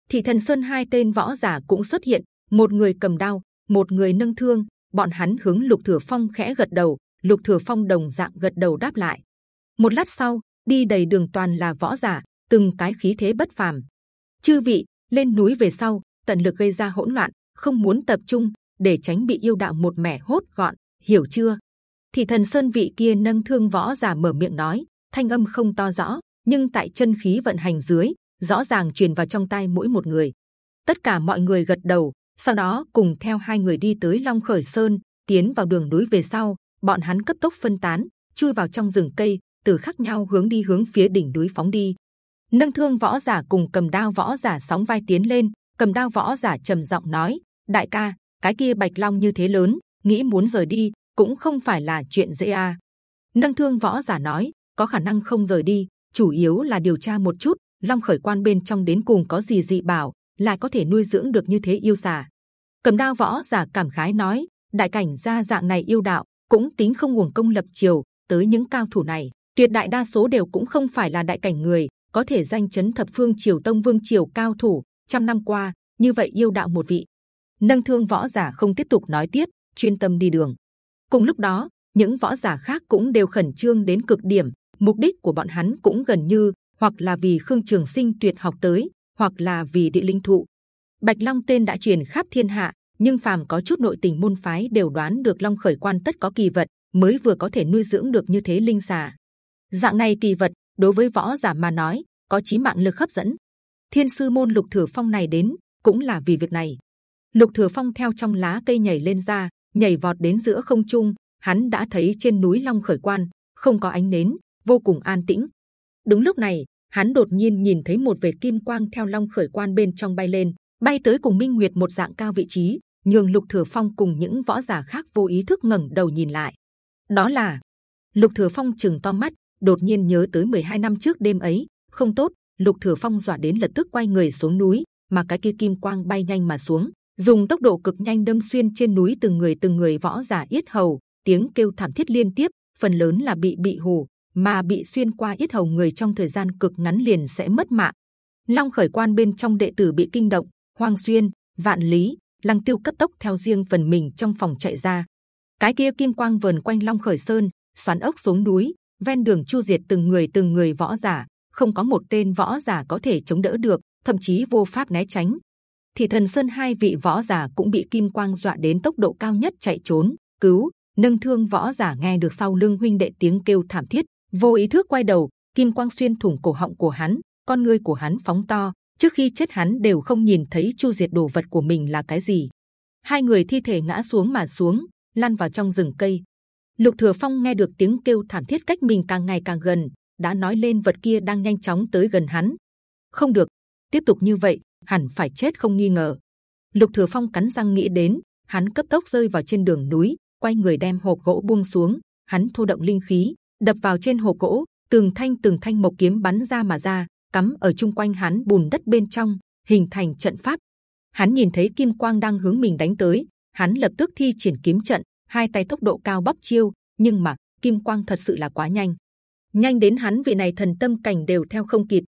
Thì thần sơn hai tên võ giả cũng xuất hiện, một người cầm đao, một người nâng thương. Bọn hắn hướng Lục Thừa Phong khẽ gật đầu, Lục Thừa Phong đồng dạng gật đầu đáp lại. Một lát sau, đi đầy đường toàn là võ giả, từng cái khí thế bất phàm. Chư vị lên núi về sau, tận lực gây ra hỗn loạn, không muốn tập trung, để tránh bị yêu đạo một mẻ hốt gọn, hiểu chưa? Thì thần sơn vị kia nâng thương võ giả mở miệng nói, thanh âm không to rõ, nhưng tại chân khí vận hành dưới, rõ ràng truyền vào trong tai mỗi một người. Tất cả mọi người gật đầu, sau đó cùng theo hai người đi tới Long Khởi Sơn, tiến vào đường núi về sau, bọn hắn cấp tốc phân tán, chui vào trong rừng cây, từ khác nhau hướng đi hướng phía đỉnh núi phóng đi nâng thương võ giả cùng cầm đao võ giả sóng vai tiến lên cầm đao võ giả trầm giọng nói đại ca cái kia bạch long như thế lớn nghĩ muốn rời đi cũng không phải là chuyện dễ a. À. nâng thương võ giả nói, có khả năng không rời đi, chủ yếu là điều tra một chút, long khởi quan bên trong đến cùng có gì dị bảo, lại có thể nuôi dưỡng được như thế yêu xà. Cầm đao võ giả cảm khái nói, đại cảnh gia dạng này yêu đạo, cũng tính không uổng công lập triều, tới những cao thủ này, tuyệt đại đa số đều cũng không phải là đại cảnh người, có thể danh chấn thập phương triều tông vương triều cao thủ, trăm năm qua, như vậy yêu đạo một vị. Nâng thương võ giả không tiếp tục nói tiếp, chuyên tâm đi đường cùng lúc đó, những võ giả khác cũng đều khẩn trương đến cực điểm. Mục đích của bọn hắn cũng gần như, hoặc là vì khương trường sinh tuyệt học tới, hoặc là vì địa linh thụ. Bạch long tên đã truyền khắp thiên hạ, nhưng phàm có chút nội tình môn phái đều đoán được long khởi quan tất có kỳ vật, mới vừa có thể nuôi dưỡng được như thế linh xà. Dạng này kỳ vật, đối với võ giả mà nói, có chí mạng lực hấp dẫn. Thiên sư môn lục thừa phong này đến, cũng là vì việc này. Lục thừa phong theo trong lá cây nhảy lên ra nhảy vọt đến giữa không trung, hắn đã thấy trên núi long khởi quan, không có ánh nến, vô cùng an tĩnh. Đúng lúc này, hắn đột nhiên nhìn thấy một vệt kim quang theo long khởi quan bên trong bay lên, bay tới cùng minh nguyệt một dạng cao vị trí, nhường lục thừa phong cùng những võ giả khác vô ý thức ngẩng đầu nhìn lại. Đó là lục thừa phong chừng to mắt, đột nhiên nhớ tới 12 năm trước đêm ấy, không tốt, lục thừa phong dọa đến lập tức quay người xuống núi, mà cái kia kim quang bay nhanh mà xuống dùng tốc độ cực nhanh đâm xuyên trên núi từng người từng người võ giả yết hầu, tiếng kêu thảm thiết liên tiếp, phần lớn là bị bị hù, mà bị xuyên qua yết hầu người trong thời gian cực ngắn liền sẽ mất mạng. Long khởi quan bên trong đệ tử bị kinh động, hoang xuyên, vạn lý, lăng tiêu cấp tốc theo riêng phần mình trong phòng chạy ra. Cái kia kim quang vờn quanh long khởi sơn, xoắn ốc xuống núi, ven đường chu diệt từng người từng người võ giả, không có một tên võ giả có thể chống đỡ được, thậm chí vô pháp né tránh thì thần sơn hai vị võ giả cũng bị kim quang dọa đến tốc độ cao nhất chạy trốn. Cứu, nâng thương võ giả nghe được sau lưng huynh đệ tiếng kêu thảm thiết. Vô ý thức quay đầu, kim quang xuyên thủng cổ họng của hắn, con ngươi của hắn phóng to. Trước khi chết hắn đều không nhìn thấy chu diệt đồ vật của mình là cái gì. Hai người thi thể ngã xuống mà xuống, lăn vào trong rừng cây. Lục thừa phong nghe được tiếng kêu thảm thiết cách mình càng ngày càng gần, đã nói lên vật kia đang nhanh chóng tới gần hắn. Không được, tiếp tục như vậy hẳn phải chết không nghi ngờ. Lục thừa phong cắn răng nghĩ đến, hắn cấp tốc rơi vào trên đường núi, quay người đem hộp gỗ buông xuống, hắn thu động linh khí, đập vào trên hộp gỗ, từng thanh từng thanh mộc kiếm bắn ra mà ra, cắm ở chung quanh hắn bùn đất bên trong, hình thành trận pháp. Hắn nhìn thấy kim quang đang hướng mình đánh tới, hắn lập tức thi triển kiếm trận, hai tay tốc độ cao bóc chiêu, nhưng mà, kim quang thật sự là quá nhanh. Nhanh đến hắn vị này thần tâm cảnh đều theo không kịp.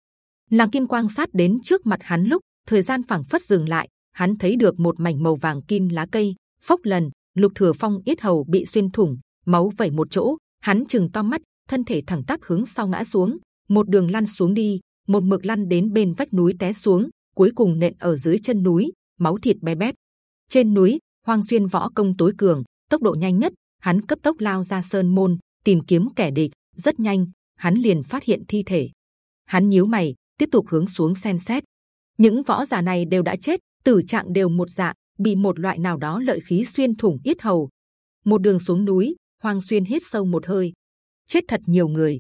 Làm kim quang sát đến trước mặt hắn lúc thời gian phảng phất dừng lại, hắn thấy được một mảnh màu vàng kim lá cây, phốc lần, lục thừa phong yết hầu bị xuyên thủng, máu vẩy một chỗ, hắn chừng to mắt, thân thể thẳng tắp hướng sau ngã xuống, một đường lăn xuống đi, một mực lăn đến bên vách núi té xuống, cuối cùng nện ở dưới chân núi, máu thịt bé bét. Trên núi, hoang xuyên võ công tối cường, tốc độ nhanh nhất, hắn cấp tốc lao ra sơn môn, tìm kiếm kẻ địch, rất nhanh, hắn liền phát hiện thi thể. Hắn nhíu mày, tiếp tục hướng xuống xem xét những võ giả này đều đã chết, tử trạng đều một dạng bị một loại nào đó lợi khí xuyên thủng yết hầu. Một đường xuống núi, hoang xuyên hít sâu một hơi. Chết thật nhiều người.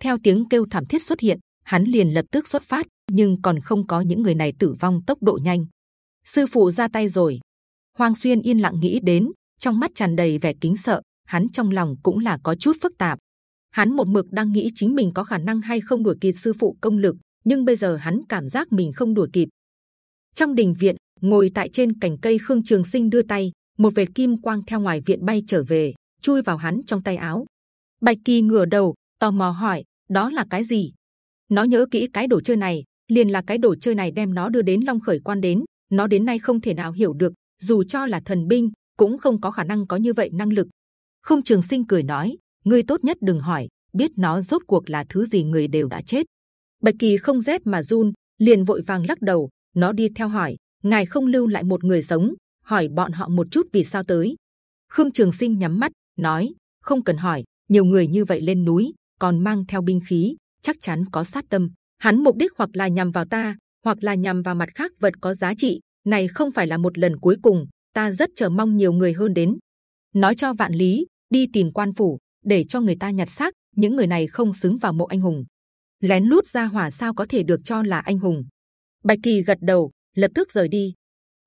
Theo tiếng kêu thảm thiết xuất hiện, hắn liền lập tức xuất phát, nhưng còn không có những người này tử vong tốc độ nhanh. Sư phụ ra tay rồi. Hoang xuyên yên lặng nghĩ đến, trong mắt tràn đầy vẻ kính sợ, hắn trong lòng cũng là có chút phức tạp. Hắn một mực đang nghĩ chính mình có khả năng hay không đuổi kịp sư phụ công lực nhưng bây giờ hắn cảm giác mình không đuổi kịp. Trong đình viện, ngồi tại trên cành cây khương trường sinh đưa tay, một vệt kim quang theo ngoài viện bay trở về, chui vào hắn trong tay áo. Bạch kỳ ngửa đầu, tò mò hỏi, đó là cái gì? Nó nhớ kỹ cái đồ chơi này, liền là cái đồ chơi này đem nó đưa đến long khởi quan đến. Nó đến nay không thể nào hiểu được, dù cho là thần binh, cũng không có khả năng có như vậy năng lực. Không trường sinh cười nói, ngươi tốt nhất đừng hỏi, biết nó rốt cuộc là thứ gì người đều đã chết bạch kỳ không rét mà run, liền vội vàng lắc đầu, nó đi theo hỏi, ngài không lưu lại một người sống? Hỏi bọn họ một chút vì sao tới. Khương trường sinh nhắm mắt, nói, không cần hỏi, nhiều người như vậy lên núi, còn mang theo binh khí, chắc chắn có sát tâm. Hắn mục đích hoặc là nhằm vào ta, hoặc là nhằm vào mặt khác vật có giá trị, này không phải là một lần cuối cùng, ta rất chờ mong nhiều người hơn đến. Nói cho vạn lý, đi tìm quan phủ, để cho người ta nhặt xác, những người này không xứng vào mộ anh hùng lén lút ra hỏa sao có thể được cho là anh hùng. Bạch kỳ gật đầu, lập tức rời đi.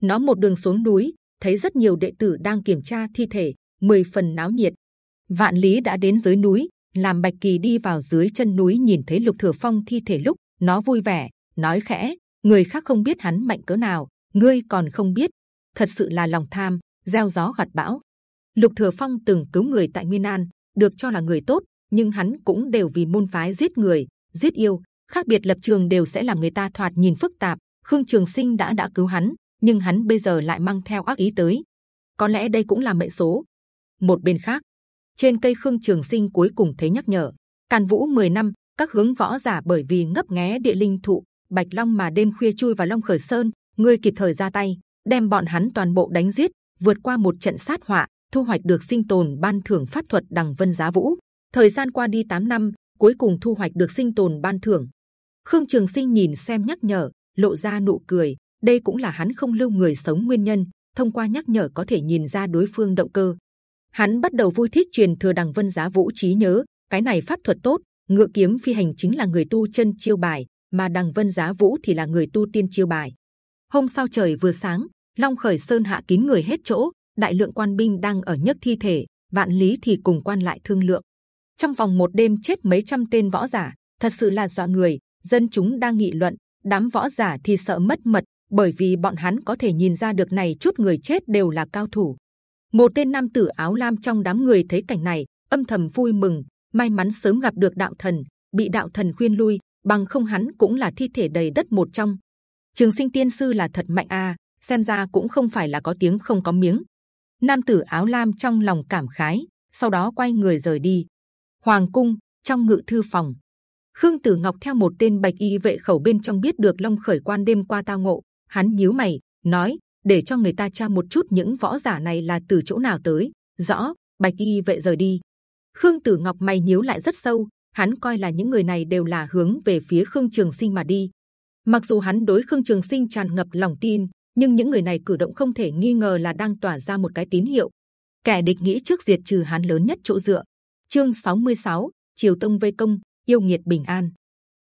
Nó một đường xuống núi, thấy rất nhiều đệ tử đang kiểm tra thi thể, mười phần náo nhiệt. Vạn lý đã đến dưới núi, làm bạch kỳ đi vào dưới chân núi nhìn thấy lục thừa phong thi thể lúc, nó vui vẻ, nói khẽ, người khác không biết hắn mạnh cỡ nào, ngươi còn không biết. Thật sự là lòng tham, gieo gió gặt bão. Lục thừa phong từng cứu người tại nguyên an, được cho là người tốt, nhưng hắn cũng đều vì môn phái giết người giết yêu, khác biệt lập trường đều sẽ làm người ta thoạt nhìn phức tạp. Khương trường sinh đã đã cứu hắn, nhưng hắn bây giờ lại mang theo ác ý tới. Có lẽ đây cũng là mệnh số. Một bên khác, trên cây khương trường sinh cuối cùng thấy nhắc nhở, càn vũ 10 năm, các hướng võ giả bởi vì ngấp nghé địa linh thụ, bạch long mà đêm khuya chui vào long khởi sơn, ngươi kịp thời ra tay, đem bọn hắn toàn bộ đánh giết, vượt qua một trận sát họa, thu hoạch được sinh tồn ban thưởng pháp thuật đằng vân giá vũ. Thời gian qua đi 8 năm cuối cùng thu hoạch được sinh tồn ban thưởng. Khương trường sinh nhìn xem nhắc nhở, lộ ra nụ cười. Đây cũng là hắn không lưu người sống nguyên nhân, thông qua nhắc nhở có thể nhìn ra đối phương động cơ. Hắn bắt đầu vui thích truyền thừa đằng vân giá vũ trí nhớ. Cái này pháp thuật tốt, ngựa kiếm phi hành chính là người tu chân chiêu bài, mà đằng vân giá vũ thì là người tu tiên chiêu bài. Hôm sau trời vừa sáng, long khởi sơn hạ kín người hết chỗ. Đại lượng quan binh đang ở nhất thi thể, vạn lý thì cùng quan lại thương lượng trong vòng một đêm chết mấy trăm tên võ giả, thật sự là dọa người. Dân chúng đang nghị luận, đám võ giả thì sợ mất mật, bởi vì bọn hắn có thể nhìn ra được này chút người chết đều là cao thủ. Một tên nam tử áo lam trong đám người thấy cảnh này, âm thầm vui mừng. May mắn sớm gặp được đạo thần, bị đạo thần khuyên lui, bằng không hắn cũng là thi thể đầy đất một trong. Trường sinh tiên sư là thật mạnh a, xem ra cũng không phải là có tiếng không có miếng. Nam tử áo lam trong lòng cảm khái, sau đó quay người rời đi hoàng cung, trong ngự thư phòng. Khương tử ngọc theo một tên bạch y vệ khẩu bên trong biết được long khởi quan đêm qua tao ngộ. Hắn nhíu mày, nói, để cho người ta tra một chút những võ giả này là từ chỗ nào tới. Rõ, bạch y vệ rời đi. Khương tử ngọc mày nhíu lại rất sâu, hắn coi là những người này đều là hướng về phía khương trường sinh mà đi. Mặc dù hắn đối khương trường sinh tràn ngập lòng tin, nhưng những người này cử động không thể nghi ngờ là đang tỏa ra một cái tín hiệu. Kẻ địch nghĩ trước diệt trừ hắn lớn nhất chỗ dựa chương 66, triều tông vây công yêu nghiệt bình an.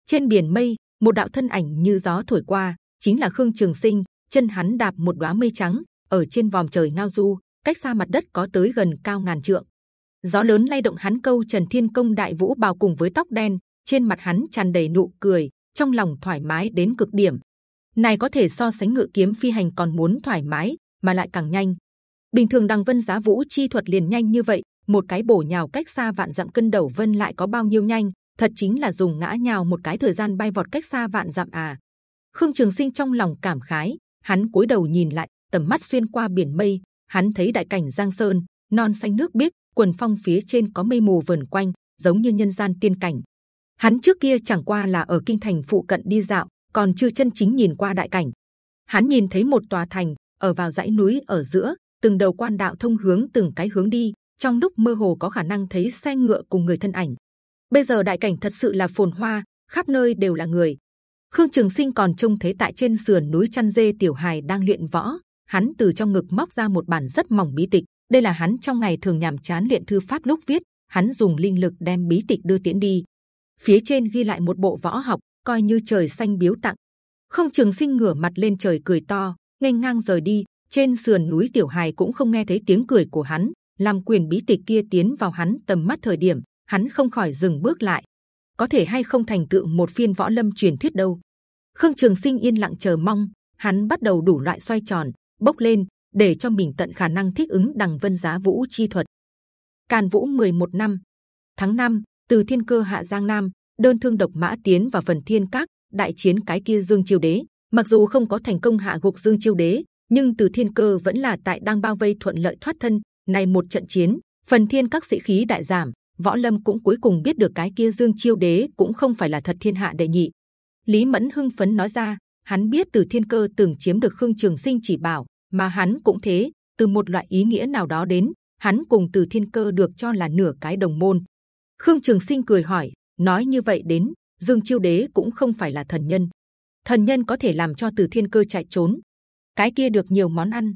Trên biển mây một đạo thân ảnh như gió thổi qua chính là khương trường sinh chân hắn đạp một đóa mây trắng ở trên vòm trời ngao du cách xa mặt đất có tới gần cao ngàn trượng. Gió lớn lay động hắn câu trần thiên công đại vũ bào cùng với tóc đen trên mặt hắn tràn đầy nụ cười trong lòng thoải mái đến cực điểm. Này có thể so sánh ngự kiếm phi hành còn muốn thoải mái mà lại càng nhanh. Bình thường đằng vân giá vũ chi thuật liền nhanh như vậy một cái bổ nhào cách xa vạn dặm cân đầu vân lại có bao nhiêu nhanh? Thật chính là dùng ngã nhào một cái thời gian bay vọt cách xa vạn dặm à? Khương trường sinh trong lòng cảm khái, hắn cúi đầu nhìn lại, tầm mắt xuyên qua biển mây, hắn thấy đại cảnh giang sơn, non xanh nước biếc, quần phong phía trên có mây mù vần quanh, giống như nhân gian tiên cảnh. Hắn trước kia chẳng qua là ở kinh thành phụ cận đi dạo, còn chưa chân chính nhìn qua đại cảnh. Hắn nhìn thấy một tòa thành, ở vào dãy núi ở giữa, từng đầu quan đạo thông hướng từng cái hướng đi trong lúc mơ hồ có khả năng thấy xe ngựa cùng người thân ảnh. Bây giờ đại cảnh thật sự là phồn hoa, khắp nơi đều là người. Khương trường sinh còn trông thấy tại trên sườn núi chăn dê tiểu hài đang luyện võ. Hắn từ trong ngực móc ra một bản rất mỏng bí tịch. Đây là hắn trong ngày thường nhàm chán luyện thư pháp lúc viết. Hắn dùng linh lực đem bí tịch đưa tiễn đi. Phía trên ghi lại một bộ võ học, coi như trời xanh biếu tặng. Không trường sinh ngửa mặt lên trời cười to, nghênh ngang rời đi. Trên sườn núi tiểu hài cũng không nghe thấy tiếng cười của hắn làm quyền bí tịch kia tiến vào hắn tầm mắt thời điểm hắn không khỏi dừng bước lại. Có thể hay không thành tựu một phiên võ lâm truyền thuyết đâu? Khương trường sinh yên lặng chờ mong hắn bắt đầu đủ loại xoay tròn bốc lên để cho mình tận khả năng thích ứng đằng vân giá vũ chi thuật. Càn vũ 11 năm. Tháng 5, từ thiên cơ hạ giang nam đơn thương độc mã tiến vào phần thiên các đại chiến cái kia dương chiêu đế. Mặc dù không có thành công hạ gục dương chiêu đế nhưng từ thiên cơ vẫn là tại đang bao vây thuận lợi thoát thân này một trận chiến, phần thiên các sĩ khí đại giảm, võ lâm cũng cuối cùng biết được cái kia dương chiêu đế cũng không phải là thật thiên hạ đệ nhị. Lý mẫn hưng phấn nói ra, hắn biết từ thiên cơ từng chiếm được khương trường sinh chỉ bảo, mà hắn cũng thế, từ một loại ý nghĩa nào đó đến, hắn cùng từ thiên cơ được cho là nửa cái đồng môn. Khương trường sinh cười hỏi, nói như vậy đến, dương chiêu đế cũng không phải là thần nhân. Thần nhân có thể làm cho từ thiên cơ chạy trốn. Cái kia được nhiều món ăn.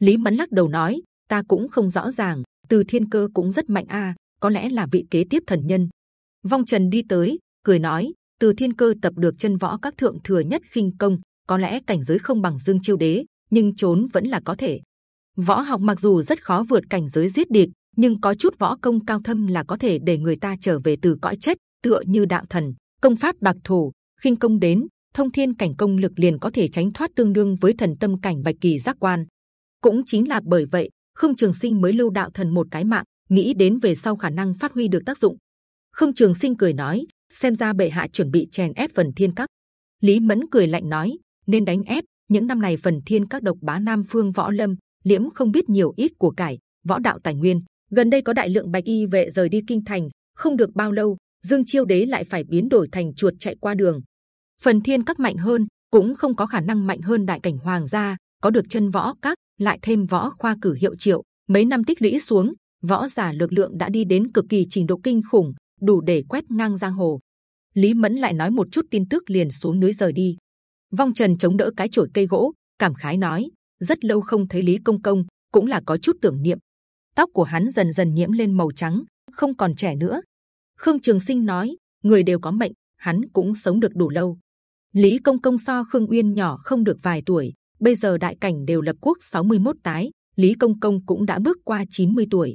Lý mẫn lắc đầu nói ta cũng không rõ ràng, từ thiên cơ cũng rất mạnh a, có lẽ là vị kế tiếp thần nhân. Vong trần đi tới, cười nói, từ thiên cơ tập được chân võ các thượng thừa nhất khinh công, có lẽ cảnh giới không bằng dương chiêu đế, nhưng trốn vẫn là có thể. Võ học mặc dù rất khó vượt cảnh giới giết địch, nhưng có chút võ công cao thâm là có thể để người ta trở về từ cõi chết tựa như đạo thần, công pháp bạc thổ khinh công đến, thông thiên cảnh công lực liền có thể tránh thoát tương đương với thần tâm cảnh bạch kỳ giác quan. Cũng chính là bởi vậy khương trường sinh mới lưu đạo thần một cái mạng nghĩ đến về sau khả năng phát huy được tác dụng khương trường sinh cười nói xem ra bệ hạ chuẩn bị chèn ép phần thiên các lý mẫn cười lạnh nói nên đánh ép những năm này phần thiên các độc bá nam phương võ lâm liễm không biết nhiều ít của cải võ đạo tài nguyên gần đây có đại lượng bạch y vệ rời đi kinh thành không được bao lâu Dương Chiêu Đế lại phải biến đổi thành chuột chạy qua đường. Phần thiên các mạnh hơn, cũng không có khả năng mạnh hơn đại cảnh hoàng gia. Có được chân võ các, lại thêm võ khoa cử hiệu triệu, mấy năm tích lũy xuống, võ giả lực lượng đã đi đến cực kỳ trình độ kinh khủng, đủ để quét ngang giang hồ. Lý Mẫn lại nói một chút tin tức liền xuống núi rời đi. Vong Trần chống đỡ cái chổi cây gỗ, cảm khái nói: rất lâu không thấy Lý Công Công, cũng là có chút tưởng niệm. Tóc của hắn dần dần nhiễm lên màu trắng, không còn trẻ nữa. Khương Trường Sinh nói: người đều có mệnh, hắn cũng sống được đủ lâu. Lý Công Công so Khương Uyên nhỏ không được vài tuổi, bây giờ đại cảnh đều lập quốc 61 tái, Lý Công Công cũng đã bước qua 90 tuổi.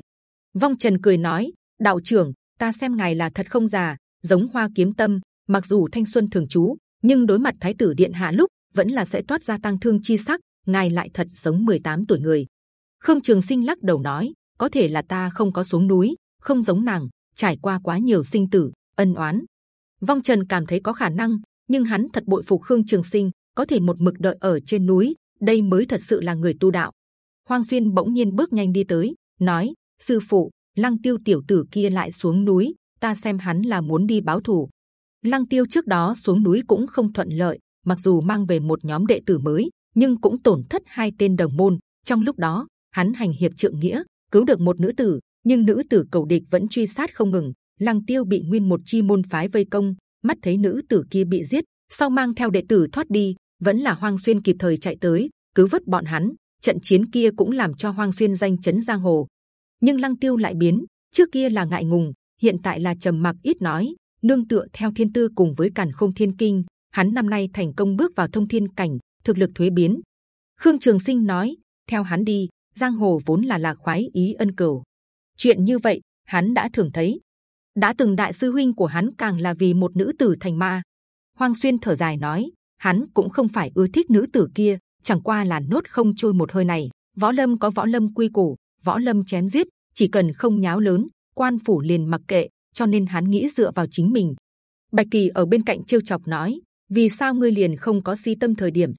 Vong Trần cười nói: đạo trưởng, ta xem ngài là thật không già, giống Hoa Kiếm Tâm, mặc dù thanh xuân thường trú, nhưng đối mặt Thái tử điện hạ lúc vẫn là sẽ toát ra tăng thương chi sắc. Ngài lại thật giống 18 tuổi người. Khương Trường Sinh lắc đầu nói: có thể là ta không có xuống núi, không giống nàng, trải qua quá nhiều sinh tử, ân oán. Vong Trần cảm thấy có khả năng, nhưng hắn thật bội phục Khương Trường Sinh, có thể một mực đợi ở trên núi, đây mới thật sự là người tu đạo. Hoang Xuyên bỗng nhiên bước nhanh đi tới, nói: sư phụ, Lăng Tiêu tiểu tử kia lại xuống núi, ta xem hắn là muốn đi báo thù. Lăng Tiêu trước đó xuống núi cũng không thuận lợi, mặc dù mang về một nhóm đệ tử mới, nhưng cũng tổn thất hai tên đồng môn. Trong lúc đó, hắn hành hiệp trượng nghĩa, cứu được một nữ tử, nhưng nữ tử cầu địch vẫn truy sát không ngừng. Lăng Tiêu bị nguyên một chi môn phái vây công, mắt thấy nữ tử kia bị giết, sau mang theo đệ tử thoát đi, vẫn là Hoang Xuyên kịp thời chạy tới cứu vớt bọn hắn. Trận chiến kia cũng làm cho Hoang Xuyên danh chấn giang hồ. Nhưng Lăng Tiêu lại biến, trước kia là ngại ngùng, hiện tại là trầm mặc ít nói, nương tựa theo thiên tư cùng với càn không thiên kinh, hắn năm nay thành công bước vào thông thiên cảnh, thực lực thuế biến. Khương Trường Sinh nói, theo hắn đi, giang hồ vốn là lạc khoái ý ân cửu. Chuyện như vậy, hắn đã thường thấy. đã từng đại sư huynh của hắn càng là vì một nữ tử thành ma. Hoang Xuyên thở dài nói, hắn cũng không phải ưa thích nữ tử kia, chẳng qua là nốt không trôi một hơi này. Võ lâm có võ lâm quy củ, võ lâm chém giết, chỉ cần không nháo lớn, quan phủ liền mặc kệ, cho nên hắn nghĩ dựa vào chính mình. Bạch Kỳ ở bên cạnh trêu chọc nói, vì sao ngươi liền không có si tâm thời điểm?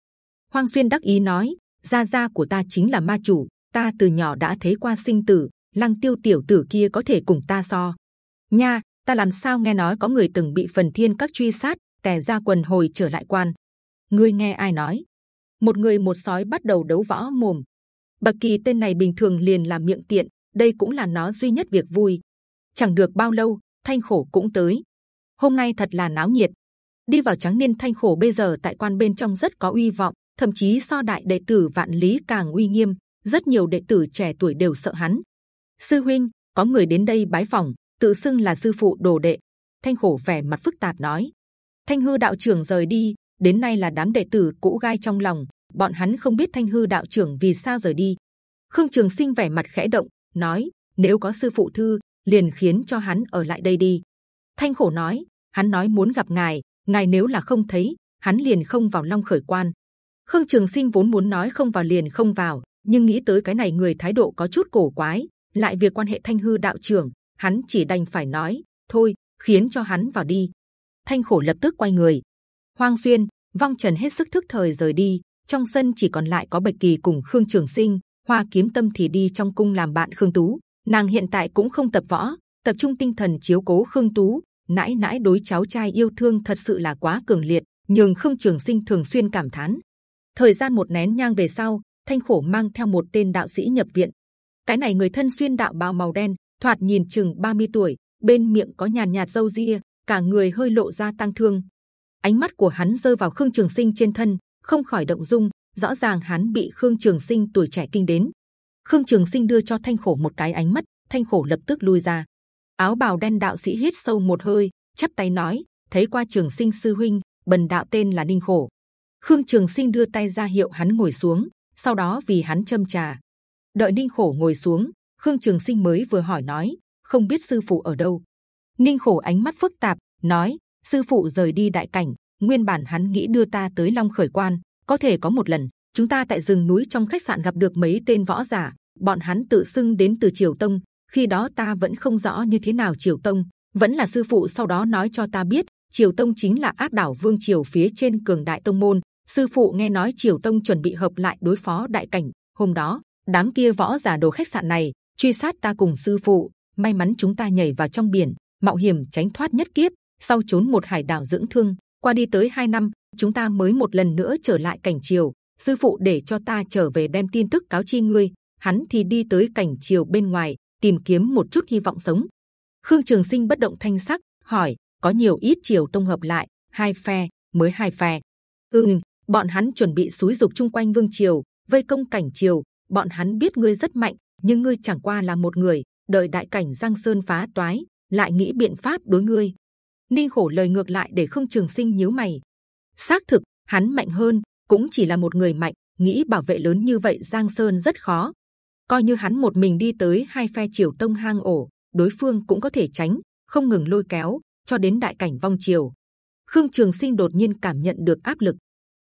Hoang Xuyên đắc ý nói, gia gia của ta chính là ma chủ, ta từ nhỏ đã thấy qua sinh tử, lăng tiêu tiểu tử kia có thể cùng ta so. Nha, ta làm sao nghe nói có người từng bị phần thiên các truy sát, tè ra quần hồi trở lại quan. Ngươi nghe ai nói? Một người một sói bắt đầu đấu võ mồm. Bậc kỳ tên này bình thường liền làm miệng tiện, đây cũng là nó duy nhất việc vui. Chẳng được bao lâu, thanh khổ cũng tới. Hôm nay thật là náo nhiệt. Đi vào trắng niên thanh khổ bây giờ tại quan bên trong rất có uy vọng, thậm chí so đại đệ tử vạn lý càng uy nghiêm. Rất nhiều đệ tử trẻ tuổi đều sợ hắn. Sư huynh, có người đến đây bái phòng, tự xưng là sư phụ đồ đệ. Thanh khổ vẻ mặt phức tạp nói. Thanh hư đạo trưởng rời đi, đến nay là đám đệ tử cũ gai trong lòng. Bọn hắn không biết thanh hư đạo trưởng vì sao rời đi. Khương Trường Sinh vẻ mặt khẽ động, nói: nếu có sư phụ thư, liền khiến cho hắn ở lại đây đi. Thanh khổ nói: hắn nói muốn gặp ngài, ngài nếu là không thấy, hắn liền không vào Long Khởi Quan. Khương Trường Sinh vốn muốn nói không vào liền không vào, nhưng nghĩ tới cái này người thái độ có chút cổ quái, lại việc quan hệ Thanh hư đạo trưởng, hắn chỉ đành phải nói thôi, khiến cho hắn vào đi. Thanh khổ lập tức quay người. Hoang xuyên, vong trần hết sức thức thời rời đi. Trong sân chỉ còn lại có Bạch Kỳ cùng Khương Trường Sinh. Hoa Kiếm Tâm thì đi trong cung làm bạn Khương Tú. Nàng hiện tại cũng không tập võ, tập trung tinh thần chiếu cố Khương Tú. Nãi nãi đối cháu trai yêu thương thật sự là quá cường liệt, nhưng Khương Trường Sinh thường xuyên cảm thán. Thời gian một nén nhang về sau, Thanh Khổ mang theo một tên đạo sĩ nhập viện. Cái này người thân xuyên đạo bào màu đen, thoạt nhìn chừng 30 tuổi, bên miệng có nhàn nhạt râu ria, cả người hơi lộ ra tăng thương. Ánh mắt của hắn rơi vào Khương Trường Sinh trên thân, không khỏi động dung. Rõ ràng hắn bị Khương Trường Sinh tuổi trẻ kinh đến. Khương Trường Sinh đưa cho Thanh Khổ một cái ánh mắt, Thanh Khổ lập tức lui ra. Áo bào đen đạo sĩ hít sâu một hơi, chắp tay nói: thấy qua Trường Sinh sư huynh, bần đạo tên là Ninh Khổ. Khương Trường Sinh đưa tay ra hiệu hắn ngồi xuống, sau đó vì hắn châm trà. Đợi Ninh Khổ ngồi xuống, Khương Trường Sinh mới vừa hỏi nói: không biết sư phụ ở đâu? Ninh Khổ ánh mắt phức tạp, nói: sư phụ rời đi đại cảnh, nguyên bản hắn nghĩ đưa ta tới Long Khởi Quan, có thể có một lần chúng ta tại rừng núi trong khách sạn gặp được mấy tên võ giả, bọn hắn tự xưng đến từ Triều Tông. Khi đó ta vẫn không rõ như thế nào Triều Tông, vẫn là sư phụ sau đó nói cho ta biết Triều Tông chính là áp đảo Vương Triều phía trên cường đại tông môn. Sư phụ nghe nói Triều Tông chuẩn bị hợp lại đối phó đại cảnh. Hôm đó, đám kia võ giả đồ khách sạn này truy sát ta cùng sư phụ. May mắn chúng ta nhảy vào trong biển, mạo hiểm tránh thoát nhất kiếp, sau trốn một hải đảo dưỡng thương. Qua đi tới hai năm, chúng ta mới một lần nữa trở lại cảnh triều. Sư phụ để cho ta trở về đem tin tức cáo chi ngươi. Hắn thì đi tới cảnh triều bên ngoài, tìm kiếm một chút hy vọng sống. Khương trường sinh bất động thanh sắc, hỏi, có nhiều ít triều tông hợp lại? Hai phe, mới hai phe. Ừm, bọn hắn chuẩn bị xúi dục chung quanh vương triều, vây công cảnh triều. Bọn hắn biết ngươi rất mạnh, nhưng ngươi chẳng qua là một người. Đợi đại cảnh giang sơn phá toái lại nghĩ biện pháp đối ngươi. Ninh khổ lời ngược lại để không trường sinh nhíu mày. Xác thực, hắn mạnh hơn, cũng chỉ là một người mạnh, nghĩ bảo vệ lớn như vậy giang sơn rất khó. Coi như hắn một mình đi tới hai phe triều tông hang ổ, đối phương cũng có thể tránh, không ngừng lôi kéo, cho đến đại cảnh vong triều. Khương trường sinh đột nhiên cảm nhận được áp lực.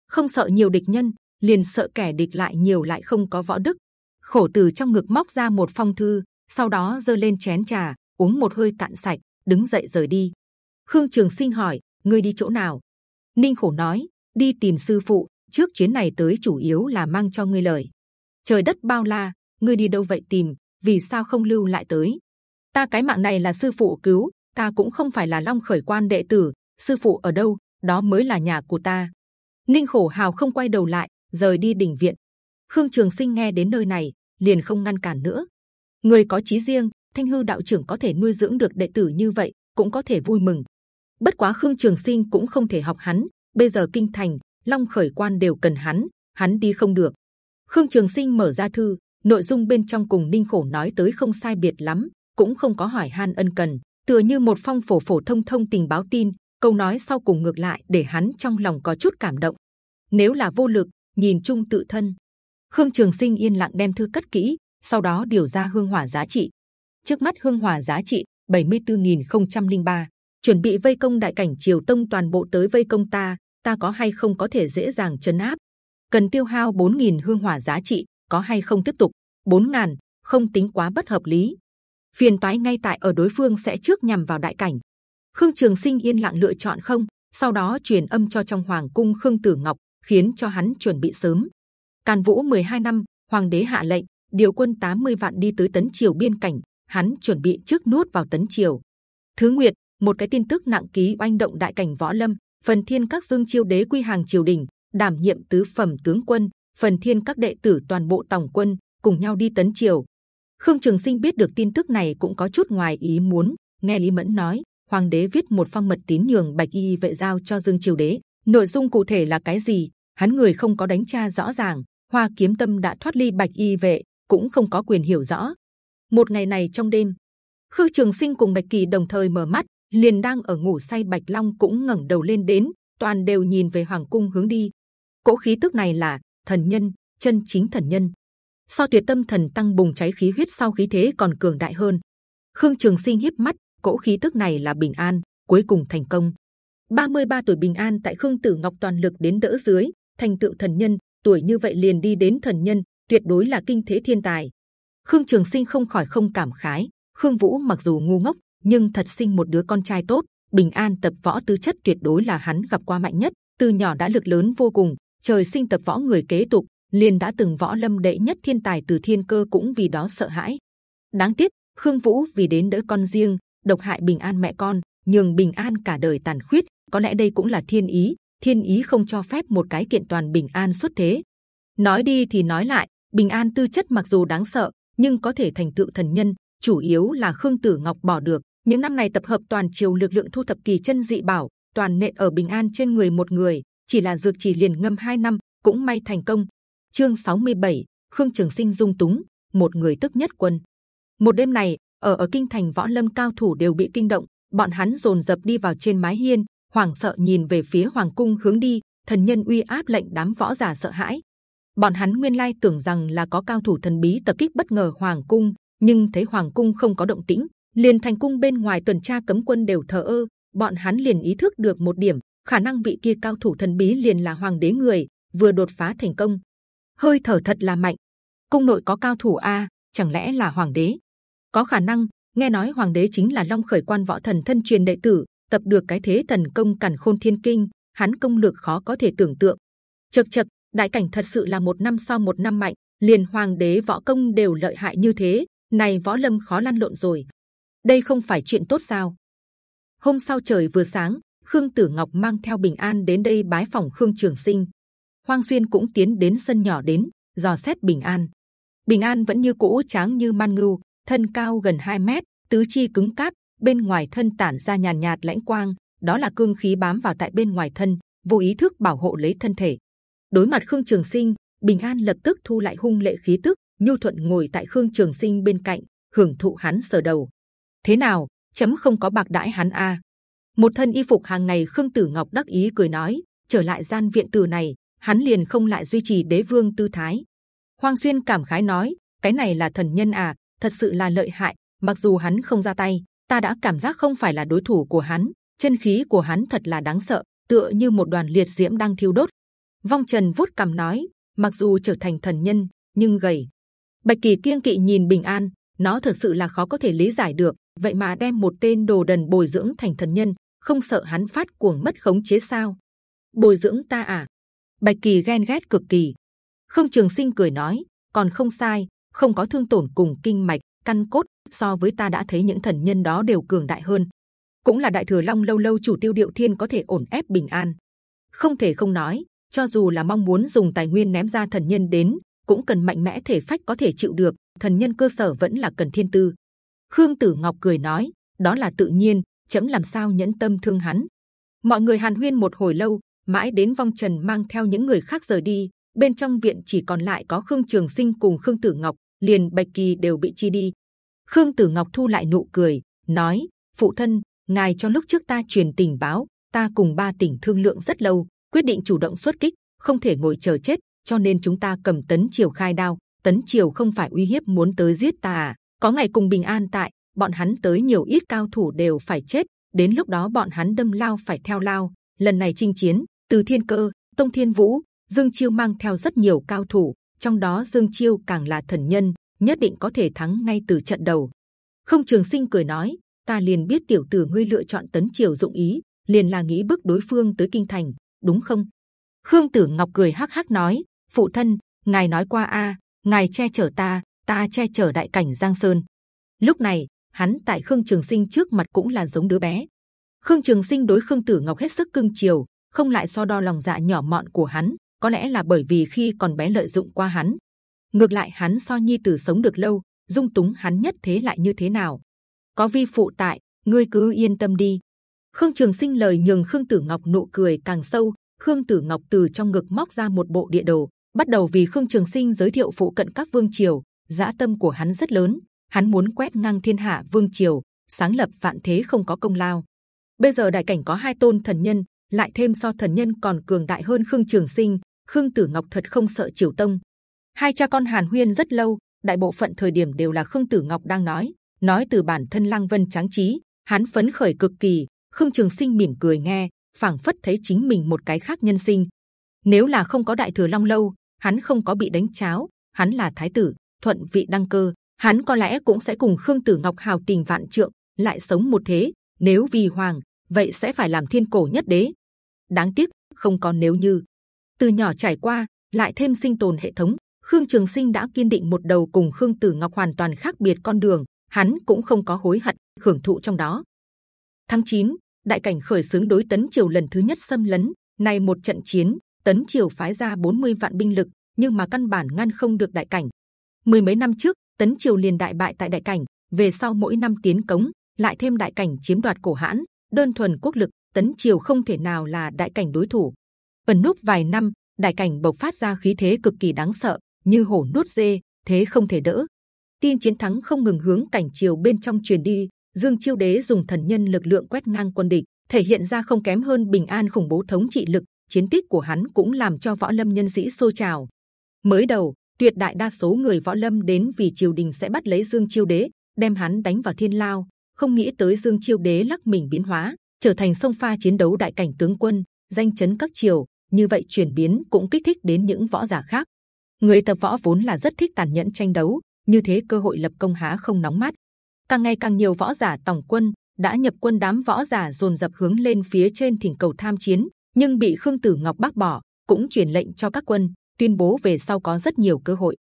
Không sợ nhiều địch nhân, liền sợ kẻ địch lại nhiều lại không có võ đức. Khổ từ trong ngực móc ra một phong thư, sau đó dơ lên chén trà uống một hơi cạn sạch, đứng dậy rời đi. Khương trường sinh hỏi, ngươi đi chỗ nào? Ninh khổ nói, đi tìm sư phụ, trước chuyến này tới chủ yếu là mang cho ngươi lời. Trời đất bao la, ngươi đi đâu vậy tìm, vì sao không lưu lại tới? Ta cái mạng này là sư phụ cứu, ta cũng không phải là long khởi quan đệ tử, sư phụ ở đâu, đó mới là nhà của ta. Ninh khổ hào không quay đầu lại, rời đi đỉnh viện. Khương trường sinh nghe đến nơi này, liền không ngăn cản nữa. Người có chí riêng thanh hư đạo trưởng có thể nuôi dưỡng được đệ tử như vậy, cũng có thể vui mừng. Bất quá khương trường sinh cũng không thể học hắn, bây giờ kinh thành, long khởi quan đều cần hắn hắn đi không được. Khương trường sinh mở ra thư, nội dung bên trong cùng ninh khổ nói tới không sai biệt lắm, cũng không có hỏi han ân cần, tựa như một phong phổ phổ thông thông tình báo tin, câu nói sau cùng ngược lại để hắn trong lòng có chút cảm động. Nếu là vô lực, nhìn chung tự thân. Khương trường sinh yên lặng đem thư cất kỹ, sau đó điều ra hương hỏa giá trị trước mắt hương hỏa giá trị 74.003 chuẩn bị vây công đại cảnh triều tông toàn bộ tới vây công ta ta có hay không có thể dễ dàng chấn áp? Cần tiêu hao 4.000 hương hỏa giá trị, có hay không tiếp tục? 4.000 không tính quá bất hợp lý. Phiền toái ngay tại ở đối phương sẽ trước nhằm vào đại cảnh. Khương trường sinh yên lặng lựa chọn không, sau đó truyền âm cho trong hoàng cung khương tử ngọc, khiến cho hắn chuẩn bị sớm. Càn vũ 12 năm, hoàng đế hạ lệnh, điều quân 80 vạn đi tới tấn triều biên cảnh hắn chuẩn bị trước nuốt vào tấn triều. Thứ nguyệt, một cái tin tức nặng ký oanh động đại cảnh võ lâm, phần thiên các dương chiêu đế quy hàng triều đình, đảm nhiệm tứ phẩm tướng quân, phần thiên các đệ tử toàn bộ tổng quân, cùng nhau đi tấn triều. Khương trường sinh biết được tin tức này cũng có chút ngoài ý muốn, nghe lý mẫn nói, hoàng đế viết một phong mật tín nhường bạch y vệ giao cho dương triều đế. Nội dung cụ thể là cái gì? Hắn người không có đánh tra rõ ràng, hoa kiếm tâm đã thoát ly bạch y vệ, cũng không có quyền hiểu rõ một ngày này trong đêm khương trường sinh cùng bạch kỳ đồng thời mở mắt, liền đang ở ngủ say bạch long cũng ngẩng đầu lên đến, toàn đều nhìn về hoàng cung hướng đi. Cỗ khí tức này là thần nhân, chân chính thần nhân. So tuyệt tâm thần tăng bùng cháy khí huyết sau khí thế còn cường đại hơn. Khương trường sinh hiếp mắt, cỗ khí tức này là bình an, cuối cùng thành công. 33 tuổi bình an tại khương tử ngọc toàn lực đến đỡ dưới, thành tựu thần nhân, tuổi như vậy liền đi đến thần nhân, tuyệt đối là kinh thế thiên tài khương trường sinh không khỏi không cảm khái. Khương vũ mặc dù ngu ngốc, nhưng thật sinh một đứa con trai tốt. Bình an tập võ tư chất tuyệt đối là hắn gặp qua mạnh nhất. Từ nhỏ đã lực lớn vô cùng. Trời sinh tập võ người kế tục, liền đã từng võ lâm đệ nhất thiên tài từ thiên cơ cũng vì đó sợ hãi. Đáng tiếc, khương vũ vì đến đỡ con riêng, độc hại bình an mẹ con, nhường bình an cả đời tàn khuyết. Có lẽ đây cũng là thiên ý. Thiên ý không cho phép một cái kiện toàn bình an xuất thế. Nói đi thì nói lại, bình an tư chất mặc dù đáng sợ nhưng có thể thành tựu thần nhân chủ yếu là khương tử ngọc bỏ được. Những năm này tập hợp toàn triều lực lượng thu thập kỳ chân dị bảo toàn nện ở bình an trên người một người chỉ là dược chỉ liền ngâm hai năm cũng may thành công. Chương 67, khương trường sinh dung túng một người tức nhất quân. Một đêm này ở ở kinh thành võ lâm cao thủ đều bị kinh động bọn hắn dồn dập đi vào trên mái hiên hoảng sợ nhìn về phía hoàng cung hướng đi thần nhân uy áp lệnh đám võ giả sợ hãi bọn hắn nguyên lai tưởng rằng là có cao thủ thần bí tập kích bất ngờ hoàng cung, nhưng thấy hoàng cung không có động tĩnh, liền thành cung bên ngoài tuần tra cấm quân đều thờ ơ, bọn hắn liền ý thức được một điểm, khả năng vị kia cao thủ thần bí liền là hoàng đế người, vừa đột phá thành công. Hơi thở thật là mạnh. Cung nội có cao thủ a, chẳng lẽ là hoàng đế? Có khả năng, nghe nói hoàng đế chính là long khởi quan võ thần thân truyền đệ tử, tập được cái thế thần công càn khôn thiên kinh, hắn công lược khó có thể tưởng tượng. Chật chật đại cảnh thật sự là một năm sau một năm mạnh liền hoàng đế võ công đều lợi hại như thế này võ lâm khó lăn lộn rồi đây không phải chuyện tốt sao Hôm sau trời vừa sáng, Khương Tử Ngọc mang theo Bình An đến đây bái phòng Khương Trường Sinh. Hoang Xuyên cũng tiến đến sân nhỏ đến, dò xét Bình An. Bình An vẫn như cũ trắng như man ngưu, thân cao gần 2 mét, tứ chi cứng cáp, bên ngoài thân tản ra nhàn nhạt, lãnh quang, đó là cương khí bám vào tại bên ngoài thân, vô ý thức bảo hộ lấy thân thể. Đối mặt Khương Trường Sinh, Bình An lập tức thu lại hung lệ khí tức, nhu thuận ngồi tại Khương Trường Sinh bên cạnh, hưởng thụ hắn sờ đầu. Thế nào, chấm không có bạc đãi hắn a? À? Một thân y phục hàng ngày Khương Tử Ngọc đắc ý cười nói, trở lại gian viện từ này, hắn liền không lại duy trì đế vương tư thái. Hoang Xuyên cảm khái nói, cái này là thần nhân à, thật sự là lợi hại. Mặc dù hắn không ra tay, ta đã cảm giác không phải là đối thủ của hắn. Chân khí của hắn thật là đáng sợ, tựa như một đoàn liệt diễm đang thiêu đốt. Vong Trần vuốt cằm nói, mặc dù trở thành thần nhân, nhưng gầy. Bạch Kỳ kiêng kỵ nhìn Bình An, nó thật sự là khó có thể lý giải được. Vậy mà đem một tên đồ đần bồi dưỡng thành thần nhân, không sợ hắn phát cuồng mất khống chế sao? Bồi dưỡng ta à? Bạch Kỳ ghen ghét cực kỳ. Khương Trường Sinh cười nói, còn không sai, không có thương tổn cùng kinh mạch, căn cốt so với ta đã thấy những thần nhân đó đều cường đại hơn. Cũng là đại thừa long lâu lâu chủ tiêu điệu thiên có thể ổn ép bình an. Không thể không nói, cho dù là mong muốn dùng tài nguyên ném ra thần nhân đến, cũng cần mạnh mẽ thể phách có thể chịu được. Thần nhân cơ sở vẫn là cần thiên tư. Khương Tử Ngọc cười nói, đó là tự nhiên. Chấm làm sao nhẫn tâm thương hắn? Mọi người hàn huyên một hồi lâu, mãi đến vong trần mang theo những người khác rời đi. Bên trong viện chỉ còn lại có Khương Trường Sinh cùng Khương Tử Ngọc, liền Bạch Kỳ đều bị chi đi. Khương Tử Ngọc thu lại nụ cười, nói: Phụ thân, ngài cho lúc trước ta truyền tình báo, ta cùng ba tỉnh thương lượng rất lâu, quyết định chủ động xuất kích, không thể ngồi chờ chết, cho nên chúng ta cầm tấn triều khai đao. Tấn triều không phải uy hiếp muốn tới giết ta à? Có ngày cùng bình an tại, bọn hắn tới nhiều ít cao thủ đều phải chết. Đến lúc đó bọn hắn đâm lao phải theo lao. Lần này chinh chiến, từ thiên cơ, tông thiên vũ, dương chiêu mang theo rất nhiều cao thủ, trong đó dương chiêu càng là thần nhân, nhất định có thể thắng ngay từ trận đầu. Không Trường Sinh cười nói, ta liền biết tiểu tử ngươi lựa chọn tấn triều dụng ý, liền là nghĩ bức đối phương tới kinh thành, đúng không? Khương Tử Ngọc cười hắc hắc nói, phụ thân, ngài nói qua a, ngài che chở ta, ta che chở đại cảnh Giang Sơn. Lúc này, hắn tại Khương Trường Sinh trước mặt cũng là giống đứa bé. Khương Trường Sinh đối Khương Tử Ngọc hết sức cưng chiều, không lại so đo lòng dạ nhỏ mọn của hắn. Có lẽ là bởi vì khi còn bé lợi dụng qua hắn, ngược lại hắn so nhi tử sống được lâu, dung túng hắn nhất thế lại như thế nào? Có vi phụ tại, ngươi cứ yên tâm đi. Khương Trường Sinh lời nhường Khương Tử Ngọc nụ cười càng sâu. Khương Tử Ngọc từ trong ngực móc ra một bộ địa đồ, bắt đầu vì Khương Trường Sinh giới thiệu phụ cận các vương triều. Dã tâm của hắn rất lớn, hắn muốn quét ngang thiên hạ vương triều, sáng lập vạn thế không có công lao. Bây giờ đại cảnh có hai tôn thần nhân, lại thêm so thần nhân còn cường đại hơn Khương Trường Sinh, Khương Tử Ngọc thật không sợ Triều Tông. Hai cha con Hàn Huyên rất lâu, đại bộ phận thời điểm đều là Khương Tử Ngọc đang nói, nói từ bản thân Lăng Vân tráng trí, hắn phấn khởi cực kỳ. Khương Trường Sinh mỉm cười nghe, phảng phất thấy chính mình một cái khác nhân sinh. Nếu là không có đại thừa Long lâu, hắn không có bị đánh cháo, hắn là thái tử, thuận vị đăng cơ, hắn có lẽ cũng sẽ cùng Khương Tử Ngọc hào tình vạn trượng, lại sống một thế. Nếu vì hoàng, vậy sẽ phải làm thiên cổ nhất đế. Đáng tiếc, không còn nếu như. Từ nhỏ trải qua, lại thêm sinh tồn hệ thống, Khương Trường Sinh đã kiên định một đầu cùng Khương Tử Ngọc hoàn toàn khác biệt con đường, hắn cũng không có hối hận, hưởng thụ trong đó. Tháng 9, đại cảnh khởi xướng đối tấn triều lần thứ nhất xâm lấn, này một trận chiến, tấn triều phái ra 40 vạn binh lực, nhưng mà căn bản ngăn không được đại cảnh. Mười mấy năm trước, tấn triều liền đại bại tại đại cảnh, về sau mỗi năm tiến cống, lại thêm đại cảnh chiếm đoạt cổ hãn, đơn thuần quốc lực, tấn triều không thể nào là đại cảnh đối thủ. ẩn núp vài năm, đại cảnh bộc phát ra khí thế cực kỳ đáng sợ, như hổ nuốt dê, thế không thể đỡ. Tin chiến thắng không ngừng hướng cảnh triều bên trong truyền đi. Dương Chiêu Đế dùng thần nhân lực lượng quét ngang quân địch, thể hiện ra không kém hơn Bình An khủng bố thống trị lực. Chiến tích của hắn cũng làm cho võ lâm nhân sĩ sôi trào. Mới đầu, tuyệt đại đa số người võ lâm đến vì triều đình sẽ bắt lấy Dương Chiêu Đế, đem hắn đánh vào thiên lao. Không nghĩ tới Dương Chiêu Đế lắc mình biến hóa, trở thành sông pha chiến đấu đại cảnh tướng quân, danh chấn các triều. Như vậy chuyển biến cũng kích thích đến những võ giả khác người tập võ vốn là rất thích tàn nhẫn tranh đấu như thế cơ hội lập công há không nóng mắt càng ngày càng nhiều võ giả tổng quân đã nhập quân đám võ giả dồn dập hướng lên phía trên thỉnh cầu tham chiến, nhưng bị khương tử ngọc bác bỏ, cũng truyền lệnh cho các quân, tuyên bố về sau có rất nhiều cơ hội.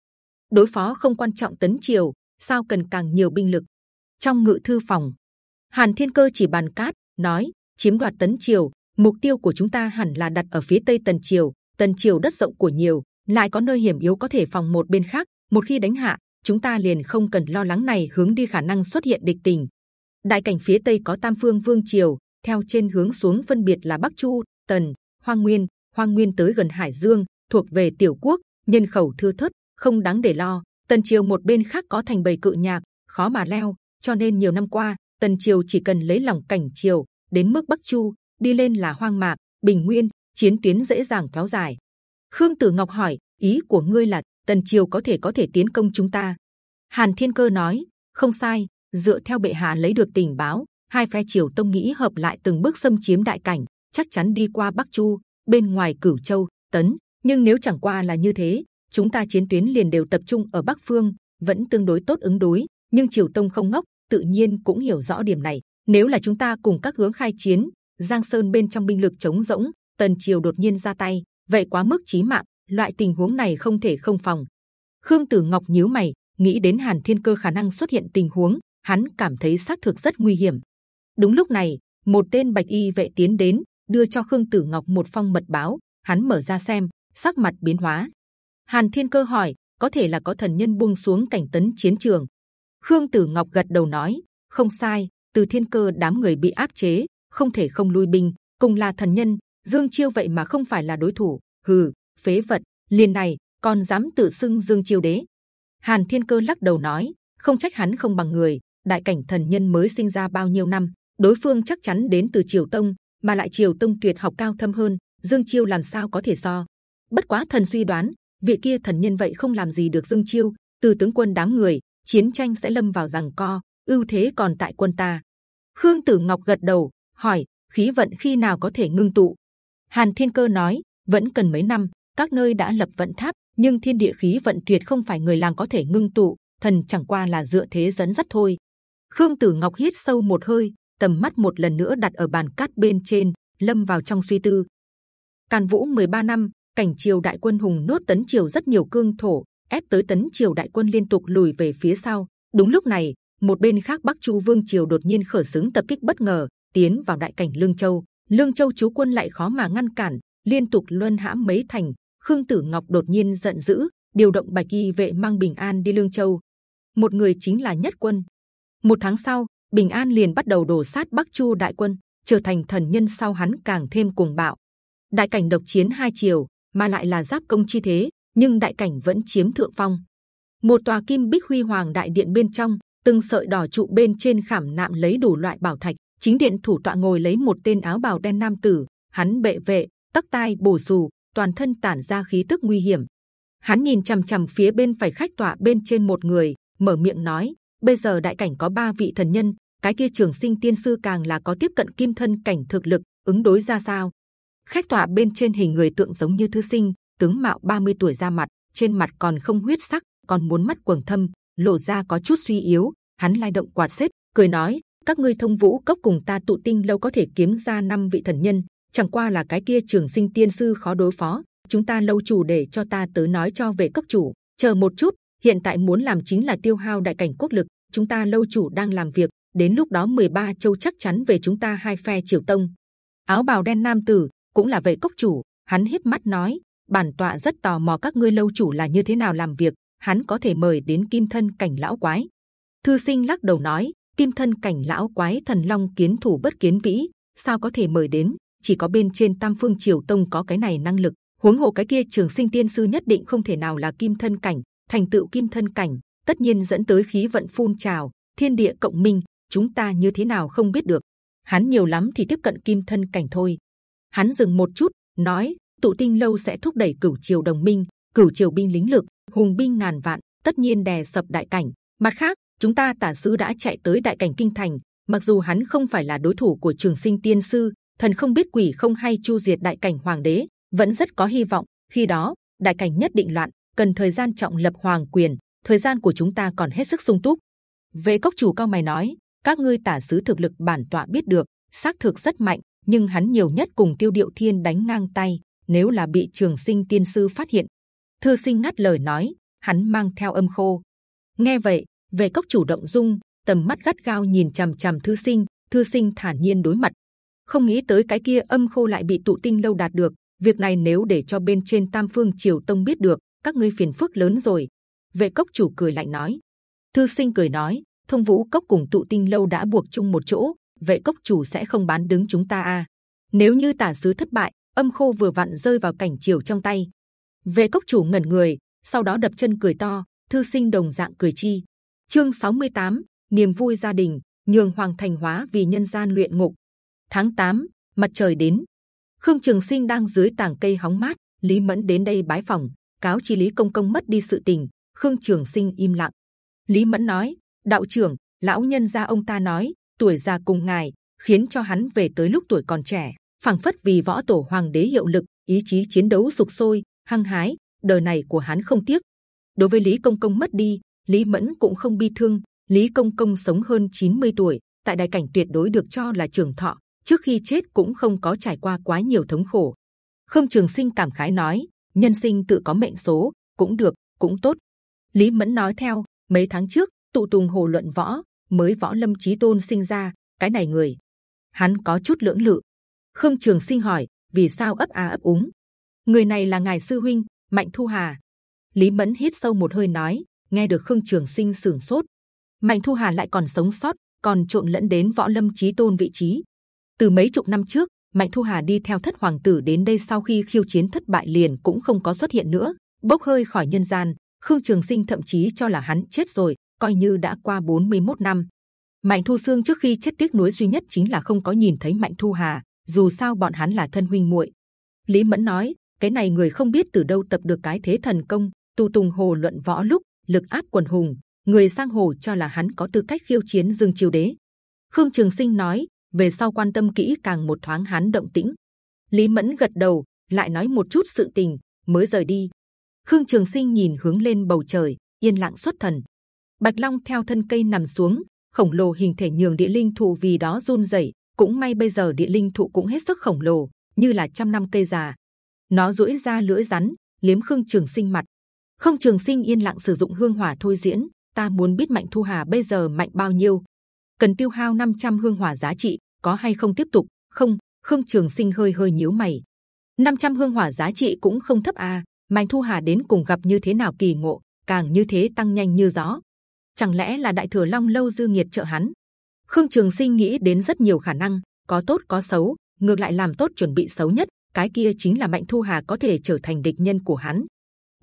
Đối phó không quan trọng tấn triều, sao cần càng nhiều binh lực. Trong ngự thư phòng, hàn thiên cơ chỉ bàn cát, nói, chiếm đoạt tấn triều, mục tiêu của chúng ta hẳn là đặt ở phía tây tần triều tần triều đất rộng của nhiều, lại có nơi hiểm yếu có thể phòng một bên khác, một khi đánh hạ chúng ta liền không cần lo lắng này, hướng đi khả năng xuất hiện địch tình. Đại cảnh phía tây có tam phương vương triều, theo trên hướng xuống phân biệt là bắc chu, tần hoang nguyên. Hoang nguyên tới gần hải dương, thuộc về tiểu quốc, nhân khẩu thưa thớt không đáng để lo. Tần triều một bên khác có thành bầy cự nhạc, khó mà leo, cho nên nhiều năm qua, tần triều chỉ cần lấy lòng cảnh triều, đến mức bắc chu, đi lên là hoang mạc, bình nguyên, chiến tuyến dễ dàng kéo dài. Khương tử ngọc hỏi, ý của ngươi là tần triều có thể có thể tiến công chúng ta. Hàn thiên cơ nói, không sai, dựa theo bệ hạ lấy được tình báo, hai phe triều tông nghĩ hợp lại từng bước xâm chiếm đại cảnh, chắc chắn đi qua bắc chu, bên ngoài cửu châu, tấn. Nhưng nếu chẳng qua là như thế, chúng ta chiến tuyến liền đều tập trung ở bắc phương, vẫn tương đối tốt ứng đối. Nhưng triều tông không ngốc, tự nhiên cũng hiểu rõ điểm này. Nếu là chúng ta cùng các hướng khai chiến, giang sơn bên trong binh lực chống rỗng, tần triều đột nhiên ra tay, vậy quá mức chí mạng loại tình huống này không thể không phòng. Khương tử ngọc nhíu mày, nghĩ đến hàn thiên cơ khả năng xuất hiện tình huống, hắn cảm thấy xác thực rất nguy hiểm. Đúng lúc này, một tên bạch y vệ tiến đến, đưa cho khương tử ngọc một phong mật báo. Hắn mở ra xem, sắc mặt biến hóa. Hàn thiên cơ hỏi, có thể là có thần nhân buông xuống cảnh tấn chiến trường. Khương tử ngọc gật đầu nói, không sai, từ thiên cơ đám người bị áp chế, không thể không lui binh, cùng là thần nhân, dương chiêu vậy mà không phải là đối thủ. Hừ phế vật, liền này còn dám tự xưng dương chiêu đế. Hàn thiên cơ lắc đầu nói, không trách hắn không bằng người, đại cảnh thần nhân mới sinh ra bao nhiêu năm, đối phương chắc chắn đến từ triều tông, mà lại triều tông tuyệt học cao thâm hơn, dương chiêu làm sao có thể so? Bất quá thần suy đoán, vị kia thần nhân vậy không làm gì được dương chiêu, từ tướng quân đám người, chiến tranh sẽ lâm vào rằng co, ưu thế còn tại quân ta. Khương tử ngọc gật đầu, hỏi, khí vận khi nào có thể ngưng tụ? Hàn thiên cơ nói, vẫn cần mấy năm các nơi đã lập vận tháp, nhưng thiên địa khí vận tuyệt không phải người làm có thể ngưng tụ, thần chẳng qua là dựa thế dẫn dắt thôi. Khương tử ngọc hít sâu một hơi, tầm mắt một lần nữa đặt ở bàn cát bên trên, lâm vào trong suy tư. Càn vũ 13 năm, cảnh triều đại quân hùng nốt tấn triều rất nhiều cương thổ, ép tới tấn triều đại quân liên tục lùi về phía sau. Đúng lúc này, một bên khác bắc chu vương triều đột nhiên khởi xướng tập kích bất ngờ, tiến vào đại cảnh lương châu. Lương châu chú quân lại khó mà ngăn cản, liên tục luân hãm mấy thành khương tử ngọc đột nhiên giận dữ, điều động bạch y vệ mang bình an đi lương châu. Một người chính là nhất quân. Một tháng sau, bình an liền bắt đầu đổ sát bắc chu đại quân, trở thành thần nhân sau hắn càng thêm cuồng bạo. Đại cảnh độc chiến hai chiều, mà lại là giáp công chi thế, nhưng đại cảnh vẫn chiếm thượng phong. Một tòa kim bích huy hoàng đại điện bên trong, từng sợi đỏ trụ bên trên khảm nạm lấy đủ loại bảo thạch, chính điện thủ tọa ngồi lấy một tên áo bào đen nam tử, hắn bệ vệ, tóc tai bổ rù toàn thân tản ra khí tức nguy hiểm. Hắn nhìn c h ầ m c h ầ m phía bên phải khách tọa bên trên một người, mở miệng nói, bây giờ đại cảnh có ba vị thần nhân, cái kia trường sinh tiên sư càng là có tiếp cận kim thân cảnh thực lực, ứng đối ra sao? Khách tọa bên trên hình người tượng giống như thư sinh, tướng mạo 30 tuổi ra mặt, trên mặt còn không huyết sắc, còn muốn mắt quầng thâm, lộ ra có chút suy yếu. Hắn lai động quạt xếp, cười nói, các ngươi thông vũ cốc cùng ta tụ tinh lâu có thể kiếm ra năm vị thần nhân chẳng qua là cái kia trường sinh tiên sư khó đối phó, chúng ta lâu chủ để cho ta tới nói cho về cấp chủ. Chờ một chút, hiện tại muốn làm chính là tiêu hao đại cảnh quốc lực, chúng ta lâu chủ đang làm việc, đến lúc đó 13 châu chắc chắn về chúng ta hai phe triều tông. Áo bào đen nam tử, cũng là vệ cốc chủ, hắn hít mắt nói, bản tọa rất tò mò các ngươi lâu chủ là như thế nào làm việc, hắn có thể mời đến kim thân cảnh lão quái. Thư sinh lắc đầu nói, kim thân cảnh lão quái thần long kiến thủ bất kiến vĩ, sao có thể mời đến? Chỉ có bên trên tam phương triều tông có cái này năng lực. Huống hồ cái kia trường sinh tiên sư nhất định không thể nào là kim thân cảnh, thành tựu kim thân cảnh, tất nhiên dẫn tới khí vận phun trào, thiên địa cộng minh, chúng ta như thế nào không biết được. Hắn nhiều lắm thì tiếp cận kim thân cảnh thôi. Hắn dừng một chút, nói, tụ tinh lâu sẽ thúc đẩy cửu triều đồng minh, cửu triều binh lính lực, hùng binh ngàn vạn, tất nhiên đè sập đại cảnh. Mặt khác, chúng ta tả sứ đã chạy tới đại cảnh kinh thành, mặc dù hắn không phải là đối thủ của trường sinh tiên sư thần không biết quỷ không hay chu diệt đại cảnh hoàng đế, vẫn rất có hy vọng. Khi đó, đại cảnh nhất định loạn, cần thời gian trọng lập hoàng quyền, thời gian của chúng ta còn hết sức sung túc. Về cốc chủ cao mày nói, các ngươi tả sứ thực lực bản tọa biết được, xác thực rất mạnh, nhưng hắn nhiều nhất cùng tiêu điệu thiên đánh ngang tay, nếu là bị trường sinh tiên sư phát hiện. Thư sinh ngắt lời nói, hắn mang theo âm khô. Nghe vậy về cốc chủ động dung, tầm mắt gắt gao nhìn c h ầ m c h ầ m thư sinh. Thư sinh thản nhiên đối mặt không nghĩ tới cái kia âm khô lại bị tụ tinh lâu đạt được. Việc này nếu để cho bên trên Tam Phương Triều Tông biết được, các ngươi phiền phức lớn rồi. Vệ cốc chủ cười lạnh nói. Thư sinh cười nói, thông vũ cốc cùng tụ tinh lâu đã buộc chung một chỗ, vệ cốc chủ sẽ không bán đứng chúng ta à? Nếu như tả sứ thất bại, âm khô vừa vặn rơi vào cảnh chiều trong tay. Vệ cốc chủ ngẩn người, sau đó đập chân cười to. Thư sinh đồng dạng cười chi. Chương 68, niềm vui gia đình, nhường hoàng thành hóa vì nhân gian luyện ngục. Tháng 8, mặt trời đến. Khương Trường Sinh đang dưới tàng cây hóng mát, Lý Mẫn đến đây bái phòng, cáo chi Lý Công Công mất đi sự tình. Khương Trường Sinh im lặng. Lý Mẫn nói: đạo trưởng, lão nhân gia ông ta nói tuổi già cùng ngài, khiến cho hắn về tới lúc tuổi còn trẻ, phảng phất vì võ tổ hoàng đế hiệu lực, ý chí chiến đấu sục sôi, hăng hái. đời này của hắn không tiếc. đối với Lý Công Công mất đi, Lý Mẫn cũng không bi thương. Lý Công Công sống hơn 90 tuổi, tại đại cảnh tuyệt đối được cho là trường thọ. Trước khi chết cũng không có trải qua quá nhiều thống khổ. Khương Trường Sinh cảm khái nói: nhân sinh tự có mệnh số, cũng được, cũng tốt. Lý Mẫn nói theo: mấy tháng trước tụ tùng hồ luận võ mới võ lâm chí tôn sinh ra cái này người hắn có chút lưỡng lự khương trường sinh hỏi vì sao ấp a ấp úng người này là ngài sư huynh mạnh thu hà lý mẫn hít sâu một hơi nói nghe được khương trường sinh sửng sốt mạnh thu hà lại còn sống sót còn trộn lẫn đến võ lâm chí tôn vị trí từ mấy chục năm trước mạnh thu hà đi theo thất hoàng tử đến đây sau khi khiêu chiến thất bại liền cũng không có xuất hiện nữa bốc hơi khỏi nhân gian khương trường sinh thậm chí cho là hắn chết rồi coi như đã qua 41 năm. Mạnh Thu Sương trước khi chết tiếc nuối duy nhất chính là không có nhìn thấy Mạnh Thu Hà. Dù sao bọn hắn là thân huynh muội. Lý Mẫn nói, cái này người không biết từ đâu tập được cái thế thần công. Tu Tùng Hồ luận võ lúc lực áp quần hùng, người sang hồ cho là hắn có tư cách khiêu chiến Dương Triều Đế. Khương Trường Sinh nói, về sau quan tâm kỹ càng một thoáng hắn động tĩnh. Lý Mẫn gật đầu, lại nói một chút sự tình, mới rời đi. Khương Trường Sinh nhìn hướng lên bầu trời, yên lặng xuất thần. Bạch Long theo thân cây nằm xuống, khổng lồ hình thể nhường địa linh thụ vì đó run rẩy. Cũng may bây giờ địa linh thụ cũng hết sức khổng lồ, như là trăm năm cây già. Nó duỗi ra lưỡi rắn, liếm Khương Trường Sinh mặt. Khương Trường Sinh yên lặng sử dụng hương hỏa thôi diễn. Ta muốn biết Mạnh Thu Hà bây giờ mạnh bao nhiêu, cần tiêu hao 500 hương hỏa giá trị, có hay không tiếp tục? Không. Khương Trường Sinh hơi hơi nhíu mày. 500 hương hỏa giá trị cũng không thấp à. Mạnh Thu Hà đến cùng gặp như thế nào kỳ ngộ, càng như thế tăng nhanh như gió chẳng lẽ là đại thừa long lâu dư nghiệt trợ hắn khương trường sinh nghĩ đến rất nhiều khả năng có tốt có xấu ngược lại làm tốt chuẩn bị xấu nhất cái kia chính là mạnh thu hà có thể trở thành địch nhân của hắn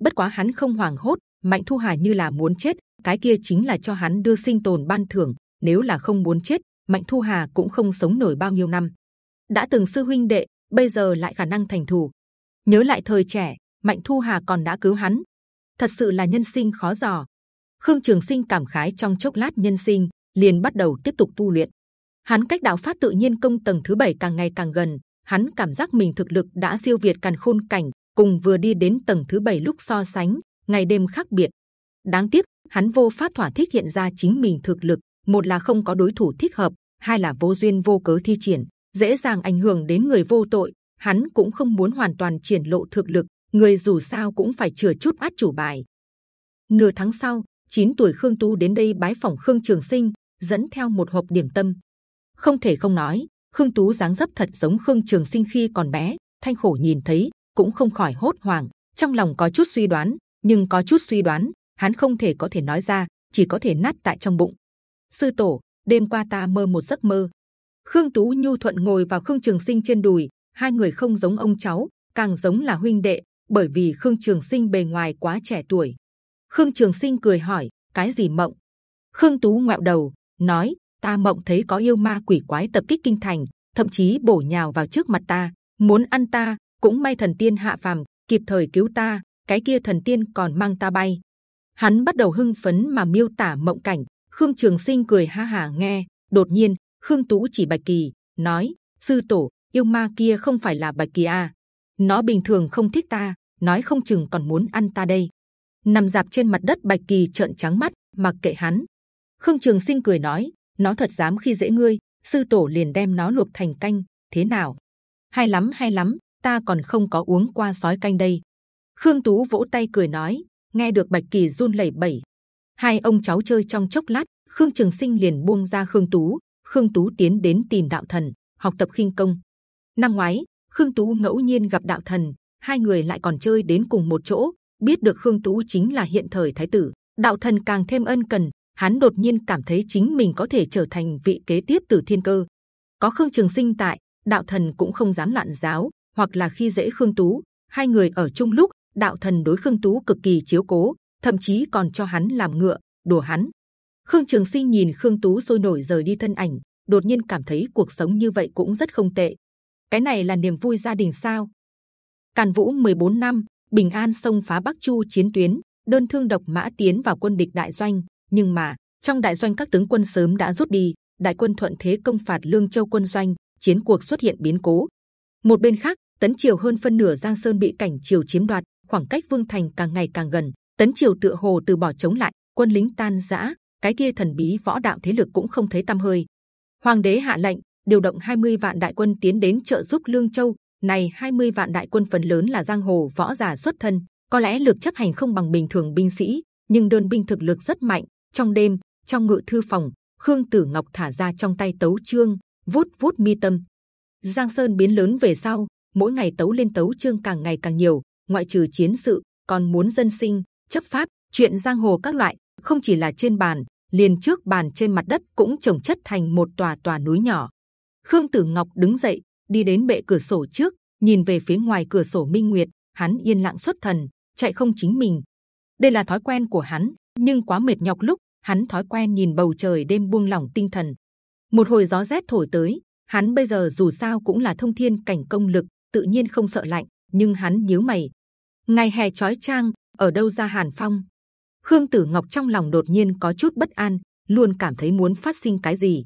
bất quá hắn không hoảng hốt mạnh thu hà như là muốn chết cái kia chính là cho hắn đưa sinh tồn ban thưởng nếu là không muốn chết mạnh thu hà cũng không sống nổi bao nhiêu năm. Đã từng sư huynh đệ bây giờ lại khả năng thành thù. Nhớ lại thời trẻ mạnh thu hà còn đã cứu hắn. Thật sự là nhân sinh khó dò. Khương Trường Sinh cảm khái trong chốc lát nhân sinh, liền bắt đầu tiếp tục tu luyện. Hắn cách đạo pháp tự nhiên công tầng thứ bảy càng ngày càng gần, hắn cảm giác mình thực lực đã siêu việt càn khôn cảnh, cùng vừa đi đến tầng thứ bảy lúc so sánh, ngày đêm khác biệt. Đáng tiếc, hắn vô pháp thỏa thích hiện ra chính mình thực lực, một là không có đối thủ thích hợp, hai là vô duyên vô cớ thi triển, dễ dàng ảnh hưởng đến người vô tội. Hắn cũng không muốn hoàn toàn triển lộ thực lực, người dù sao cũng phải chừa chút át chủ bài. Nửa tháng sau, 9 tuổi Khương Tu đến đây bái phỏng Khương Trường Sinh, dẫn theo một hộp điểm tâm. Không thể không nói, Khương Tú dáng dấp thật giống Khương Trường Sinh khi còn bé. Thanh khổ nhìn thấy cũng không khỏi hốt hoảng, trong lòng có chút suy đoán, nhưng có chút suy đoán hắn không thể có thể nói ra, chỉ có thể nát tại trong bụng. Sư tổ, đêm qua ta mơ một giấc mơ. Khương Tú nhu thuận ngồi vào Khương Trường Sinh trên đùi, hai người không giống ông cháu, càng giống là huynh đệ, bởi vì Khương Trường Sinh bề ngoài quá trẻ tuổi, Khương Trường Sinh cười hỏi, cái gì mộng? Khương Tú ngoẹo đầu, nói, ta mộng thấy có yêu ma quỷ quái tập kích kinh thành, thậm chí bổ nhào vào trước mặt ta, muốn ăn ta. Cũng may thần tiên hạ phàm kịp thời cứu ta, cái kia thần tiên còn mang ta bay. Hắn bắt đầu hưng phấn mà miêu tả mộng cảnh. Khương Trường Sinh cười ha hà nghe. Đột nhiên, Khương Tú chỉ Bạch Kỳ nói: sư tổ yêu ma kia không phải là Bạch Kỳ à? Nó bình thường không thích ta, nói không chừng còn muốn ăn ta đây nằm dạp trên mặt đất bạch kỳ trợn trắng mắt mặc kệ hắn khương trường sinh cười nói nó thật dám khi dễ ngươi sư tổ liền đem nó luộc thành canh thế nào hay lắm hay lắm ta còn không có uống qua sói canh đây khương tú vỗ tay cười nói nghe được bạch kỳ run lẩy bẩy hai ông cháu chơi trong chốc lát khương trường sinh liền buông ra khương tú khương tú tiến đến tìm đạo thần học tập khinh công. Năm ngoái, Khương Tú ngẫu nhiên gặp đạo thần, hai người lại còn chơi đến cùng một chỗ. Biết được Khương Tú chính là hiện thời thái tử, đạo thần càng thêm ân cần. Hắn đột nhiên cảm thấy chính mình có thể trở thành vị kế tiếp tử thiên cơ. Có Khương Trường Sinh tại, đạo thần cũng không dám loạn giáo, hoặc là khi dễ Khương Tú. Hai người ở chung lúc, đạo thần đối Khương Tú cực kỳ chiếu cố, thậm chí còn cho hắn làm ngựa, đùa hắn. Khương Trường Sinh nhìn Khương Tú sôi nổi rời đi thân ảnh, đột nhiên cảm thấy cuộc sống như vậy cũng rất không tệ. Cái này là niềm vui gia đình sao? Càn Vũ 14 năm, bình an sông phá Bắc Chu chiến tuyến, đơn thương độc mã tiến vào quân địch đại doanh. Nhưng mà trong đại doanh các tướng quân sớm đã rút đi, đại quân thuận thế công phạt Lương Châu quân doanh, chiến cuộc xuất hiện biến cố. Một bên khác, tấn triều hơn phân nửa Giang Sơn bị cảnh triều chiếm đoạt, khoảng cách Vương Thành càng ngày càng gần. Tấn triều tựa hồ từ bỏ chống lại, quân lính tan rã, cái kia thần bí võ đạo thế lực cũng không thấy tâm hơi. Hoàng đế hạ lệnh điều động 20 vạn đại quân tiến đến trợ giúp Lương Châu. Này 20 vạn đại quân phần lớn là giang hồ võ giả xuất thân, có lẽ lực chấp hành không bằng bình thường binh sĩ, nhưng đơn binh thực lực rất mạnh. Trong đêm, trong ngự thư phòng, Khương Tử Ngọc thả ra trong tay tấu chương, vút vút mi tâm. Giang Sơn biến lớn về sau, mỗi ngày tấu lên tấu chương càng ngày càng nhiều. Ngoại trừ chiến sự, còn muốn dân sinh, chấp pháp, chuyện giang hồ các loại, không chỉ là trên bàn, liền trước bàn trên mặt đất cũng trồng chất thành một tòa tòa núi nhỏ. Khương Tử Ngọc đứng dậy, đi đến bệ cửa sổ trước, nhìn về phía ngoài cửa sổ Minh Nguyệt, hắn yên lặng xuất thần, chạy không chính mình. Đây là thói quen của hắn, nhưng quá mệt nhọc lúc hắn thói quen nhìn bầu trời đêm buông lỏng tinh thần. Một hồi gió rét thổi tới, hắn bây giờ dù sao cũng là thông thiên cảnh công lực, tự nhiên không sợ lạnh, nhưng hắn nhíu mày. Ngày hè chói chang, ở đâu ra hàn phong? Khương Tử Ngọc trong lòng đột nhiên có chút bất an, luôn cảm thấy muốn phát sinh cái gì.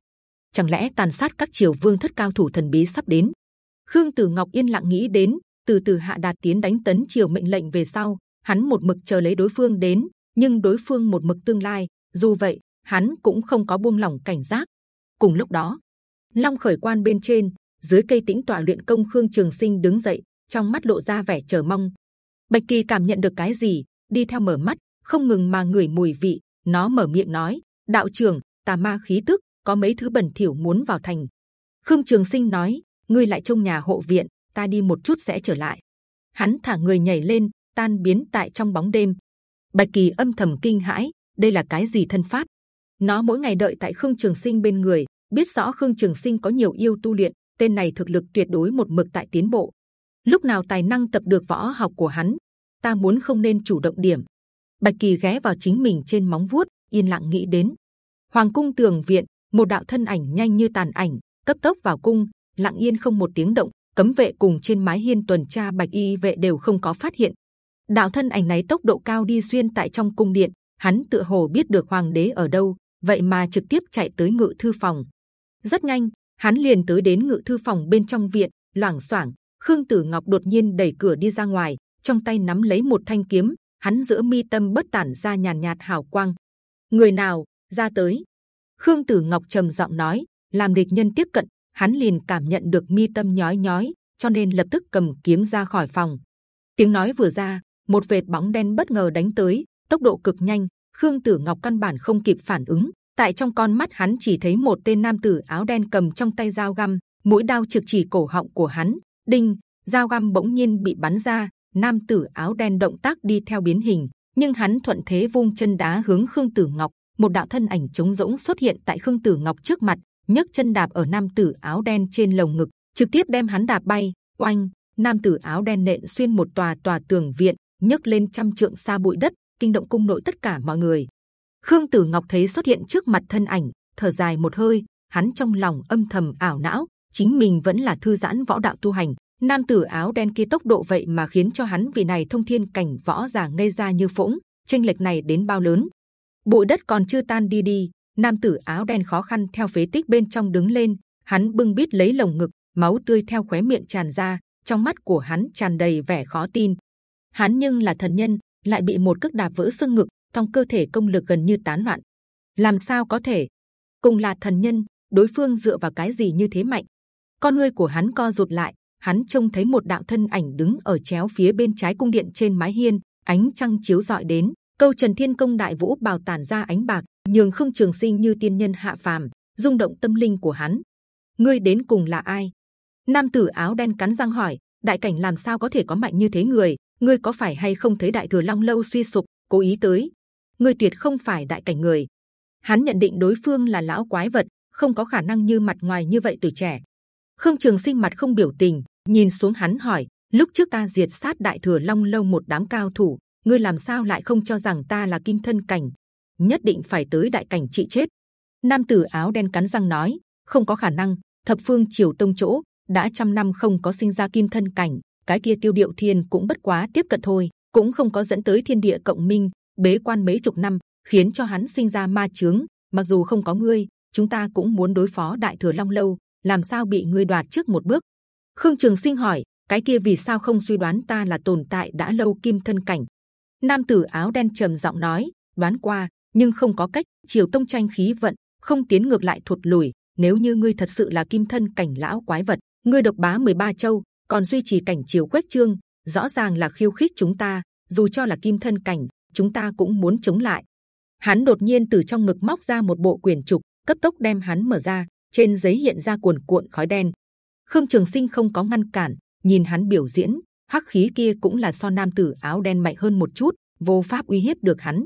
Chẳng lẽ tàn sát các triều vương thất cao thủ thần bí sắp đến? Khương Tử Ngọc yên lặng nghĩ đến, từ từ hạ đạt tiến đánh tấn triều mệnh lệnh về sau, hắn một mực chờ lấy đối phương đến, nhưng đối phương một mực tương lai. Dù vậy, hắn cũng không có buông lỏng cảnh giác. Cùng lúc đó, Long khởi quan bên trên, dưới cây tĩnh tọa luyện công Khương Trường Sinh đứng dậy, trong mắt lộ ra vẻ chờ mong. Bạch Kỳ cảm nhận được cái gì, đi theo mở mắt, không ngừng mà ngửi mùi vị. Nó mở miệng nói: Đạo trưởng, tà ma khí tức, có mấy thứ bẩn thỉu muốn vào thành. Khương Trường Sinh nói: ngươi lại trong nhà hộ viện, ta đi một chút sẽ trở lại. Hắn thả người nhảy lên, tan biến tại trong bóng đêm. Bạch Kỳ âm thầm kinh hãi, đây là cái gì thân pháp? Nó mỗi ngày đợi tại Khương Trường Sinh bên người, biết rõ Khương Trường Sinh có nhiều yêu tu luyện, tên này thực lực tuyệt đối một mực tại tiến bộ. Lúc nào tài năng tập được võ học của hắn, ta muốn không nên chủ động điểm. Bạch Kỳ ghé vào chính mình trên móng vuốt, yên lặng nghĩ đến. Hoàng cung tường viện, một đạo thân ảnh nhanh như tàn ảnh, cấp tốc vào cung, lặng yên không một tiếng động. Cấm vệ cùng trên mái hiên tuần tra bạch y vệ đều không có phát hiện. Đạo thân ảnh này tốc độ cao đi xuyên tại trong cung điện, hắn tựa hồ biết được hoàng đế ở đâu, vậy mà trực tiếp chạy tới ngự thư phòng. Rất nhanh, hắn liền tới đến ngự thư phòng bên trong viện, loảng xoảng. Khương Tử Ngọc đột nhiên đẩy cửa đi ra ngoài, trong tay nắm lấy một thanh kiếm, hắn giữa mi tâm bất tản ra nhàn nhạt hào quang. Người nào ra tới? Khương Tử Ngọc trầm giọng nói, làm địch nhân tiếp cận, hắn liền cảm nhận được mi tâm nhói nhói, cho nên lập tức cầm kiếm ra khỏi phòng. Tiếng nói vừa ra, một vệt bóng đen bất ngờ đánh tới, tốc độ cực nhanh. Khương Tử Ngọc căn bản không kịp phản ứng, tại trong con mắt hắn chỉ thấy một tên nam tử áo đen cầm trong tay dao găm, mũi đao trực chỉ cổ họng của hắn. Đinh, dao găm bỗng nhiên bị bắn ra, nam tử áo đen động tác đi theo biến hình, nhưng hắn thuận thế vung chân đá hướng Khương Tử Ngọc, một đạo thân ảnh trống rỗng xuất hiện tại Khương Tử Ngọc trước mặt, nhấc chân đạp ở nam tử áo đen trên lồng ngực, trực tiếp đem hắn đạp bay. Oanh, nam tử áo đen nện xuyên một tòa tòa tường viện, nhấc lên trăm trượng xa bụi đất, kinh động cung nội tất cả mọi người. Khương Tử Ngọc thấy xuất hiện trước mặt thân ảnh, thở dài một hơi, hắn trong lòng âm thầm ảo não, chính mình vẫn là thư giãn võ đạo tu hành, nam tử áo đen kia tốc độ vậy mà khiến cho hắn vì này thông thiên cảnh võ giả ngây ra như phỗng. Tranh lệch này đến bao lớn? Bụi đất còn chưa tan đi đi. Nam tử áo đen khó khăn theo phế tích bên trong đứng lên. Hắn bưng bít lấy lồng ngực máu tươi theo khóe miệng tràn ra. Trong mắt của hắn tràn đầy vẻ khó tin. Hắn nhưng là thần nhân lại bị một cước đạp vỡ xương ngực trong cơ thể công lực gần như tán loạn. Làm sao có thể? Cùng là thần nhân đối phương dựa vào cái gì như thế mạnh? Con ngươi của hắn co rụt lại hắn trông thấy một đạo thân ảnh đứng ở chéo phía bên trái cung điện trên mái hiên, ánh trăng chiếu rọi đến. Câu Trần Thiên Công Đại Vũ bào tản ra ánh bạc, nhường không trường sinh như tiên nhân hạ phàm, rung động tâm linh của hắn. ngươi đến cùng là ai? Nam tử áo đen cắn răng hỏi, đại cảnh làm sao có thể có mạnh như thế người? Ngươi có phải hay không thấy đại thừa long lâu suy sụp, cố ý tới? Ngươi tuyệt không phải đại cảnh người. Hắn nhận định đối phương là lão quái vật, không có khả năng như mặt ngoài như vậy tuổi trẻ. Khương Trường Sinh mặt không biểu tình, nhìn xuống hắn hỏi: lúc trước ta diệt sát đại thừa long lâu một đám cao thủ, ngươi làm sao lại không cho rằng ta là kim thân cảnh? Nhất định phải tới đại cảnh trị chết. Nam tử áo đen cắn răng nói: không có khả năng. Thập phương triều tông chỗ đã trăm năm không có sinh ra kim thân cảnh, cái kia tiêu điệu thiên cũng bất quá tiếp cận thôi, cũng không có dẫn tới thiên địa cộng minh, bế quan mấy chục năm, khiến cho hắn sinh ra ma chướng. Mặc dù không có ngươi, chúng ta cũng muốn đối phó đại thừa long lâu, làm sao bị ngươi đoạt trước một bước? Khương Trường Sinh hỏi, cái kia vì sao không suy đoán ta là tồn tại đã lâu kim thân cảnh? Nam tử áo đen trầm giọng nói, đoán qua, nhưng không có cách. Triều tông tranh khí vận, không tiến ngược lại thụt lùi. Nếu như ngươi thật sự là kim thân cảnh lão quái vật, ngươi độc bá 13 châu, còn duy trì cảnh triều quét trương, rõ ràng là khiêu khích chúng ta. Dù cho là kim thân cảnh, chúng ta cũng muốn chống lại. Hắn đột nhiên từ trong ngực móc ra một bộ quyền trục, cấp tốc đem hắn mở ra. Trên giấy hiện ra cuồn cuộn khói đen. Khương Trường Sinh không có ngăn cản, nhìn hắn biểu diễn, hắc khí kia cũng là so nam tử áo đen mạnh hơn một chút, vô pháp uy hiếp được hắn.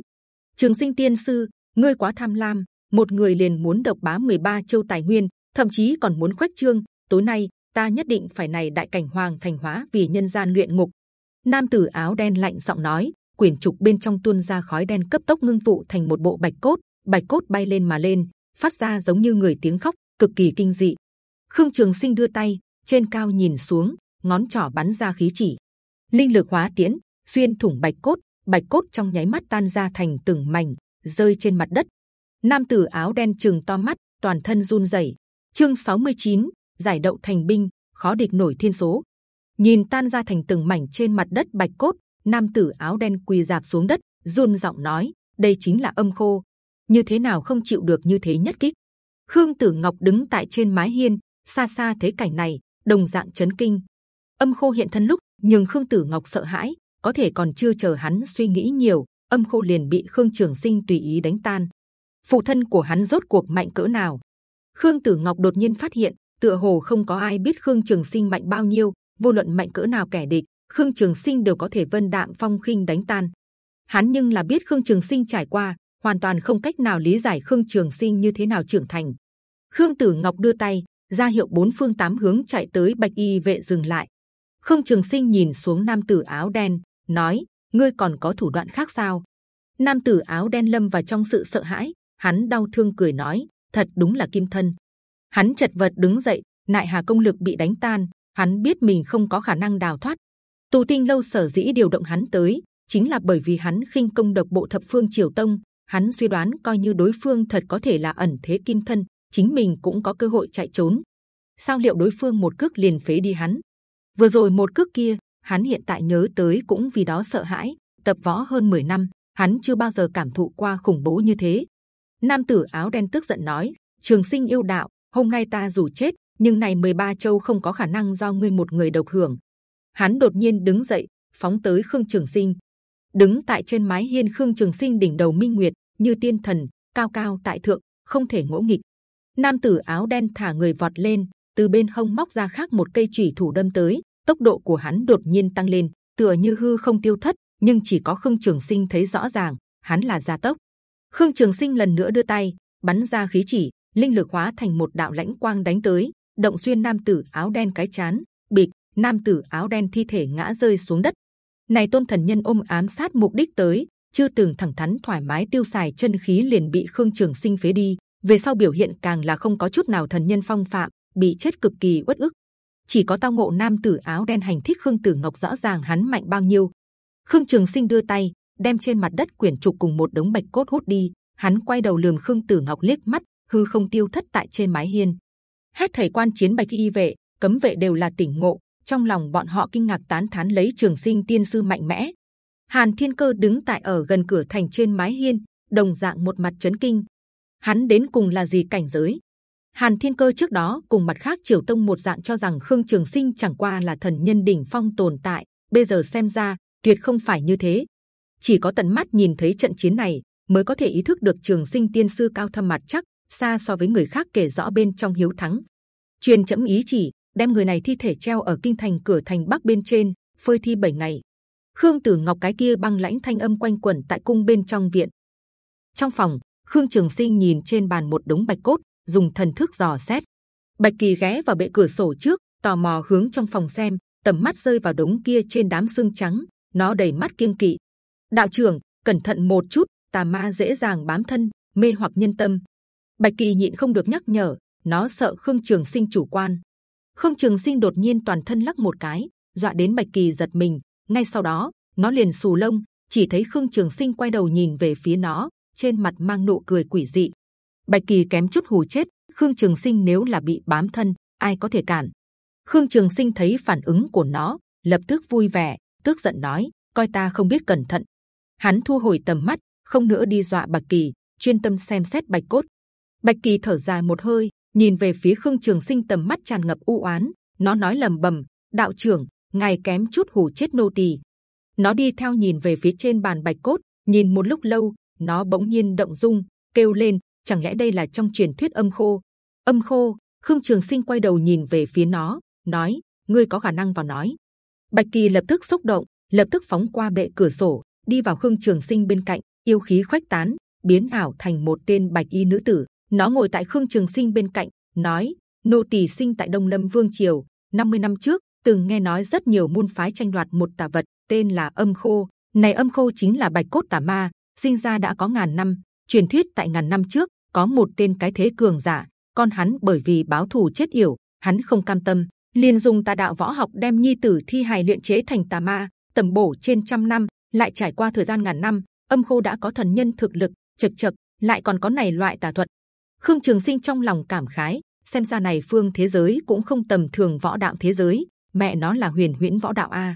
Trường Sinh Tiên sư, ngươi quá tham lam, một người liền muốn độc bá 13 châu tài nguyên, thậm chí còn muốn khuếch trương. Tối nay ta nhất định phải này đại cảnh hoàng thành hóa vì nhân gian luyện ngục. Nam tử áo đen lạnh giọng nói, quyển trục bên trong tuôn ra khói đen cấp tốc ngưng tụ thành một bộ bạch cốt, bạch cốt bay lên mà lên, phát ra giống như người tiếng khóc, cực kỳ kinh dị. Khương Trường Sinh đưa tay trên cao nhìn xuống, ngón trỏ bắn ra khí chỉ, linh lực hóa tiễn xuyên thủng bạch cốt, bạch cốt trong nháy mắt tan ra thành từng mảnh, rơi trên mặt đất. Nam tử áo đen trừng to mắt, toàn thân run rẩy. Chương 69, giải đậu thành binh, khó địch nổi thiên số. Nhìn tan ra thành từng mảnh trên mặt đất bạch cốt, nam tử áo đen quỳ dạp xuống đất, run giọng nói: đây chính là âm khô, như thế nào không chịu được như thế nhất kích? Khương Tử Ngọc đứng tại trên mái hiên, xa xa thấy cảnh này, đồng dạng chấn kinh. Âm khô hiện thân lúc, nhưng Khương Tử Ngọc sợ hãi, có thể còn chưa chờ hắn suy nghĩ nhiều, âm khô liền bị Khương Trường Sinh tùy ý đánh tan. Phụ thân của hắn rốt cuộc mạnh cỡ nào? Khương Tử Ngọc đột nhiên phát hiện, tựa hồ không có ai biết Khương Trường Sinh mạnh bao nhiêu, vô luận mạnh cỡ nào kẻ địch, Khương Trường Sinh đều có thể vân đạm phong khinh đánh tan. Hắn nhưng là biết Khương Trường Sinh trải qua, hoàn toàn không cách nào lý giải Khương Trường Sinh như thế nào trưởng thành. Khương Tử Ngọc đưa tay ra hiệu bốn phương tám hướng chạy tới bạch y vệ dừng lại. Khương Trường Sinh nhìn xuống nam tử áo đen, nói: ngươi còn có thủ đoạn khác sao? Nam tử áo đen lâm vào trong sự sợ hãi, hắn đau thương cười nói: thật đúng là kim thân. Hắn chật vật đứng dậy, nại hà công lực bị đánh tan, hắn biết mình không có khả năng đào thoát. Tu tinh lâu sở dĩ điều động hắn tới, chính là bởi vì hắn khinh công độc bộ thập phương triều tông. Hắn suy đoán coi như đối phương thật có thể là ẩn thế kim thân, chính mình cũng có cơ hội chạy trốn. Sao liệu đối phương một cước liền phế đi hắn? Vừa rồi một cước kia, hắn hiện tại nhớ tới cũng vì đó sợ hãi. Tập võ hơn 10 năm, hắn chưa bao giờ cảm thụ qua khủng bố như thế. Nam tử áo đen tức giận nói: Trường sinh yêu đạo, hôm nay ta dù chết, nhưng này 13 châu không có khả năng do ngươi một người độc hưởng. Hắn đột nhiên đứng dậy, phóng tới Khương Trường Sinh. Đứng tại trên mái hiên Khương Trường Sinh đỉnh đầu minh nguyệt như tiên thần, cao cao tại thượng, không thể ngỗ nghịch. Nam tử áo đen thả người vọt lên từ bên hông móc ra khác một cây chủy thủ đâm tới tốc độ của hắn đột nhiên tăng lên tựa như hư không tiêu thất nhưng chỉ có khương trường sinh thấy rõ ràng hắn là gia tốc. Khương trường sinh lần nữa đưa tay bắn ra khí chỉ linh lực hóa thành một đạo lãnh quang đánh tới động xuyên nam tử áo đen cái chán bịch nam tử áo đen thi thể ngã rơi xuống đất này tôn thần nhân ôm ám sát mục đích tới chưa từng thẳng thắn thoải mái tiêu xài chân khí liền bị khương trường sinh phế đi về sau biểu hiện càng là không có chút nào thần nhân phong phạm, bị chết cực kỳ uất ức. Chỉ có tao ngộ nam tử áo đen hành thích Khương Tử Ngọc rõ ràng hắn mạnh bao nhiêu. Khương Trường Sinh đưa tay đem trên mặt đất quyển trục cùng một đống bạch cốt hút đi. Hắn quay đầu lườm Khương Tử Ngọc liếc mắt, hư không tiêu thất tại trên mái hiên. Hết thầy quan chiến bạch y vệ, cấm vệ đều là tỉnh ngộ. Trong lòng bọn họ kinh ngạc tán thán lấy Trường Sinh tiên sư mạnh mẽ. Hàn Thiên Cơ đứng tại ở gần cửa thành trên mái hiên, đồng dạng một mặt chấn kinh, hắn đến cùng là gì cảnh giới? Hàn Thiên Cơ trước đó cùng mặt khác Triều Tông một dạng cho rằng Khương Trường Sinh chẳng qua là thần nhân đỉnh phong tồn tại, bây giờ xem ra tuyệt không phải như thế. Chỉ có tận mắt nhìn thấy trận chiến này mới có thể ý thức được Trường Sinh Tiên sư cao thâm mặt chắc, xa so với người khác kể rõ bên trong hiếu thắng. truyền chấm ý chỉ đem người này thi thể treo ở kinh thành cửa thành bắc bên trên, phơi thi 7 ngày. Khương tử ngọc cái kia băng lãnh thanh âm quanh quẩn tại cung bên trong viện. Trong phòng, khương trường sinh nhìn trên bàn một đống bạch cốt, dùng thần thức dò xét. Bạch kỳ ghé vào bệ cửa sổ trước, tò mò hướng trong phòng xem, tầm mắt rơi vào đống kia trên đám xương trắng, nó đầy mắt kiêng kỵ. Đạo trưởng, cẩn thận một chút, tà ma dễ dàng bám thân, mê hoặc nhân tâm. Bạch kỳ nhịn không được nhắc nhở, nó sợ khương trường sinh chủ quan khương trường sinh đột nhiên toàn thân lắc một cái, dọa đến bạch kỳ giật mình. Ngay sau đó, nó liền sù lông, chỉ thấy khương trường sinh quay đầu nhìn về phía nó, trên mặt mang nụ cười quỷ dị. Bạch kỳ kém chút hù chết, khương trường sinh nếu là bị bám thân, ai có thể cản? Khương trường sinh thấy phản ứng của nó, lập tức vui vẻ, tức giận nói, coi ta không biết cẩn thận. Hắn thu hồi tầm mắt, không nữa đi dọa bạch kỳ, chuyên tâm xem xét bạch cốt. Bạch kỳ thở dài một hơi nhìn về phía khương trường sinh tầm mắt tràn ngập u oán. Nó nói lầm bầm, đạo trưởng, ngài kém chút hù chết nô tỳ. Nó đi theo nhìn về phía trên bàn bạch cốt. Nhìn một lúc lâu, nó bỗng nhiên động dung, kêu lên, chẳng lẽ đây là trong truyền thuyết âm khô? Âm khô? Khương trường sinh quay đầu nhìn về phía nó, nói, ngươi có khả năng vào nói. Bạch kỳ lập tức xúc động, lập tức phóng qua bệ cửa sổ, đi vào khương trường sinh bên cạnh, yêu khí khuếch tán, biến ảo thành một tên bạch y nữ tử nó ngồi tại khương trường sinh bên cạnh, nói, nô tỳ sinh tại đông lâm vương triều 50 năm trước, từng nghe nói rất nhiều môn phái tranh đoạt một tà vật tên là âm khô. Này âm khô chính là bạch cốt tà ma, sinh ra đã có ngàn năm, truyền thuyết tại ngàn năm trước có một tên cái thế cường giả. Con hắn bởi vì báo thù chết yểu, hắn không cam tâm, liền dùng tà đạo võ học đem nhi tử thi hài luyện chế thành tà ma tầm bổ trên trăm năm, lại trải qua thời gian ngàn năm, âm khô đã có thần nhân thực lực chật chật lại còn có này loại tà thuật khương trường sinh trong lòng cảm khái, xem ra này phương thế giới cũng không tầm thường võ đạo thế giới, mẹ nó là huyền huyễn võ đạo a.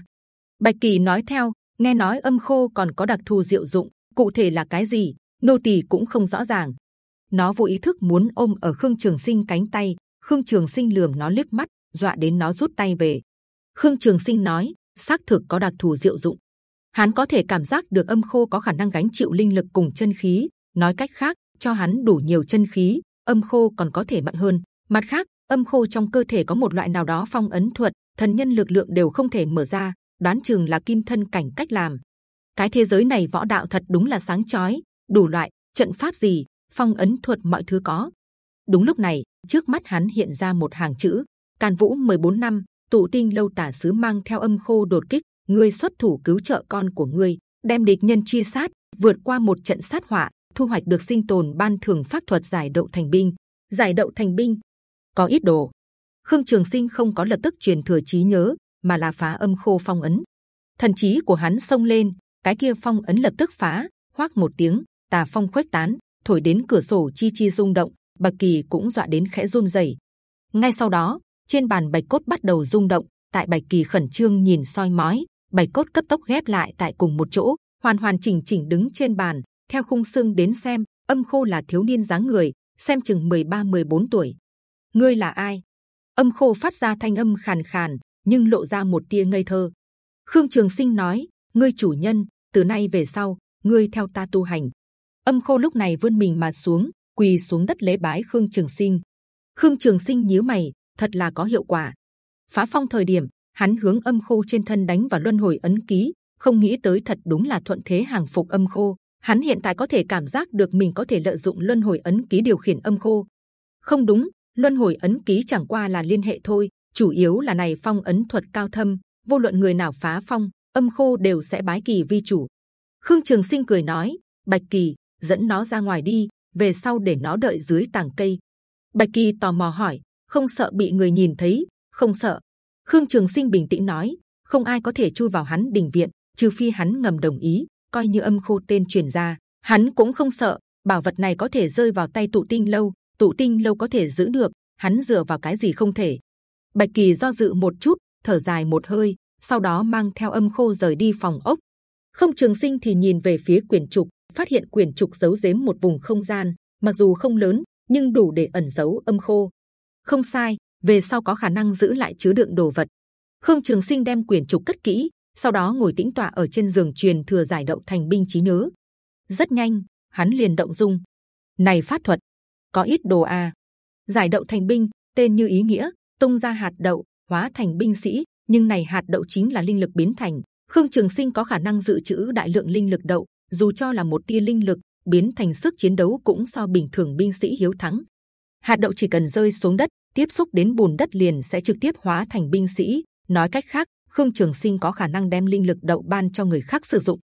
Bạch kỳ nói theo, nghe nói âm khô còn có đặc thù diệu dụng, cụ thể là cái gì, nô tỳ cũng không rõ ràng. Nó vô ý thức muốn ôm ở khương trường sinh cánh tay, khương trường sinh lườm nó liếc mắt, dọa đến nó rút tay về. Khương trường sinh nói, xác thực có đặc thù diệu dụng. Hắn có thể cảm giác được âm khô có khả năng gánh chịu linh lực cùng chân khí, nói cách khác cho hắn đủ nhiều chân khí, âm khô còn có thể mạnh hơn. Mặt khác, âm khô trong cơ thể có một loại nào đó phong ấn thuật, thần nhân lực lượng đều không thể mở ra, đoán chừng là kim thân cảnh cách làm. Cái thế giới này võ đạo thật đúng là sáng chói, đủ loại, trận pháp gì, phong ấn thuật mọi thứ có. Đúng lúc này, trước mắt hắn hiện ra một hàng chữ, càn vũ 14 năm, tụ tinh lâu tả sứ mang theo âm khô đột kích, ngươi xuất thủ cứu trợ con của ngươi, đem địch nhân truy sát, vượt qua một trận sát hỏa thu hoạch được sinh tồn ban thưởng pháp thuật giải đậu thành binh. Giải đậu thành binh. Có ít đồ. Khương trường sinh không có lập tức truyền thừa trí nhớ, mà là phá âm khô phong ấn. Thần trí của hắn xông lên, cái kia phong ấn lập tức phá hoắc một tiếng, tà phong khuếch tán, thổi đến cửa sổ chi chi rung động, bạch kỳ cũng dọa đến khẽ run rẩy. Ngay sau đó, trên bàn bạch cốt bắt đầu rung động, tại bạch kỳ khẩn trương nhìn soi mói, bạch cốt cấp tốc ghép lại tại cùng một chỗ, hoàn hoàn chỉnh chỉnh đứng trên bàn theo khung xương đến xem, âm khô là thiếu niên dáng người, xem chừng 13-14 tuổi. Ngươi là ai? Âm khô phát ra thanh âm khàn khàn, nhưng lộ ra một tia ngây thơ. Khương trường sinh nói, ngươi chủ nhân, từ nay về sau, ngươi theo ta tu hành. Âm khô lúc này vươn mình mà xuống, quỳ xuống đất lễ bái khương trường sinh. Khương trường sinh nhíu mày, thật là có hiệu quả. Phá phong thời điểm, hắn hướng âm khô trên thân đánh vào luân hồi ấn ký, không nghĩ tới thật đúng là thuận thế hàng phục âm khô hắn hiện tại có thể cảm giác được mình có thể lợi dụng luân hồi ấn ký điều khiển âm khô. Không đúng, luân hồi ấn ký chẳng qua là liên hệ thôi, chủ yếu là này phong ấn thuật cao thâm, vô luận người nào phá phong, âm khô đều sẽ bái kỳ vi chủ. Khương trường sinh cười nói, bạch kỳ, dẫn nó ra ngoài đi, về sau để nó đợi dưới tàng cây. Bạch kỳ tò mò hỏi, không sợ bị người nhìn thấy, không sợ? Khương trường sinh bình tĩnh nói, không ai có thể chui vào hắn đình viện, trừ phi hắn ngầm đồng ý coi như âm khô tên truyền ra. Hắn cũng không sợ, bảo vật này có thể rơi vào tay tụ tinh lâu, tụ tinh lâu có thể giữ được, hắn dựa vào cái gì không thể. Bạch kỳ do dự một chút, thở dài một hơi, sau đó mang theo âm khô rời đi phòng ốc. Không trường sinh thì nhìn về phía quyển trục, phát hiện quyển trục giấu giếm một vùng không gian, mặc dù không lớn, nhưng đủ để ẩn giấu âm khô. Không sai, về sau có khả năng giữ lại chứa đựng đồ vật. Khương trường sinh đem quyển trục cất kỹ sau đó ngồi tĩnh tọa ở trên giường truyền thừa giải đậu thành binh trí nhớ. Rất nhanh, hắn liền động dung. Này phát thuật, có ít đồ a à. giải đậu thành binh, tên như ý nghĩa, tung ra hạt đậu, hóa thành binh sĩ, nhưng này hạt đậu chính là linh lực biến thành. Khương trường sinh có khả năng dự trữ đại lượng linh lực đậu, dù cho là một tia linh lực, biến thành sức chiến đấu cũng so bình thường binh sĩ hiếu thắng. Hạt đậu chỉ cần rơi xuống đất, tiếp xúc đến bùn đất liền sẽ trực tiếp hóa thành binh sĩ. Nói cách khác khương trường sinh có khả năng đem linh lực đậu ban cho người khác sử dụng.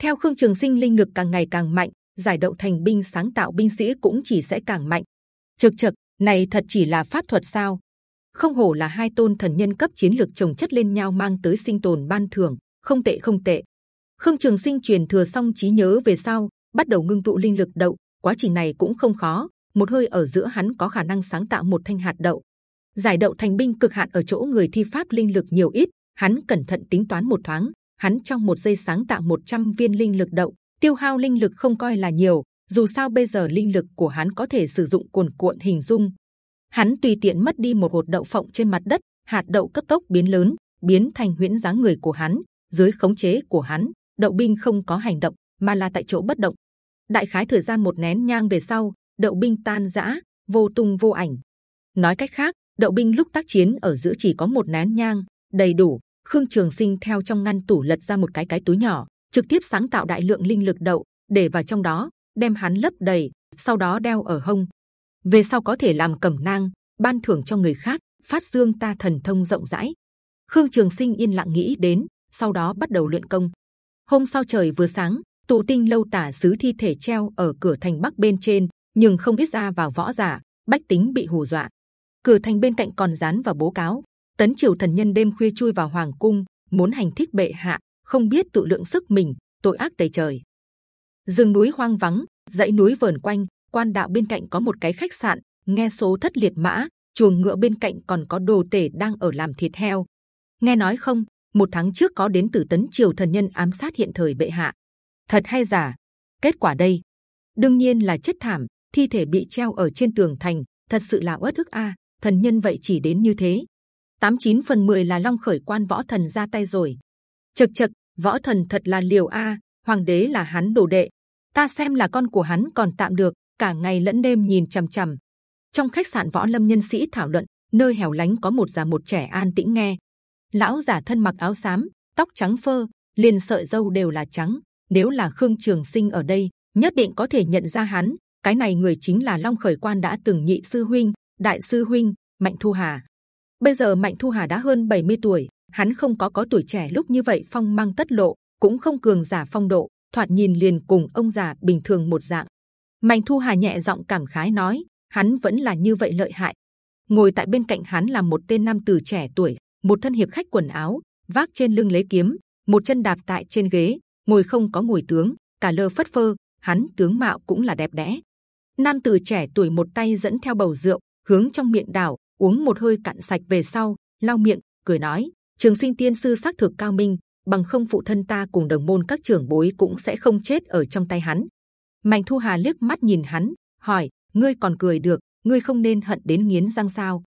Theo khương trường sinh, linh lực càng ngày càng mạnh, giải đậu thành binh, sáng tạo binh sĩ cũng chỉ sẽ càng mạnh. Trực trực này thật chỉ là pháp thuật sao? Không hổ là hai tôn thần nhân cấp chiến lược trồng chất lên nhau mang tới sinh tồn ban thưởng, không tệ không tệ. Khương trường sinh truyền thừa xong trí nhớ về sau, bắt đầu ngưng tụ linh lực đậu, quá trình này cũng không khó. Một hơi ở giữa hắn có khả năng sáng tạo một thanh hạt đậu. Giải đậu thành binh cực hạn ở chỗ người thi pháp linh lực nhiều ít hắn cẩn thận tính toán một thoáng, hắn trong một giây sáng tạo 100 viên linh lực đậu. Tiêu hao linh lực không coi là nhiều, dù sao bây giờ linh lực của hắn có thể sử dụng cuồn cuộn hình dung. Hắn tùy tiện mất đi một hột đậu phộng trên mặt đất, hạt đậu cấp tốc biến lớn, biến thành huyễn dáng người của hắn, dưới khống chế của hắn, đậu binh không có hành động, mà là tại chỗ bất động. Đại khái thời gian một nén nhang về sau, đậu binh tan rã, vô tung vô ảnh. Nói cách khác, đậu binh lúc tác chiến ở giữa chỉ có một nén nhang, đầy đủ khương trường sinh theo trong ngăn tủ lật ra một cái cái túi nhỏ, trực tiếp sáng tạo đại lượng linh lực đậu, để vào trong đó, đem hắn lấp đầy, sau đó đeo ở hông. Về sau có thể làm cẩm nang, ban thưởng cho người khác, phát dương ta thần thông rộng rãi. Khương trường sinh yên lặng nghĩ đến, sau đó bắt đầu luyện công. Hôm sau trời vừa sáng, tụ tinh lâu tả sứ thi thể treo ở cửa thành bắc bên trên, nhưng không biết ra vào võ giả, bách tính bị hù dọa. Cửa thành bên cạnh còn dán vào bố cáo tấn triều thần nhân đêm khuya chui vào hoàng cung, muốn hành thích bệ hạ, không biết tự lượng sức mình, tội ác tày trời. Rừng núi hoang vắng, dãy núi vờn quanh, quan đạo bên cạnh có một cái khách sạn, nghe số thất liệt mã, chuồng ngựa bên cạnh còn có đồ tể đang ở làm thịt heo. Nghe nói không, một tháng trước có đến từ tấn triều thần nhân ám sát hiện thời bệ hạ. Thật hay giả? Kết quả đây. Đương nhiên là chết thảm, thi thể bị treo ở trên tường thành, thật sự là uất ức a, thần nhân vậy chỉ đến như thế tám chín phần mười là long khởi quan võ thần ra tay rồi. Chực chực võ thần thật là liều a, hoàng đế là hắn đồ đệ. Ta xem là con của hắn còn tạm được, cả ngày lẫn đêm nhìn c h ầ m c h ầ m trong khách sạn võ lâm nhân sĩ thảo luận, nơi hẻo lánh có một già một trẻ an tĩnh nghe. Lão giả thân mặc áo xám, tóc trắng phơ, liền sợi râu đều là trắng. Nếu là khương trường sinh ở đây, nhất định có thể nhận ra hắn. Cái này người chính là long khởi quan đã từng nhị sư huynh, đại sư huynh, mạnh thu hà bây giờ mạnh thu hà đã hơn 70 tuổi hắn không có có tuổi trẻ lúc như vậy phong mang tất lộ cũng không cường giả phong độ thoạt nhìn liền cùng ông già bình thường một dạng Mạnh Thu Hà nhẹ giọng cảm khái nói, hắn vẫn là như vậy lợi hại. Ngồi tại bên cạnh hắn là một tên nam tử trẻ tuổi, một thân hiệp khách quần áo, vác trên lưng lấy kiếm, một chân đạp tại trên ghế, ngồi không có ngồi tướng, cả lơ phất phơ, hắn tướng mạo cũng là đẹp đẽ. Nam tử trẻ tuổi một tay dẫn theo bầu rượu, hướng trong miệng đảo, uống một hơi cạn sạch về sau, lau miệng, cười nói: Trường sinh tiên sư xác thực cao minh, bằng không phụ thân ta cùng đồng môn các trưởng bối cũng sẽ không chết ở trong tay hắn. Mạnh Thu Hà liếc mắt nhìn hắn, hỏi: ngươi còn cười được? ngươi không nên hận đến nghiến răng sao?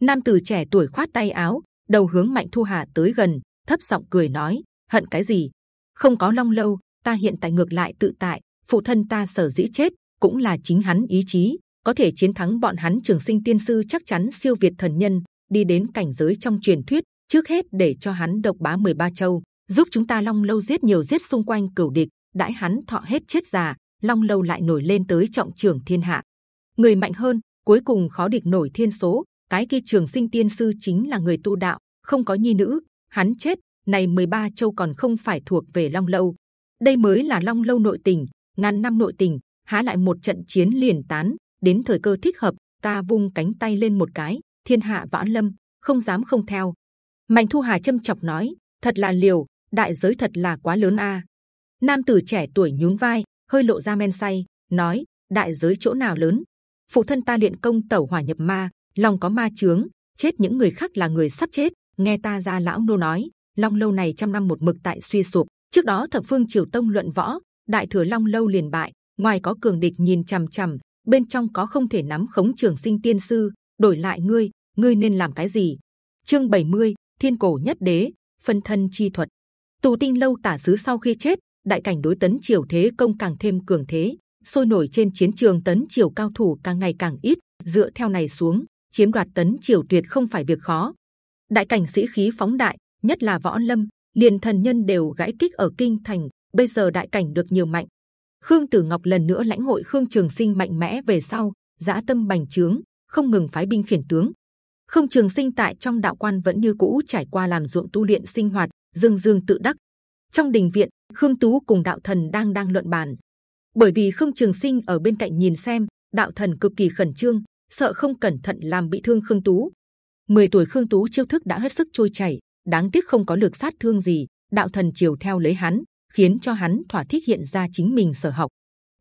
Nam tử trẻ tuổi khoát tay áo, đầu hướng Mạnh Thu Hà tới gần, thấp giọng cười nói: hận cái gì? Không có long lâu, ta hiện tại ngược lại tự tại. Phụ thân ta sở dĩ chết cũng là chính hắn ý chí, có thể chiến thắng bọn hắn trường sinh tiên sư chắc chắn siêu việt thần nhân, đi đến cảnh giới trong truyền thuyết. Trước hết để cho hắn độc bá 13 châu, giúp chúng ta long lâu giết nhiều giết xung quanh cửu địch, đãi hắn thọ hết chết già, long lâu lại nổi lên tới trọng trưởng thiên hạ người mạnh hơn cuối cùng khó địch nổi thiên số cái kia trường sinh tiên sư chính là người tu đạo không có nhi nữ hắn chết này 13 châu còn không phải thuộc về long lâu đây mới là long lâu nội tình ngàn năm nội tình há lại một trận chiến liền tán đến thời cơ thích hợp ta vung cánh tay lên một cái thiên hạ võ lâm không dám không theo mạnh thu hà châm chọc nói thật là liều đại giới thật là quá lớn a nam tử trẻ tuổi nhún vai hơi lộ ra men say, nói: đại giới chỗ nào lớn? Phụ thân ta luyện công tẩu hỏa nhập ma, lòng có ma chướng, chết những người khác là người sắp chết. Nghe ta ra lão nô nói, long lâu này trăm năm một mực tại suy sụp. Trước đó thập phương triều tông luận võ, đại thừa long lâu liền bại. Ngoài có cường địch nhìn c h ầ m c h ầ m bên trong có không thể nắm khống trường sinh tiên sư. Đổi lại ngươi, ngươi nên làm cái gì? Chương 70, Thiên cổ nhất đế, phân thân chi thuật. Tù tinh lâu tả sứ sau khi chết, đại cảnh đối tấn triều thế công càng thêm cường thế sôi nổi trên chiến trường tấn triều cao thủ càng ngày càng ít dựa theo này xuống chiếm đoạt tấn triều tuyệt không phải việc khó. Đại cảnh sĩ khí phóng đại, nhất là võ lâm, liền thần nhân đều gãy kích ở kinh thành. Bây giờ đại cảnh được nhiều mạnh. Khương Tử Ngọc lần nữa lãnh hội Khương Trường Sinh mạnh mẽ về sau, dã tâm bành trướng, không ngừng phái binh khiển tướng. Khương Trường Sinh tại trong đạo quan vẫn như cũ trải qua làm ruộng tu luyện sinh hoạt, dương dương tự đắc. Trong đình viện, Khương Tú cùng đạo thần đang đang luận bàn. Bởi vì Khương Trường Sinh ở bên cạnh nhìn xem, đạo thần cực kỳ khẩn trương, sợ không cẩn thận làm bị thương Khương Tú. 10 tuổi Khương Tú chiêu thức đã hết sức trôi chảy, đáng tiếc không có lực sát thương gì. Đạo thần chiều theo lấy hắn, khiến cho hắn thỏa thích hiện ra chính mình sở học.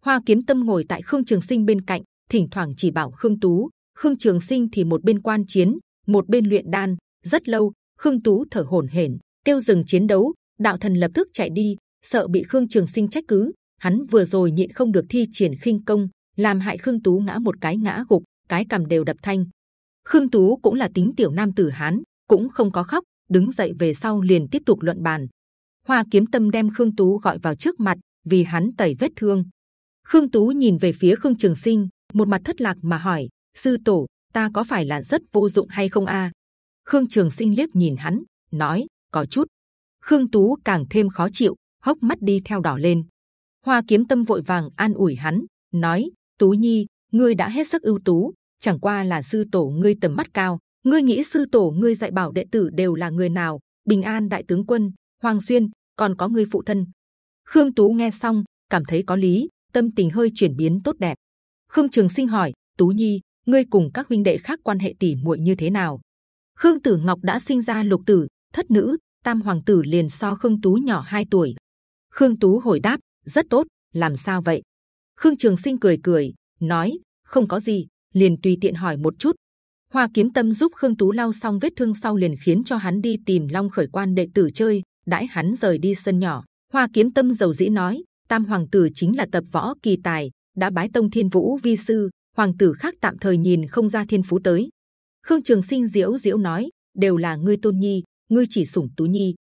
Hoa Kiếm Tâm ngồi tại Khương Trường Sinh bên cạnh, thỉnh thoảng chỉ bảo Khương Tú. Khương Trường Sinh thì một bên quan chiến, một bên luyện đan. Rất lâu, Khương Tú thở hổn hển, tiêu dừng chiến đấu. Đạo thần lập tức chạy đi, sợ bị Khương Trường Sinh trách cứ. Hắn vừa rồi nhịn không được thi triển khinh công, làm hại Khương Tú ngã một cái ngã gục, cái cầm đều đập thanh. Khương Tú cũng là tính tiểu nam tử hán, cũng không có khóc, đứng dậy về sau liền tiếp tục luận bàn. Hoa Kiếm Tâm đem Khương Tú gọi vào trước mặt, vì hắn tẩy vết thương. Khương Tú nhìn về phía Khương Trường Sinh, một mặt thất lạc mà hỏi: sư tổ, ta có phải là rất vô dụng hay không a? Khương Trường Sinh liếc nhìn hắn, nói: có chút. Khương Tú càng thêm khó chịu, hốc mắt đi theo đỏ lên. Hoa Kiếm Tâm vội vàng an ủi hắn, nói: Tú Nhi, ngươi đã hết sức ưu tú, chẳng qua là sư tổ ngươi tầm mắt cao. Ngươi nghĩ sư tổ ngươi dạy bảo đệ tử đều là người nào? Bình An đại tướng quân, Hoàng Xuyên, còn có người phụ thân. Khương Tú nghe xong, cảm thấy có lý, tâm tình hơi chuyển biến tốt đẹp. Khương Trường Sinh hỏi, Tú Nhi, ngươi cùng các huynh đệ khác quan hệ tỷ muội như thế nào? Khương Tử Ngọc đã sinh ra lục tử, thất nữ, tam hoàng tử liền so Khương Tú nhỏ 2 tuổi. Khương Tú hồi đáp, rất tốt. Làm sao vậy? Khương Trường Sinh cười cười, nói, không có gì, liền tùy tiện hỏi một chút. Hoa Kiếm Tâm giúp Khương Tú lau xong vết thương sau liền khiến cho hắn đi tìm Long Khởi Quan đệ tử chơi đãi hắn rời đi sân nhỏ, Hoa Kiếm Tâm giàu dĩ nói, Tam Hoàng tử chính là tập võ kỳ tài, đã bái tông Thiên Vũ vi sư. Hoàng tử khác tạm thời nhìn không ra thiên phú tới. Khương Trường Sinh diễu diễu nói, đều là ngươi tôn nhi, ngươi chỉ sủng tú nhi.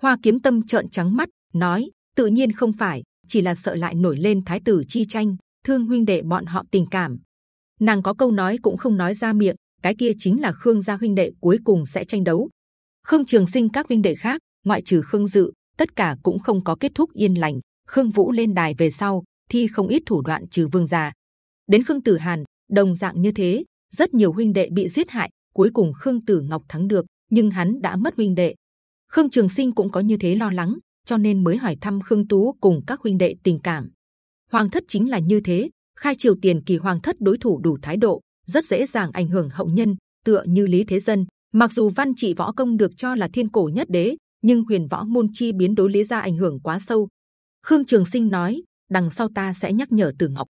Hoa Kiếm Tâm trợn trắng mắt, nói, tự nhiên không phải, chỉ là sợ lại nổi lên thái tử chi tranh, thương huynh đệ bọn họ tình cảm. Nàng có câu nói cũng không nói ra miệng, cái kia chính là Khương gia huynh đệ cuối cùng sẽ tranh đấu. Khương Trường Sinh các huynh đệ khác, ngoại trừ Khương Dự, tất cả cũng không có kết thúc yên lành. Khương Vũ lên đài về sau, thi không ít thủ đoạn trừ vương gia. Đến Khương Tử Hàn, đồng dạng như thế, rất nhiều huynh đệ bị giết hại. Cuối cùng Khương Tử Ngọc thắng được, nhưng hắn đã mất huynh đệ. Khương Trường Sinh cũng có như thế lo lắng, cho nên mới hỏi thăm Khương Tú cùng các huynh đệ tình cảm. Hoàng thất chính là như thế, khai triều tiền kỳ hoàng thất đối thủ đủ thái độ, rất dễ dàng ảnh hưởng hậu nhân. Tựa như Lý Thế Dân, mặc dù văn trị võ công được cho là thiên cổ nhất đế, nhưng huyền võ môn chi biến đối lý gia ảnh hưởng quá sâu. Khương Trường Sinh nói, đằng sau ta sẽ nhắc nhở Tử Ngọc.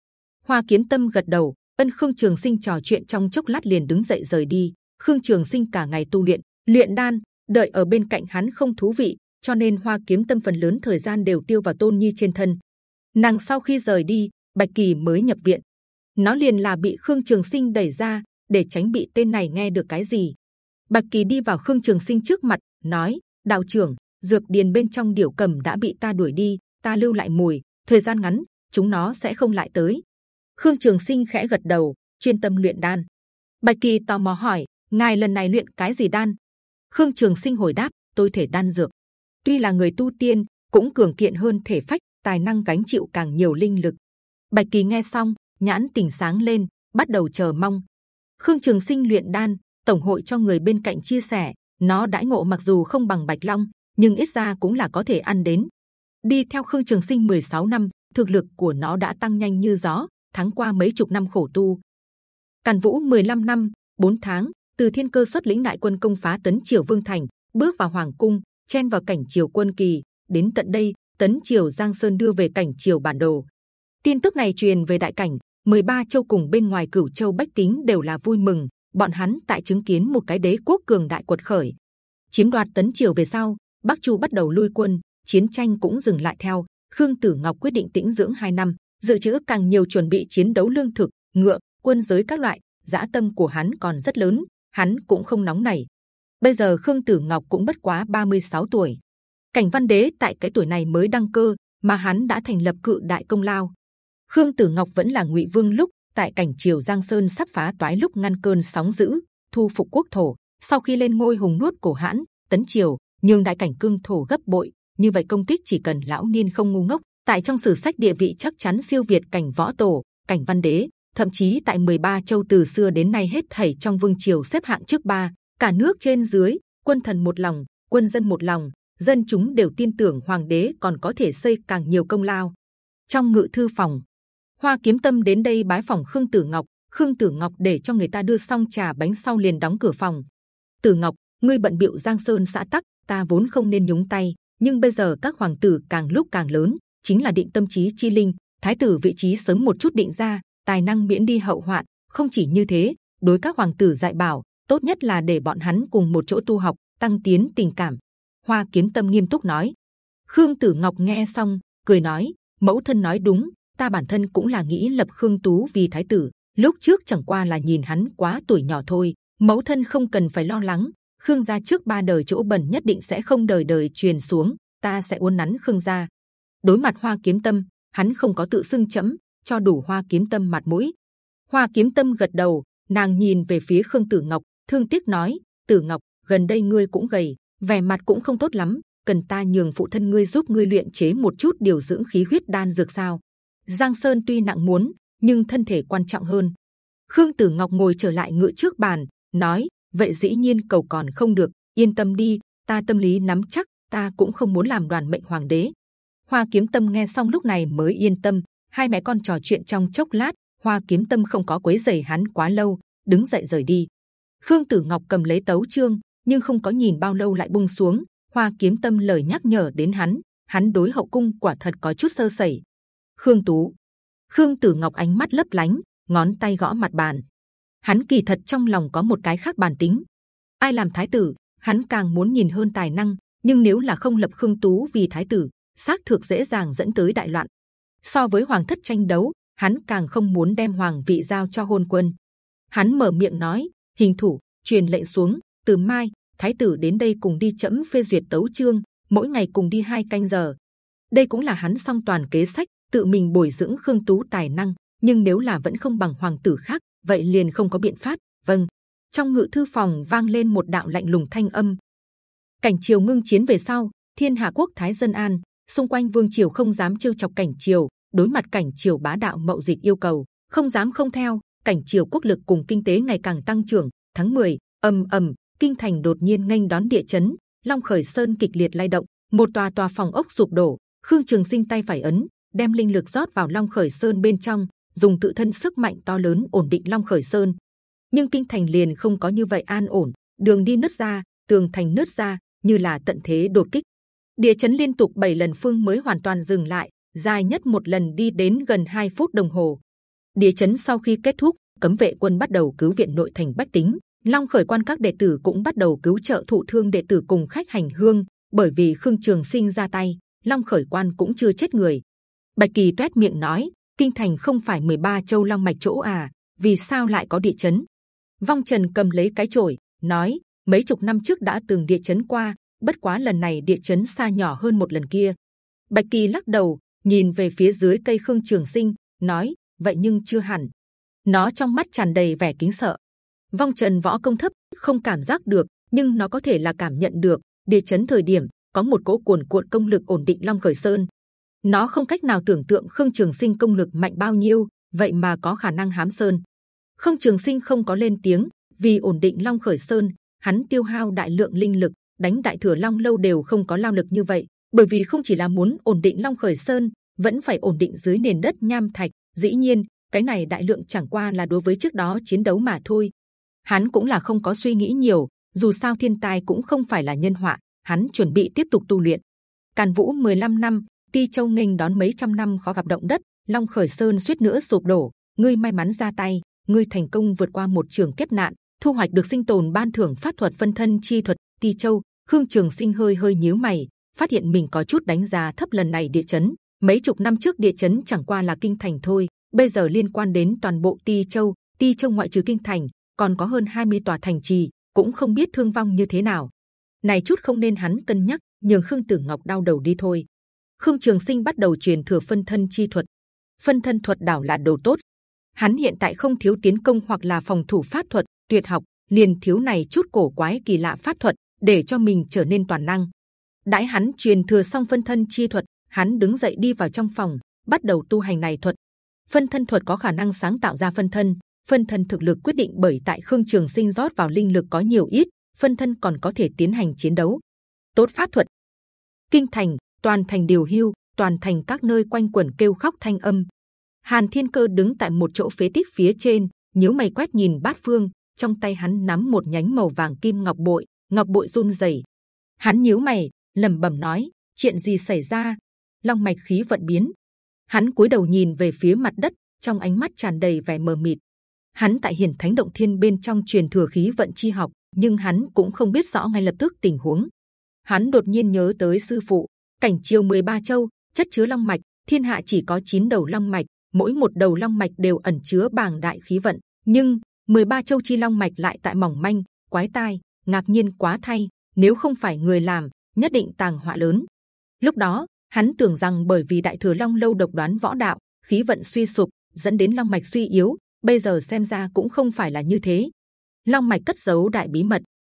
Hoa Kiến Tâm gật đầu, ân Khương Trường Sinh trò chuyện trong chốc lát liền đứng dậy rời đi. Khương Trường Sinh cả ngày tu luyện, luyện đan, đợi ở bên cạnh hắn không thú vị, cho nên Hoa Kiếm Tâm phần lớn thời gian đều tiêu vào Tôn Nhi trên thân. Nàng sau khi rời đi, Bạch Kỳ mới nhập viện. Nó liền là bị Khương Trường Sinh đẩy ra để tránh bị tên này nghe được cái gì. Bạch Kỳ đi vào Khương Trường Sinh trước mặt, nói: Đạo trưởng, dược điền bên trong điểu cầm đã bị ta đuổi đi, ta lưu lại mùi, thời gian ngắn chúng nó sẽ không lại tới. Khương Trường Sinh khẽ gật đầu, chuyên tâm luyện đan. Bạch Kỳ tò mò hỏi: Ngài lần này luyện cái gì đan? Khương Trường Sinh hồi đáp: Tôi thể đan dược tuy là người tu tiên cũng cường kiện hơn thể phách tài năng gánh chịu càng nhiều linh lực bạch kỳ nghe xong nhãn tỉnh sáng lên bắt đầu chờ mong khương trường sinh luyện đan tổng hội cho người bên cạnh chia sẻ nó đãi ngộ mặc dù không bằng bạch long nhưng ít ra cũng là có thể ăn đến đi theo khương trường sinh 16 năm thực lực của nó đã tăng nhanh như gió tháng qua mấy chục năm khổ tu càn vũ 15 năm 4 tháng từ thiên cơ xuất lĩnh đại quân công phá tấn triều vương thành bước vào hoàng cung chen vào cảnh triều quân kỳ. Đến tận đây, tấn triều Giang Sơn đưa về cảnh triều bản đồ. Tin tức này truyền về đại cảnh, 13 châu cùng bên ngoài cửu châu bách tính đều là vui mừng. Bọn hắn tại chứng kiến một cái đế quốc cường đại cuột khởi, chiếm đoạt tấn triều về sau, Bắc Chu bắt đầu lui quân, chiến tranh cũng dừng lại theo. Khương Tử Ngọc quyết định tĩnh dưỡng 2 năm, dự trữ càng nhiều chuẩn bị chiến đấu lương thực, ngựa, quân giới các loại. Dã tâm của hắn còn rất lớn, hắn cũng không nóng nảy, Bây giờ Khương Tử Ngọc cũng bất quá 36 tuổi. Cảnh Văn Đế tại cái tuổi này mới đăng cơ, mà hắn đã thành lập cự đại công lao. Khương Tử Ngọc vẫn là Ngụy Vương lúc tại cảnh triều Giang Sơn sắp phá toái lúc ngăn cơn sóng dữ, thu phục quốc thổ. Sau khi lên ngôi hùng nuốt cổ hãn, tấn triều, nhưng đại cảnh cương thổ gấp bội. Như vậy công tích chỉ cần lão niên không ngu ngốc, tại trong sử sách địa vị chắc chắn siêu việt cảnh võ tổ, cảnh văn đế, thậm chí tại 13 châu từ xưa đến nay hết thảy trong vương triều xếp hạng trước ba, cả nước trên dưới, quân thần một lòng, quân dân một lòng, dân chúng đều tin tưởng hoàng đế còn có thể xây càng nhiều công lao. Trong ngự thư phòng, Hoa Kiếm Tâm đến đây bái phòng Khương Tử Ngọc. Khương Tử Ngọc để cho người ta đưa xong trà bánh sau liền đóng cửa phòng. Tử Ngọc, ngươi bận biệu Giang Sơn xã tắc, ta vốn không nên nhúng tay, nhưng bây giờ các hoàng tử càng lúc càng lớn, chính là định tâm trí chi linh, thái tử vị trí sớm một chút định ra, tài năng miễn đi hậu hoạn. Không chỉ như thế, đối các hoàng tử dạy bảo, tốt nhất là để bọn hắn cùng một chỗ tu học, tăng tiến tình cảm. Hoa Kiếm Tâm nghiêm túc nói. Khương Tử Ngọc nghe xong, cười nói: mẫu thân nói đúng, ta bản thân cũng là nghĩ lập Khương Tú vì thái tử. Lúc trước chẳng qua là nhìn hắn quá tuổi nhỏ thôi, mẫu thân không cần phải lo lắng. Khương gia trước ba đời chỗ bẩn nhất định sẽ không đời đời truyền xuống, ta sẽ uốn nắn Khương gia. Đối mặt Hoa Kiếm Tâm, hắn không có tự xưng chấm, cho đủ Hoa Kiếm Tâm mặt mũi. Hoa Kiếm Tâm gật đầu, nàng nhìn về phía Khương Tử Ngọc, thương tiếc nói: Tử Ngọc, gần đây ngươi cũng gầy, vẻ mặt cũng không tốt lắm, cần ta nhường phụ thân ngươi giúp ngươi luyện chế một chút điều dưỡng khí huyết đan dược sao? Giang Sơn tuy nặng muốn, nhưng thân thể quan trọng hơn. Khương Tử Ngọc ngồi trở lại ngựa trước bàn, nói: vậy dĩ nhiên cầu còn không được, yên tâm đi, ta tâm lý nắm chắc, ta cũng không muốn làm đoàn mệnh hoàng đế. Hoa Kiếm Tâm nghe xong lúc này mới yên tâm. Hai mẹ con trò chuyện trong chốc lát, Hoa Kiếm Tâm không có quấy rầy hắn quá lâu, đứng dậy rời đi. Khương Tử Ngọc cầm lấy tấu chương, nhưng không có nhìn bao lâu lại buông xuống. Hoa Kiếm Tâm lời nhắc nhở đến hắn, hắn đối hậu cung quả thật có chút sơ sẩy. Khương Tú, Khương Tử Ngọc ánh mắt lấp lánh, ngón tay gõ mặt bàn. Hắn kỳ thật trong lòng có một cái khác bản tính. Ai làm thái tử, hắn càng muốn nhìn hơn tài năng. Nhưng nếu là không lập Khương Tú vì thái tử, xác thực dễ dàng dẫn tới đại loạn. So với hoàng thất tranh đấu, hắn càng không muốn đem hoàng vị giao cho hôn quân. Hắn mở miệng nói: hình thủ truyền lệnh xuống, từ mai thái tử đến đây cùng đi chậm phê duyệt tấu chương, mỗi ngày cùng đi hai canh giờ. Đây cũng là hắn song toàn kế sách, tự mình bồi dưỡng khương tú tài năng. Nhưng nếu là vẫn không bằng hoàng tử khác, vậy liền không có biện pháp. Vâng. Trong ngự thư phòng vang lên một đạo lạnh lùng thanh âm. Cảnh triều ngưng chiến về sau, thiên hạ quốc thái dân an, xung quanh vương triều không dám trêu chọc cảnh triều, đối mặt cảnh triều bá đạo mậu dịch yêu cầu, không dám không theo. Cảnh triều quốc lực cùng kinh tế ngày càng tăng trưởng. Tháng 10, ầm ầm, kinh thành đột nhiên nghênh đón địa chấn, long khởi sơn kịch liệt lay động, một tòa tòa phòng ốc sụp đổ. Khương Trường Sinh tay phải ấn, đem linh lực rót vào long khởi sơn bên trong, dùng tự thân sức mạnh to lớn ổn định long khởi sơn. Nhưng kinh thành liền không có như vậy an ổn, đường đi nứt ra, tường thành nứt ra, như là tận thế đột kích. Địa chấn liên tục 7 lần phương mới hoàn toàn dừng lại, dài nhất một lần đi đến gần 2 phút đồng hồ. Địa chấn sau khi kết thúc, cấm vệ quân bắt đầu cứu viện nội thành bách tính. Long khởi quan các đệ tử cũng bắt đầu cứu trợ thụ thương đệ tử cùng khách hành hương. Bởi vì Khương Trường Sinh ra tay, Long khởi quan cũng chưa chết người. Bạch Kỳ tuét miệng nói, kinh thành không phải 13 châu long mạch chỗ à? Vì sao lại có địa chấn? Vong Trần cầm lấy cái chổi, nói mấy chục năm trước đã từng địa chấn qua, bất quá lần này địa chấn xa nhỏ hơn một lần kia. Bạch Kỳ lắc đầu, nhìn về phía dưới cây Khương Trường Sinh, nói: vậy nhưng chưa hẳn. Nó trong mắt tràn đầy vẻ kính sợ. Vong Trần võ công thấp, không cảm giác được, nhưng nó có thể là cảm nhận được. Địa chấn thời điểm có một cỗ cuồn cuộn công lực ổn định Long Khởi Sơn. Nó không cách nào tưởng tượng Khương Trường Sinh công lực mạnh bao nhiêu, vậy mà có khả năng hám sơn. Khương Trường Sinh không có lên tiếng, vì ổn định Long Khởi Sơn, hắn tiêu hao đại lượng linh lực, đánh đại thừa Long lâu đều không có lao lực như vậy, bởi vì không chỉ là muốn ổn định Long Khởi Sơn, vẫn phải ổn định dưới nền đất nham thạch. Dĩ nhiên, cái này đại lượng chẳng qua là đối với trước đó chiến đấu mà thôi. Hắn cũng là không có suy nghĩ nhiều, dù sao thiên tai cũng không phải là nhân họa, hắn chuẩn bị tiếp tục tu luyện. Càn Vũ 15 năm, Ti Châu nghênh đón mấy trăm năm khó gặp động đất, Long Khởi Sơn suýt nữa sụp đổ. Ngươi may mắn ra tay, ngươi thành công vượt qua một trường kiếp nạn, thu hoạch được sinh tồn ban thưởng pháp thuật phân thân chi thuật. Ti Châu, Khương Trường Sinh hơi hơi nhíu mày, phát hiện mình có chút đánh giá thấp lần này địa chấn. Mấy chục năm trước địa chấn chẳng qua là kinh thành thôi, bây giờ liên quan đến toàn bộ Ti Châu. Ti Châu ngoại trừ kinh thành, còn có hơn 20 tòa thành trì, cũng không biết thương vong như thế nào. Này chút không nên hắn cân nhắc, nhường Khương Tử Ngọc đau đầu đi thôi. Khương Trường Sinh bắt đầu truyền thừa phân thân chi thuật. Phân thân thuật đảo là đồ tốt. Hắn hiện tại không thiếu tiến công hoặc là phòng thủ pháp thuật, tuyệt học, liền thiếu này chút cổ quái kỳ lạ pháp thuật để cho mình trở nên toàn năng. Đãi hắn truyền thừa xong phân thân chi thuật, hắn đứng dậy đi vào trong phòng, bắt đầu tu hành này thuật. Phân thân thuật có khả năng sáng tạo ra phân thân, phân thân thực lực quyết định bởi tại khương trường sinh rót vào linh lực có nhiều ít, phân thân còn có thể tiến hành chiến đấu. Tốt pháp thuật, kinh thành, toàn thành điều hưu, toàn thành các nơi quanh quẩn kêu khóc thanh âm. Hàn Thiên Cơ đứng tại một chỗ phế tích phía trên, nhíu mày quét nhìn bát phương, trong tay hắn nắm một nhánh màu vàng kim ngọc bội, ngọc bội run rẩy. Hắn nhíu mày, lẩm bẩm nói: chuyện gì xảy ra? Long mạch khí vận biến. Hắn cúi đầu nhìn về phía mặt đất, trong ánh mắt tràn đầy vẻ mờ mịt. Hắn tại hiển thánh động thiên bên trong truyền thừa khí vận chi học, nhưng hắn cũng không biết rõ ngay lập tức tình huống. Hắn đột nhiên nhớ tới sư phụ, cảnh chiều 13 châu, chất chứa long mạch, thiên hạ chỉ có 9 đầu long mạch, mỗi một đầu long mạch đều ẩn chứa bàng đại khí vận, nhưng 13 châu chi long mạch lại tại mỏng manh, quái tai, ngạc nhiên quá thay. Nếu không phải người làm, nhất định tàng họa lớn. Lúc đó hắn tưởng rằng bởi vì đại thừa long lâu độc đoán võ đạo, khí vận suy sụp, dẫn đến long mạch suy yếu. Bây giờ xem ra cũng không phải là như thế. Long mạch cất giấu đại bí mật,